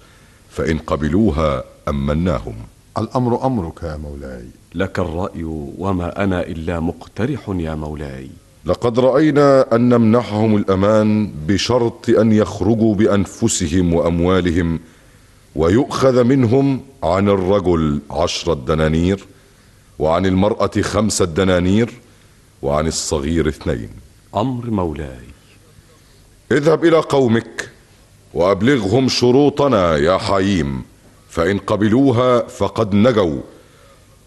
فإن قبلوها أمناهم. الأمر أمرك يا مولاي. لك الرأي وما أنا إلا مقترح يا مولاي. لقد رأينا أن نمنحهم الأمان بشرط أن يخرجوا بأنفسهم وأموالهم ويؤخذ منهم عن الرجل عشرة دنانير وعن المرأة خمسة دنانير وعن الصغير اثنين. أمر مولاي. اذهب إلى قومك وأبلغهم شروطنا يا حييم فإن قبلوها فقد نجوا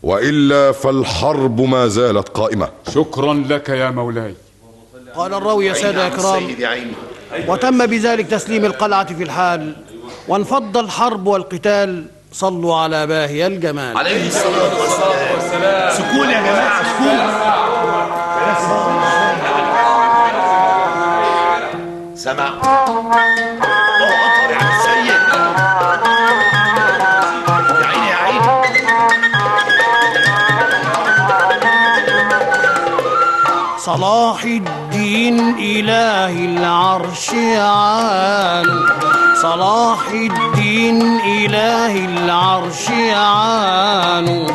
وإلا فالحرب ما زالت قائمة. شكرا لك يا مولاي. قال الراوي يا سادة إكرام وتم بذلك تسليم القلعة في الحال. وانفض الحرب والقتال صلوا على باهي الجمال. عليه الصلاة والسلام. سكون يا جماعة سكون. سمع. عيني صلاح الدين إله العرش عانو صلاح الدين إله العرش عانو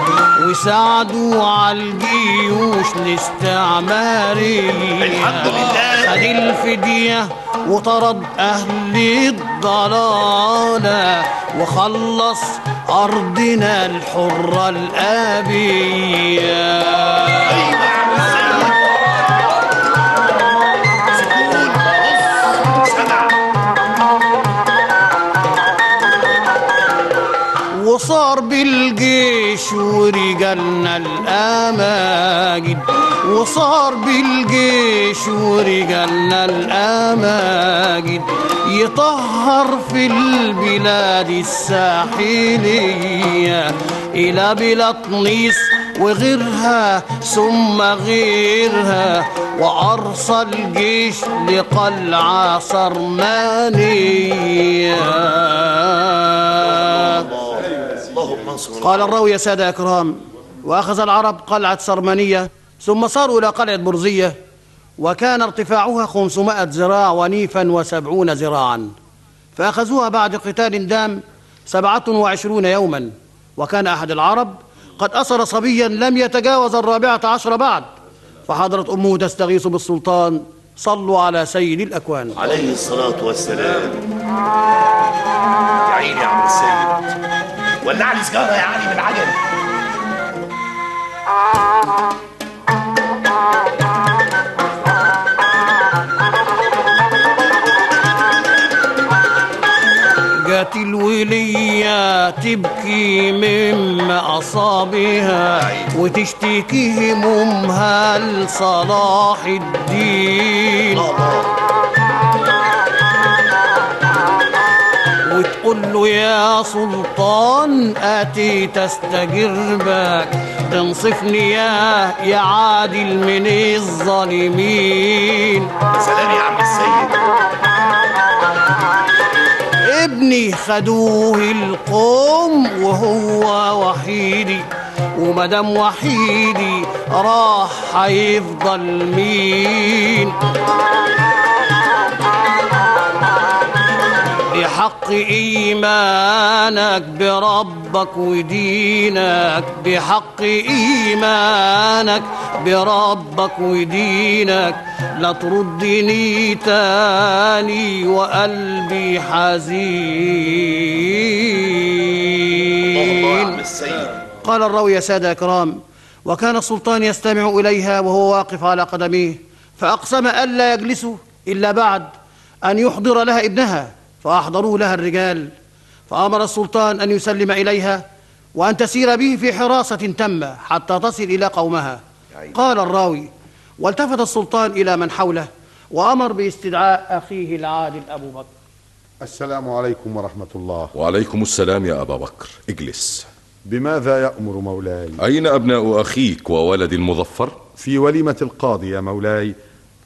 وساعدوا على الجيوش الاستعمارية الحمد لله. خد الفدية وطرد أهل الضلالة وخلص أرضنا الحرة الأبية. وصار بالجيش ورجالنا الأماجد وصار بالجيش ورجالنا الأماجد. يطهر في البلاد الساحلية إلى بلطنيس وغيرها ثم غيرها. وأرسل جيش لقلعة صرمانية قال الراوي يا سادة أكرام وأخذ العرب قلعة سرمانية ثم صاروا إلى قلعة برزية وكان ارتفاعها 500 ذراع ونيفا وسبعون ذراعا فأخذوها بعد قتال دام سبعة وعشرون يوما وكان أحد العرب قد أسر صبيا لم يتجاوز الرابعة عشر بعد فحضرت أمه تستغيث بالسلطان صلوا على سيد الأكوان. عليه الصلاة والسلام. يا عيني يا عم السيد. ولع لي سجارة يا علي بالعجل جات الولية تبكي مما أصابها وتشتكي همومها لصلاح الدين. وتقول له يا سلطان أتي تستجر بك تنصفني يا يا عادل من الظالمين. سلام يا عم السيد. ابني خدوه القوم وهو وحيدي ومدام وحيدي راح هيفضل مين. بحق إيمانك بربك ودينك بحق إيمانك بربك ودينك. لا تردني تاني وقلبي حزين. قال الراوي يا سادة أكرام وكان السلطان يستمع إليها وهو واقف على قدميه فأقسم ألا يجلسوا إلا بعد أن يحضر لها ابنها. فأحضروا لها الرجال. فأمر السلطان أن يسلم إليها وأن تسير به في حراسة تامة حتى تصل إلى قومها. قال الراوي والتفت السلطان إلى من حوله وأمر باستدعاء أخيه العادل أبو بكر. السلام عليكم ورحمة الله. وعليكم السلام يا أبا بكر. اجلس. بماذا يأمر مولاي؟ أين أبناء أخيك وولد المظفر؟ في وليمة القاضي يا مولاي.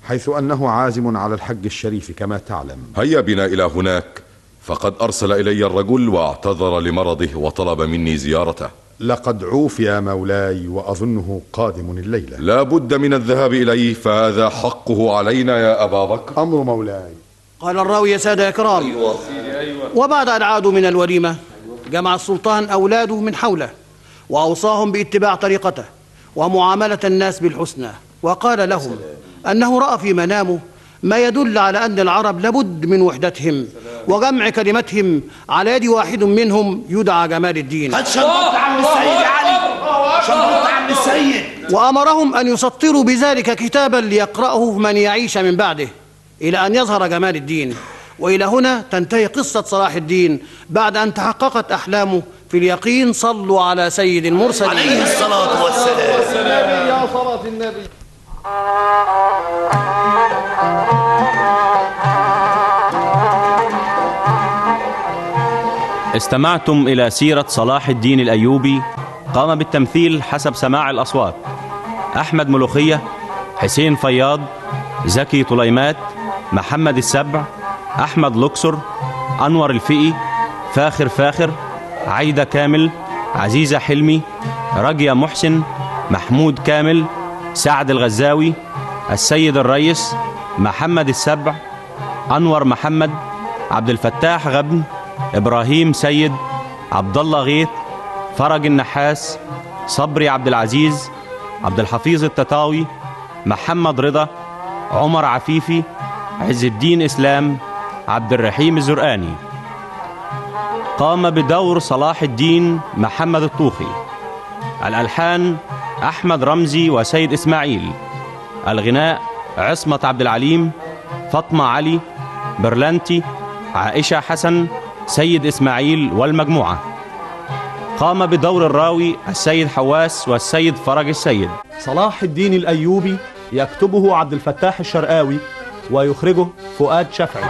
حيث أنه عازم على الحج الشريف كما تعلم. هيا بنا إلى هناك فقد أرسل إلي الرجل واعتذر لمرضه وطلب مني زيارته. لقد عوف يا مولاي وأظنه قادم الليلة. لا بد من الذهاب إليه فهذا حقه علينا يا أبا بكر. أمر مولاي. قال الراوي يا سادة إكرام وبعد أن عادوا من الوليمة جمع السلطان أولاده من حوله وأوصاهم باتباع طريقته ومعاملة الناس بالحسنى وقال لهم أنه رأى في منامه ما يدل على أن العرب لابد من وحدتهم وجمع كلمتهم على يد واحد منهم يدعى جمال الدين. هات شنطة عم السيد يا علي. شنطة عم السيد. وأمرهم أن يسطروا بذلك كتابا ليقرأه من يعيش من بعده إلى أن يظهر جمال الدين. وإلى هنا تنتهي قصة صلاح الدين بعد أن تحققت أحلامه في اليقين صلوا على سيد المرسلين. عليه الصلاة والسلام يا صلاة النبي. استمعتم إلى سيرة صلاح الدين الأيوبي قام بالتمثيل حسب سماع الأصوات. أحمد ملوخية حسين فياض زكي طليمات محمد السبع أحمد لوكسر أنور الفقي فاخر فاخر عايدة كامل عزيزة حلمي رجية محسن محمود كامل سعد الغزاوي السيد الريس محمد السبع أنور محمد عبد الفتاح غبن إبراهيم سيد عبد الله غيث فرج النحاس صبري عبد العزيز عبد الحفيظ التطاوي محمد رضا عمر عفيفي عز الدين إسلام عبد الرحيم الزرقاني. قام بدور صلاح الدين محمد الطوخي. الألحان أحمد رمزي وسيد إسماعيل. الغناء عصمت عبد العليم فاطمة علي برلانتي عائشة حسن سيد إسماعيل والمجموعة. قام بدور الراوي السيد حواس والسيد فرج السيد. صلاح الدين الأيوبي يكتبه عبد الفتاح الشرقاوي ويخرجه فؤاد شفعي